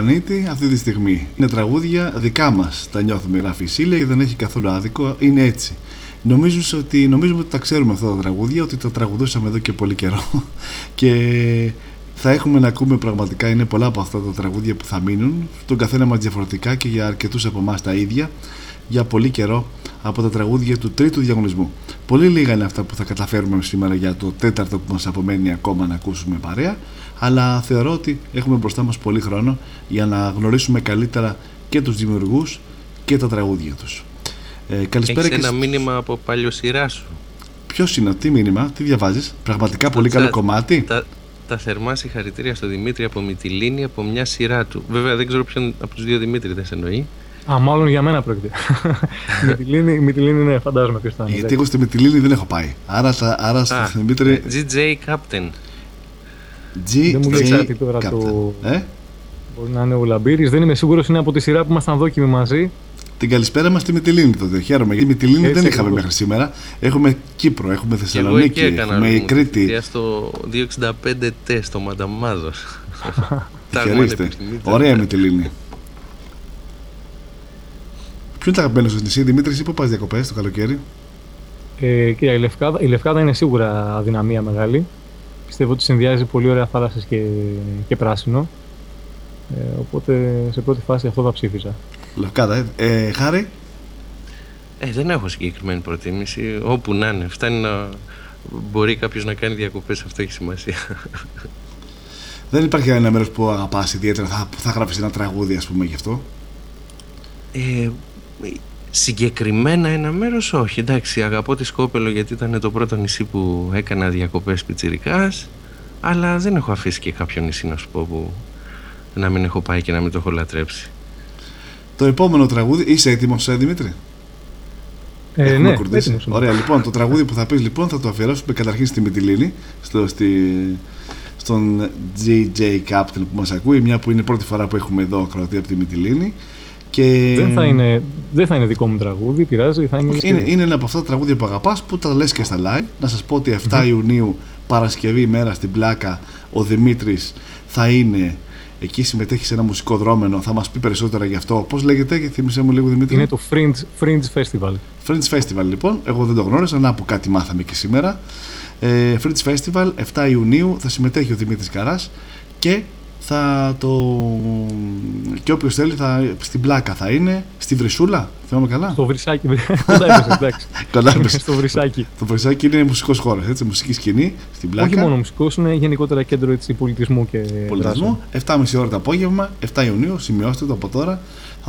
S15: πλανήτη αυτή τη στιγμή
S7: είναι τραγούδια δικά μας. Τα νιώθουμε. Γράφει η Σίλια και δεν έχει καθόλου άδικο. Είναι έτσι. Νομίζω ότι, νομίζουμε ότι τα ξέρουμε αυτά τα τραγούδια, ότι τα τραγουδούσαμε εδώ και πολύ καιρό. Και θα έχουμε να ακούμε πραγματικά. Είναι πολλά από αυτά τα τραγούδια που θα μείνουν. Τον καθένα μας διαφορετικά και για αρκετούς από εμάς τα ίδια. Για πολύ καιρό από τα τραγούδια του τρίτου διαγωνισμού. Πολύ λίγα είναι αυτά που θα καταφέρουμε σήμερα για το τέταρτο που μας απομένει ακόμα να ακούσουμε παρέα αλλά θεωρώ ότι έχουμε μπροστά μας πολύ χρόνο για να γνωρίσουμε καλύτερα και τους δημιουργούς και τα τραγούδια τους.
S14: Ε, καλησπέρα Έχεις και ένα μήνυμα από παλιοσυρά σου.
S7: Ποιος είναι, τι μήνυμα, τι διαβάζεις, πραγματικά πολύ καλό κομμάτι.
S14: Τα, τα θερμά συγχαρητήρια στο Δημήτρη από Μυτιλίνη από μια σειρά του. Βέβαια δεν ξέρω ποιον από τους δύο Δημήτρη δεν σε εννοεί.
S6: Α, μάλλον για μένα πρόκειται. Μυτιλίνη, Μυτιλίνη, ναι, φαντάζομαι ποιος θα είναι.
S7: Γιατί εγώ στη Μυτιλίνη δεν έχω πάει. Άρα, άρα στο Δημήτρη.
S14: GJ Captain.
S6: Δεν μου λέει τώρα το.
S7: Ε;
S6: Μπορεί να είναι ο Λαμπύρης. Δεν είμαι σίγουρος είναι από τη σειρά που ήμασταν δόκιμοι μαζί.
S7: Την καλησπέρα μας στη Μυτιλίνη τότε. Χαίρομαι. Γιατί Μυτιλίνη δεν είχαμε μέχρι σήμερα. Έχουμε Κύπρο, έχουμε Θεσσαλονίκη, έχουμε Κρήτη.
S14: στο 265 τεστ στο Μανταμάζο.
S7: Ωραία Μυτιλίνη. Ποιο είναι το αγαπημένος σου νησί, Δημήτρης, ή πού πα διακοπές το καλοκαίρι;
S6: Ε, κύριε, η Λευκάδα, η Λευκάδα είναι σίγουρα αδυναμία μεγάλη. Πιστεύω ότι συνδυάζει πολύ ωραία θάλασσες και, και πράσινο. Ε, οπότε σε πρώτη φάση αυτό θα ψήφιζα.
S7: Λευκάδα, ε. ε Χάρη;
S14: Ε, δεν έχω συγκεκριμένη προτίμηση. Όπου να είναι. Φτάνει να μπορεί κάποιος να κάνει διακοπές, αυτό έχει σημασία.
S7: Δεν υπάρχει ένα μέρος που αγαπάς ιδιαίτερα, θα, θα γράψει ένα τραγούδι, ας πούμε, γι' αυτό;
S14: Ε, συγκεκριμένα ένα μέρος όχι. Εντάξει αγαπώ τη Σκόπελο γιατί ήταν το πρώτο νησί που έκανα διακοπές πιτσιρικάς αλλά δεν έχω αφήσει και κάποιο νησί να σου πω που να μην έχω πάει και να μην το έχω λατρέψει.
S7: Το επόμενο τραγούδι είσαι έτοιμος ε, Δημήτρη;
S6: Ε, ναι,
S7: Ωραία, λοιπόν, το τραγούδι που θα πεις λοιπόν θα το αφιερώσουμε καταρχήν στη Μητυλίνη, στο, στη, στον GJ Captain που μας ακούει, μια που είναι η πρώτη φορά που έχουμε εδώ ακροατή από τη Μητυλίνη. Και...
S6: Δεν, θα είναι, δεν θα είναι δικό μου τραγούδι, πειράζει. Θα είναι,
S7: είναι, είναι ένα από αυτά τα τραγούδια που αγαπάς που τα λες και στα live. Να σας πω ότι 7 Ιουνίου, Παρασκευή μέρα στην Πλάκα, ο Δημήτρης θα είναι εκεί συμμετέχει σε ένα μουσικό δρόμενο. Θα μας πει περισσότερα γι' αυτό. Πώς λέγεται, και θύμισε μου λίγο Δημήτρη;
S6: Είναι το Fringe, Fringe Festival.
S7: Fringe Festival, λοιπόν. Εγώ δεν το γνώριζα. Να που κάτι μάθαμε και σήμερα. Ε, Fringe Festival, 7 Ιουνίου, θα συμμετέχει ο Δημήτρης Καράς και θα το. και όποιος θέλει θα... στην πλάκα θα είναι. Στη Βρυσούλα, θυμάμαι καλά.
S6: Στο Βρυσάκι, κοντά εντάξει.
S7: Κοντά
S6: Στο Βρυσάκι.
S7: Το Βρυσάκι είναι μουσικός χώρος, έτσι, μουσική σκηνή. Στην πλάκα.
S6: Όχι μόνο μουσικός, είναι γενικότερα κέντρο έτσι, πολιτισμού και.
S7: Πολιτισμού. 7.30 ώρα το απόγευμα, 7 Ιουνίου, σημειώστε το από τώρα.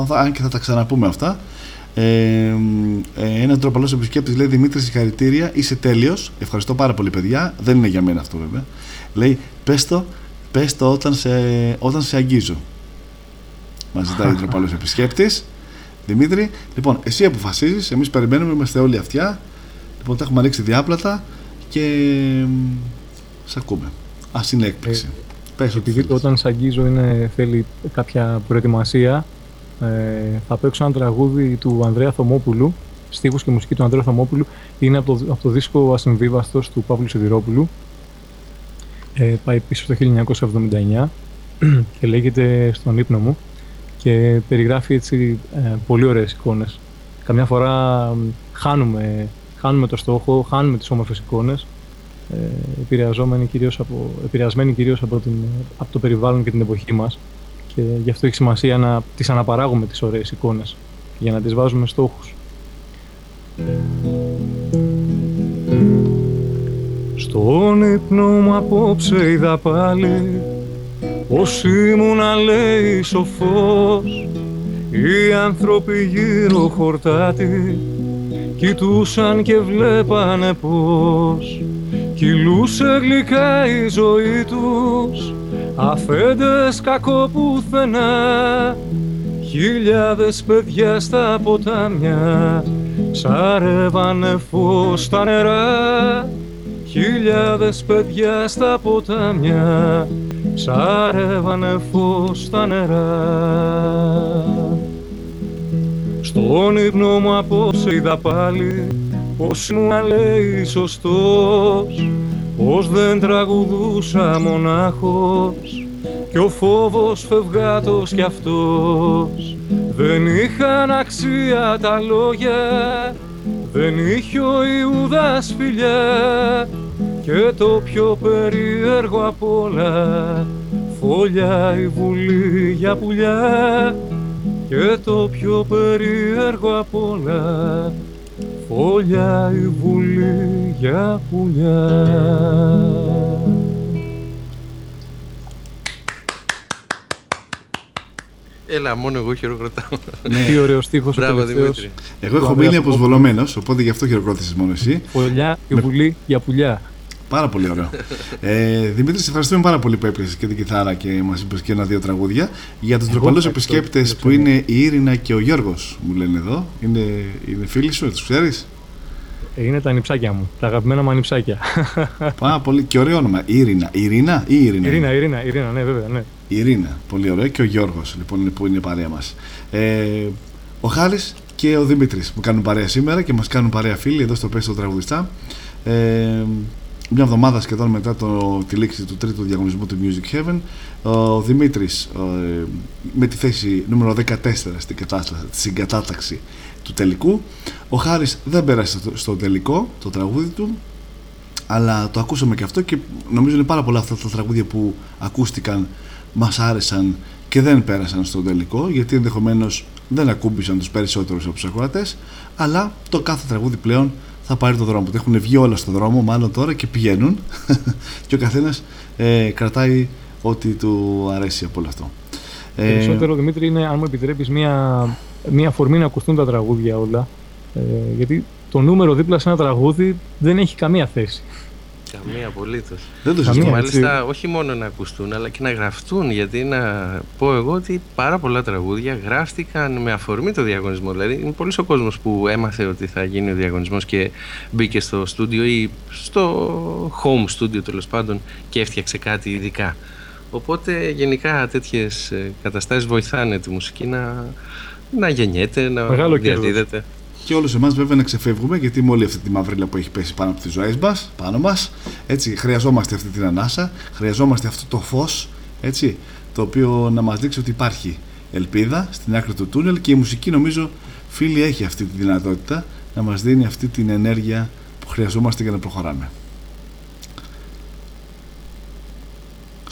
S7: Θα, αν και θα τα ξαναπούμε αυτά. Ε, ε, ένα τροπαλό επισκέπτης λέει Δημήτρης, συγχαρητήρια, είσαι τέλειος. Ευχαριστώ πάρα πολύ, παιδιά. Δεν είναι για μένα αυτό βέβαια. Λέει, πες το Πες το όταν σε, όταν σε αγγίζω. Μας ζητάει ο τροπαλό επισκέπτης. Δημήτρη, λοιπόν, εσύ αποφασίζεις. Εμείς περιμένουμε, είμαστε όλοι αυτιά. Λοιπόν, τα έχουμε ανοίξει διάπλατα και σε ακούμε. Α είναι έκπληξη. Ε,
S6: Πες επειδή όταν σε αγγίζω είναι, θέλει κάποια προετοιμασία, ε, θα παίξω ένα τραγούδι του Ανδρέα Θωμόπουλου. Στίχους και μουσική του Ανδρέα Θωμόπουλου. Είναι από το, από το δίσκο Ασυμβίβαστος του Παύλου Σιδηρόπουλου ε, πάει πίσω το 1979 και λέγεται στον ύπνο μου και περιγράφει έτσι ε, πολύ ωραίες εικόνες. Καμιά φορά χάνουμε, χάνουμε το στόχο, χάνουμε τις όμορφες εικόνες ε, επηρεαζόμενοι κυρίως από, επηρεασμένοι κυρίως από, την, από το περιβάλλον και την εποχή μας και γι' αυτό έχει σημασία να τις αναπαράγουμε τις ωραίες εικόνες για να τις βάζουμε στόχους. Στον ύπνο μου απόψε είδα πάλι πως ήμουνα λέει σοφός Οι άνθρωποι γύρω χορτάτη κοιτούσαν και βλέπανε πως Κυλούσε γλυκά η ζωή τους. Αφέντες κακό πουθενά Χιλιάδες παιδιά στα ποτάμια ψάρευανε φως στα νερά Χιλιάδες παιδιά στα ποτάμια ψάρευανε φως στα νερά. Στον ύπνο μου απόψε είδα πάλι πως μου λέει σωστός πως δεν τραγουδούσα μονάχος κι ο φόβος φευγάτος κι αυτός δεν είχαν αξία τα λόγια δεν είχε ο Ιούδας φιλιά και το πιο περίεργο απ' όλα. Φωλιά η βουλή για πουλιά και το πιο περίεργο απ' όλα. Φωλιά η βουλή για πουλιά
S14: Έλα, μόνο εγώ χειροκροτάω.
S6: Ναι. Τι ωραίος στίχος
S14: Μπράβο, Δημήτρη.
S7: Εγώ έχω μείνει αποσβολωμένο, οπότε γι' αυτό χειροκρότησες μόνο εσύ.
S6: Φωλιά και βουλή για πουλιά.
S7: Πάρα πολύ ωραίο. ε, Δημήτρη, σε ευχαριστούμε πάρα πολύ που έπαιξε και την κιθάρα και μας είπες και ένα-δύο τραγούδια. Για τους ντροπαλού επισκέπτες που είναι η Ήρυνα και ο Γιώργος, μου λένε εδώ. Είναι, είναι φίλοι σου, τους ξέρεις;
S6: Ε, είναι τα ανιψάκια μου, τα αγαπημένα μου ανιψάκια.
S7: Πάρα πολύ και ωραίο όνομα. Ήρυνα. Ήρυνα ή Ήρυνα.
S6: Ήρυνα, Ήρυνα, Ήρυνα, ναι, βέβαια. Ναι.
S7: Ήρυνα, πολύ ωραίο. Και ο Γιώργος, λοιπόν, που είναι παρέα μας. Ε, ο Χάρη και ο Δημήτρης που κάνουν παρέα σήμερα και μας κάνουν παρέα φίλοι εδώ στο Πέστο Τραγουδιστά. Ε, μια εβδομάδα σχεδόν μετά το, τη λήξη του τρίτου διαγωνισμού του Music Heaven ο Δημήτρης ε, με τη θέση νούμερο 14 στην, στην κατάταξη του τελικού ο Χάρης δεν πέρασε στο, τελικό το τραγούδι του αλλά το ακούσαμε και αυτό και νομίζω είναι πάρα πολλά αυτά τα τραγούδια που ακούστηκαν μας άρεσαν και δεν πέρασαν στο τελικό γιατί ενδεχομένως δεν ακούμπησαν τους περισσότερους από τους ακροατές αλλά το κάθε τραγούδι πλέον θα πάρει το δρόμο του. Έχουν βγει όλα στον δρόμο, μάλλον τώρα και πηγαίνουν και ο καθένας ε, κρατάει ό,τι του αρέσει από όλο αυτό.
S6: Ε, Περισσότερο, Δημήτρη, είναι, αν μου επιτρέπεις, μια, μια αφορμή να ακουστούν τα τραγούδια όλα. Ε, γιατί το νούμερο δίπλα σε ένα τραγούδι δεν έχει καμία θέση.
S14: Καμία απολύτως.
S7: Δεν το συζητώ.
S14: Μάλιστα, όχι μόνο να ακουστούν, αλλά και να γραφτούν. Γιατί να πω εγώ ότι πάρα πολλά τραγούδια γράφτηκαν με αφορμή το διαγωνισμό. Δηλαδή, είναι πολύ ο κόσμος που έμαθε ότι θα γίνει ο διαγωνισμός και μπήκε στο στούντιο ή στο home studio τέλος πάντων και έφτιαξε κάτι ειδικά. Οπότε γενικά τέτοιες καταστάσεις βοηθάνε τη μουσική να, να γεννιέται, να Μεγάλο διαδίδεται
S7: και όλους εμάς βέβαια να ξεφεύγουμε γιατί με όλη αυτή τη μαυρίλα που έχει πέσει πάνω από τις ζωές μας, πάνω μας, έτσι χρειαζόμαστε αυτή την ανάσα, χρειαζόμαστε αυτό το φως, έτσι, το οποίο να μας δείξει ότι υπάρχει ελπίδα στην άκρη του τούνελ και η μουσική νομίζω φίλοι έχει αυτή τη δυνατότητα να μας δίνει αυτή την ενέργεια που χρειαζόμαστε για να προχωράμε.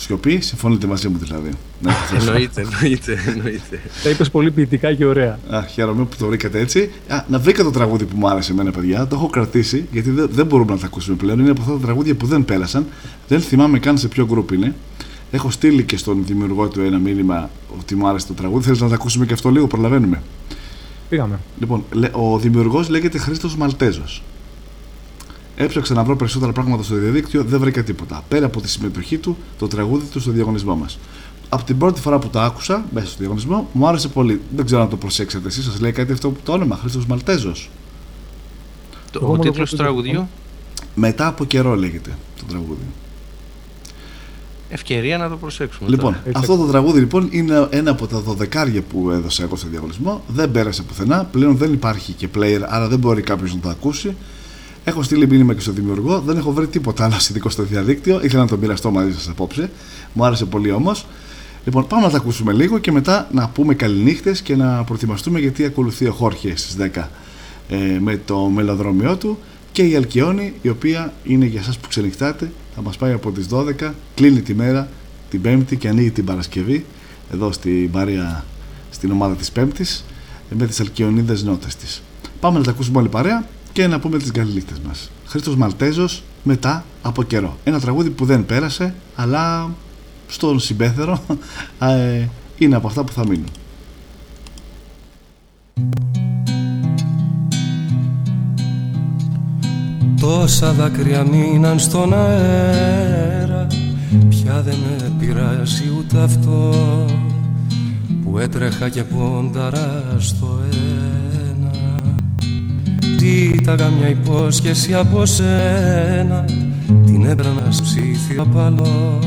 S7: Σιωπή, συμφωνείτε μαζί μου δηλαδή.
S14: εννοείται, εννοείται, εννοείται.
S6: Τα είπες πολύ ποιητικά και ωραία.
S7: Α, χαίρομαι που το βρήκατε έτσι. Α, να βρήκα το τραγούδι που μου άρεσε εμένα, παιδιά. Το έχω κρατήσει γιατί δεν, δεν μπορούμε να τα ακούσουμε πλέον. Είναι από αυτά τα τραγούδια που δεν πέρασαν. Δεν θυμάμαι καν σε ποιο γκρουπ είναι. Έχω στείλει και στον δημιουργό του ένα μήνυμα ότι μου άρεσε το τραγούδι. Θέλεις να τα ακούσουμε και αυτό λίγο, προλαβαίνουμε.
S6: Πήγαμε.
S7: Λοιπόν, ο δημιουργός λέγεται Χρήστος Μαλτέζος. Έψαξα να βρω περισσότερα πράγματα στο διαδίκτυο, δεν βρήκα τίποτα. Πέρα από τη συμμετοχή του, το τραγούδι του στο διαγωνισμό μας. Από την πρώτη φορά που το άκουσα μέσα στο διαγωνισμό, μου άρεσε πολύ. Δεν ξέρω αν το προσέξατε εσείς, σας λέει κάτι αυτό που το όνομα, Χρήστος Μαλτέζος.
S14: Το, ο τίτλος του τραγουδιού;
S7: Μετά από καιρό λέγεται το τραγούδι.
S14: Ευκαιρία να το προσέξουμε.
S7: Λοιπόν, αυτό το τραγούδι λοιπόν είναι ένα από τα δωδεκάρια που έδωσα εγώ στο διαγωνισμό. Δεν πέρασε πουθενά. Πλέον δεν υπάρχει και player, άρα δεν μπορεί κάποιος να το ακούσει. Έχω στείλει μήνυμα και στο δημιουργό, δεν έχω βρει τίποτα άλλο σχετικό στο διαδίκτυο. Ήθελα να το μοιραστώ μαζί σας απόψε. Μου άρεσε πολύ όμως. Λοιπόν, πάμε να τα ακούσουμε λίγο και μετά να πούμε καληνύχτες και να προετοιμαστούμε γιατί ακολουθεί ο Χόρχε στις 10 ε, με το μελοδρόμιό του και η Αλκιόνη η οποία είναι για εσά που ξενυχτάτε θα μας πάει από τις 12 κλείνει τη μέρα την Πέμπτη και ανοίγει την Παρασκευή εδώ στην Παρία στην ομάδα της Πέμπτης με τις Αλκιονίδες νότες της. Πάμε να τα ακούσουμε όλοι παρέα και να πούμε τις καληνύχτες μας. Χρήστος Μαλτέζος μετά από καιρό. Ένα τραγούδι που δεν πέρασε αλλά στον συμπέθερο ε, είναι από αυτά που θα μείνουν.
S17: Τόσα δάκρυα μείναν στον αέρα Πια δεν με πειράζει ούτε αυτό Που έτρεχα και πόνταρα στο Ζήταγα μια υπόσχεση από σένα Την έπαιρνα ψήθια παλό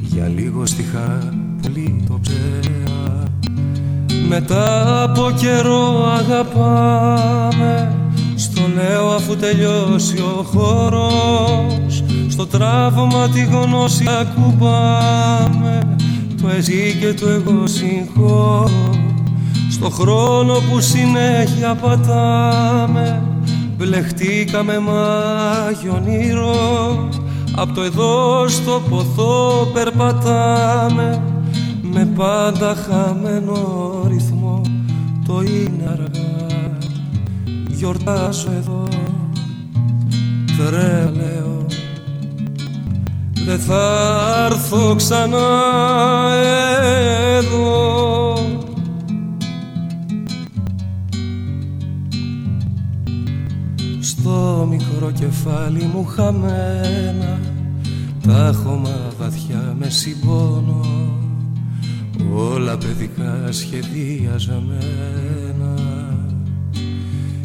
S17: Για λίγο στιχά πολύ το ψέα Μετά από καιρό αγαπάμε. Στο λέω αφού τελειώσει ο χώρος Στο τραύμα τη γνώση ακουμπάμε. Το εσύ και το εγώ συγχωρώ στο χρόνο που συνέχεια πατάμε. Μπλεχτήκαμε μάγιο όνειρο. Απ' το εδώ στο ποθό περπατάμε. Με πάντα χαμένο ρυθμό Το είναι αργά. Γιορτάζω εδώ. Τρέλαιο Δεν θα έρθω ξανά εδώ στο μικρό κεφάλι μου χαμένα. Τα χώμα βαθιά με συμπόνο. Όλα παιδικά σχεδιαζαμένα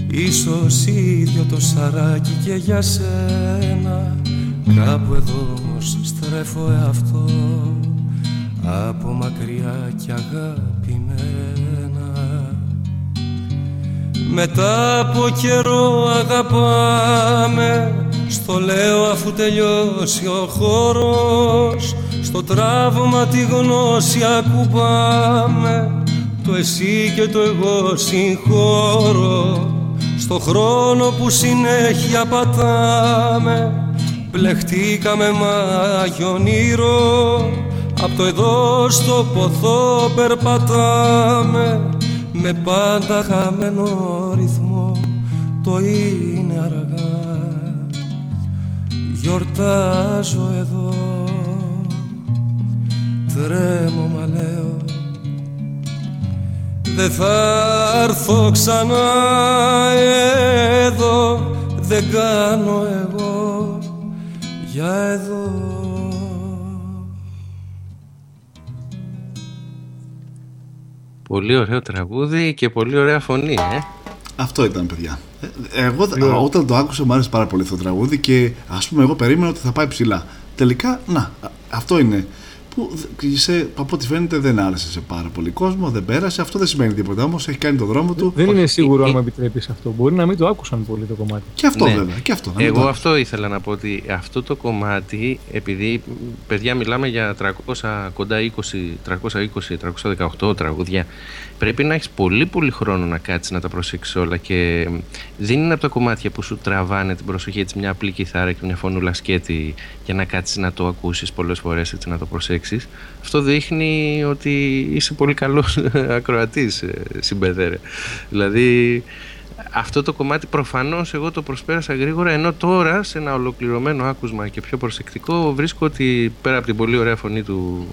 S17: Ίσως ίδιο το σαράκι και για σένα. Κάπου εδώ όμως στρέφω εαυτό. Από μακριά και αγαπημένα μετά από καιρό αγαπάμε.
S15: Στο λέω αφού τελειώσει ο χώρος Στο τραύμα τη γνώση ακουμπάμε Το εσύ και το εγώ συγχώρω. Στο χρόνο που συνέχεια πατάμε Πλεχτήκαμε μάγιον όνειρο. Απ' το εδώ στο ποθό περπατάμε Με πάντα χαμένο ρυθμό Το είναι αργά. Γιορτάζω εδώ. Τρέμω μα λέω. Δεν θα έρθω ξανά εδώ Δεν κάνω εγώ για εδώ
S14: Πολύ ωραίο τραγούδι και πολύ ωραία φωνή, ε.
S7: Αυτό ήταν, παιδιά. Ε, εγώ όταν το άκουσα μου άρεσε πάρα πολύ αυτό το τραγούδι και ας πούμε εγώ περίμενα ότι θα πάει ψηλά. Τελικά, να, αυτό είναι που σε, από ό,τι φαίνεται δεν άρεσε σε πάρα πολύ κόσμο, δεν πέρασε. Αυτό δεν σημαίνει τίποτα όμως, έχει κάνει το δρόμο του.
S6: Δεν είναι σίγουρο αν με επιτρέπει αυτό. Μπορεί να μην το άκουσαν πολύ το κομμάτι.
S7: Και αυτό ναι. βέβαια. Και αυτό,
S14: Εγώ αυτό ήθελα να πω ότι αυτό το κομμάτι, επειδή παιδιά μιλάμε για 300, κοντά 20, 320, 318 τραγούδια, πρέπει να έχεις πολύ πολύ χρόνο να κάτσεις να τα προσέξεις όλα και δεν είναι από τα κομμάτια που σου τραβάνε την προσοχή έτσι μια απλή κιθάρα και μια φωνούλα σκέτη για να κάτσεις να το ακούσεις πολλές φορές έτσι να το προσέξεις. Αυτό δείχνει ότι είσαι πολύ καλός ακροατής, ε, συμπεδέρε. Δηλαδή αυτό το κομμάτι προφανώς εγώ το προσπέρασα γρήγορα ενώ τώρα σε ένα ολοκληρωμένο άκουσμα και πιο προσεκτικό βρίσκω ότι πέρα από την πολύ ωραία φωνή του,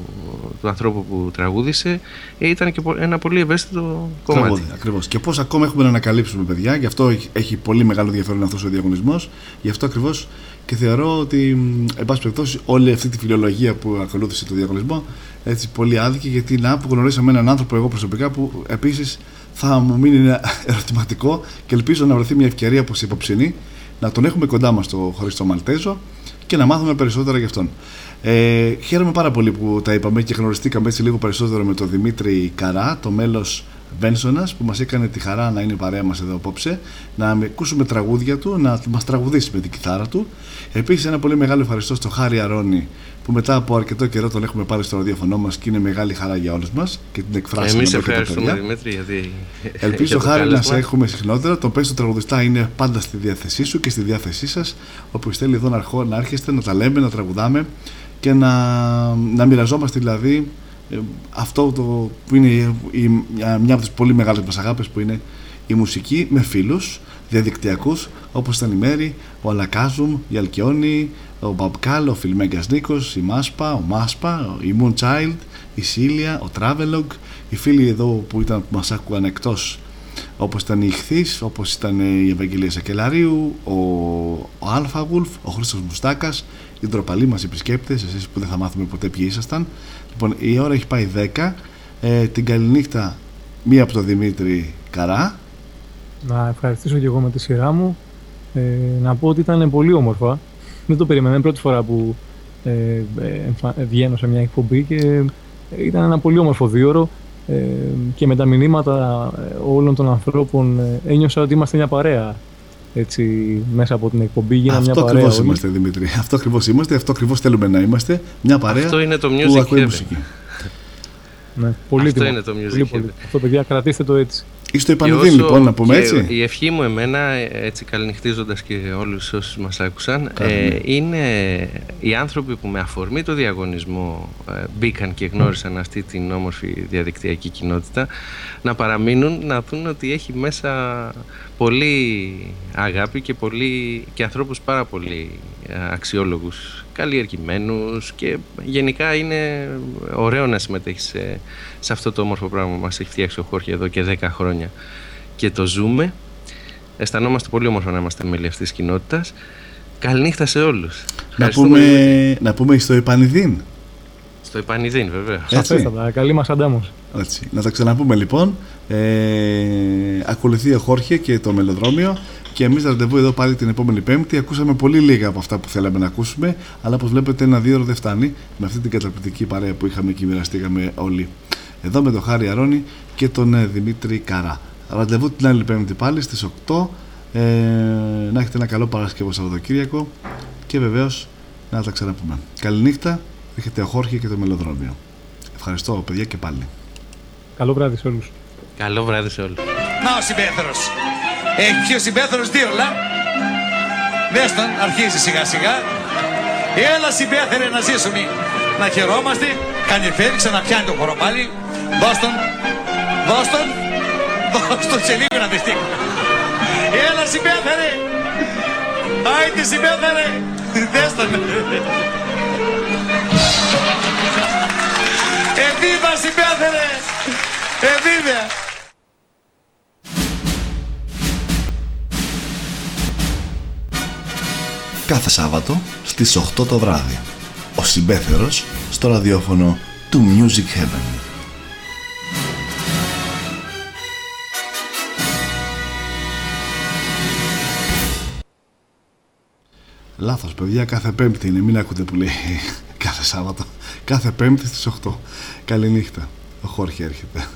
S14: του ανθρώπου που τραγούδισε ήταν και ένα πολύ ευαίσθητο κομμάτι. Τραγούδι,
S7: ακριβώς. Και πώς ακόμα έχουμε να ανακαλύψουμε παιδιά, γι' αυτό έχει πολύ μεγάλο ενδιαφέρον αυτός ο διαγωνισμός, γι' αυτό ακριβώς και θεωρώ ότι εν πάση περιπτώσει όλη αυτή τη φιλολογία που ακολούθησε το διαγωνισμό έτσι πολύ άδικη γιατί να που γνωρίσαμε έναν άνθρωπο εγώ προσωπικά που επίσης θα μου μείνει ένα ερωτηματικό και ελπίζω να βρεθεί μια ευκαιρία όπως υποψηνή να τον έχουμε κοντά μας το Χρήστο Μαλτέζο και να μάθουμε περισσότερα γι' αυτόν. Ε, χαίρομαι πάρα πολύ που τα είπαμε και γνωριστήκαμε έτσι λίγο περισσότερο με τον Δημήτρη Καρά, το μέλος Μπένσονα που μας έκανε τη χαρά να είναι παρέα μας εδώ απόψε, να ακούσουμε τραγούδια του, να μας τραγουδήσει με την κιθάρα του. Επίσης, ένα πολύ μεγάλο ευχαριστώ στο Χάρη Αρώνη που μετά από αρκετό καιρό τον έχουμε πάρει στο ραδιοφωνό μας και είναι μεγάλη χαρά για όλους μας και την εκφράσουμε.
S14: Εμείς ευχαριστούμε, Δημήτρη, γιατί.
S7: Ελπίζω χάρη να σε έχουμε συχνότερα. Το πέσο τραγουδιστά είναι πάντα στη διάθεσή σου και στη διάθεσή σας. Όπου θέλει εδώ να, να έρχεστε, να τα λέμε, να τραγουδάμε και να, να μοιραζόμαστε δηλαδή ε, αυτό το, που είναι μια από τις πολύ μεγάλες μας αγάπες που είναι η μουσική με φίλους διαδικτυακούς όπως ήταν η Μέρη, ο Αλακάζουμ, η Αλκιόνη, ο Μπαμπκάλ, ο Φιλμέγκας Νίκος, η Μάσπα, ο Μάσπα, η Moonchild, η Σίλια, ο Travelog, οι φίλοι εδώ που, ήταν, που μας άκουγαν εκτός όπως ήταν η Ιχθής, όπως ήταν η Ευαγγελία Σακελαρίου, ο, ο Αλφα ο Χρήστος Μουστάκας, οι ντροπαλοί μας επισκέπτες, εσείς που δεν θα μάθουμε ποτέ ποιοι ήσασταν. Λοιπόν, η ώρα έχει πάει 10. Ε, την καληνύχτα μία από τον Δημήτρη Καρά.
S6: Να ευχαριστήσω και εγώ με τη σειρά μου. Ε, να πω ότι ήταν πολύ όμορφα. Δεν το περίμενα. Είναι πρώτη φορά που ε, ε, βγαίνω σε μια εκπομπή και ήταν ένα πολύ όμορφο δίωρο ε, και με τα μηνύματα ε, όλων των ανθρώπων ε, ένιωσα ότι είμαστε μια παρέα έτσι, μέσα από την εκπομπή γίναμε μια παρέα.
S7: Αυτό ακριβώ είμαστε, Δημήτρη. Αυτό ακριβώς είμαστε, αυτό ακριβώς θέλουμε να είμαστε. Μια παρέα
S14: αυτό είναι το music που ακούει
S7: μουσική.
S6: Ναι, πολύ
S14: αυτό είναι το music
S6: πολύ, Αυτό, παιδιά, κρατήστε το έτσι.
S7: Είστε επανειδήν λοιπόν να πούμε έτσι.
S14: Η ευχή μου εμένα, έτσι καληνυχτίζοντας και όλους όσους μας άκουσαν, ε, είναι οι άνθρωποι που με αφορμή το διαγωνισμό ε, μπήκαν και γνώρισαν αυτή την όμορφη διαδικτυακή κοινότητα να παραμείνουν, να δουν ότι έχει μέσα πολύ αγάπη και, πολύ, και ανθρώπους πάρα πολύ ε, αξιόλογους, καλλιεργημένους και γενικά είναι ωραίο να συμμετέχεις σε, σε αυτό το όμορφο πράγμα που μας έχει φτιάξει ο Χόρχη εδώ και 10 χρόνια και το ζούμε. Αισθανόμαστε πολύ όμορφο να είμαστε μέλη αυτής της κοινότητας. Καληνύχτα σε όλους.
S7: Να πούμε, να πούμε στο Επανειδήν.
S14: Στο Επανειδήν βέβαια.
S6: Σαφέστατα. Καλή μας αντάμωση.
S7: Έτσι. Να τα ξαναπούμε λοιπόν. Ε, ακολουθεί ο Χόρχε και το μελοδρόμιο και εμείς ραντεβού εδώ πάλι την επόμενη Πέμπτη. Ακούσαμε πολύ λίγα από αυτά που θέλαμε να ακούσουμε, αλλά όπως βλέπετε, ένα δύο δεν φτάνει με αυτή την καταπληκτική παρέα που είχαμε και μοιραστήκαμε όλοι. Εδώ με τον Χάρη Αρώνη και τον ε, Δημήτρη Καρά. Ραντεβού την άλλη Πέμπτη πάλι στις 8 Ε, να έχετε ένα καλό Παρασκευό Σαββατοκύριακο και βεβαίως να τα ξαναπούμε. Καληνύχτα, έχετε ο Χόρχη και το Μελοδρόμιο. Ευχαριστώ παιδιά και πάλι.
S6: Καλό βράδυ σε όλους.
S14: Καλό βράδυ σε όλους.
S18: Να ο συμπέθερος. Έχει πιο συμπέθερος δίρλα. Δες τον, αρχίζει σιγά σιγά. Έλα συμπέθερε να ζήσουμε. Να χαιρόμαστε. Κάνει φέρει, ξαναπιάνει το χώρο πάλι. Δώσ' τον. Δώσ' τον. Δώσ' τον σε λίγο να δεις Έλα συμπέθερε. Άιτε συμπέθερε. Δες τον. Εβίβα συμπέθερε. Εβίβα.
S7: Κάθε Σάββατο στις 8 το βράδυ. Ο Συμπέθερος στο ραδιόφωνο του Music Heaven. Λάθος παιδιά, κάθε πέμπτη είναι, μην ακούτε που λέει κάθε Σάββατο. Κάθε πέμπτη στις 8. Καληνύχτα. Ο Χόρχη έρχεται.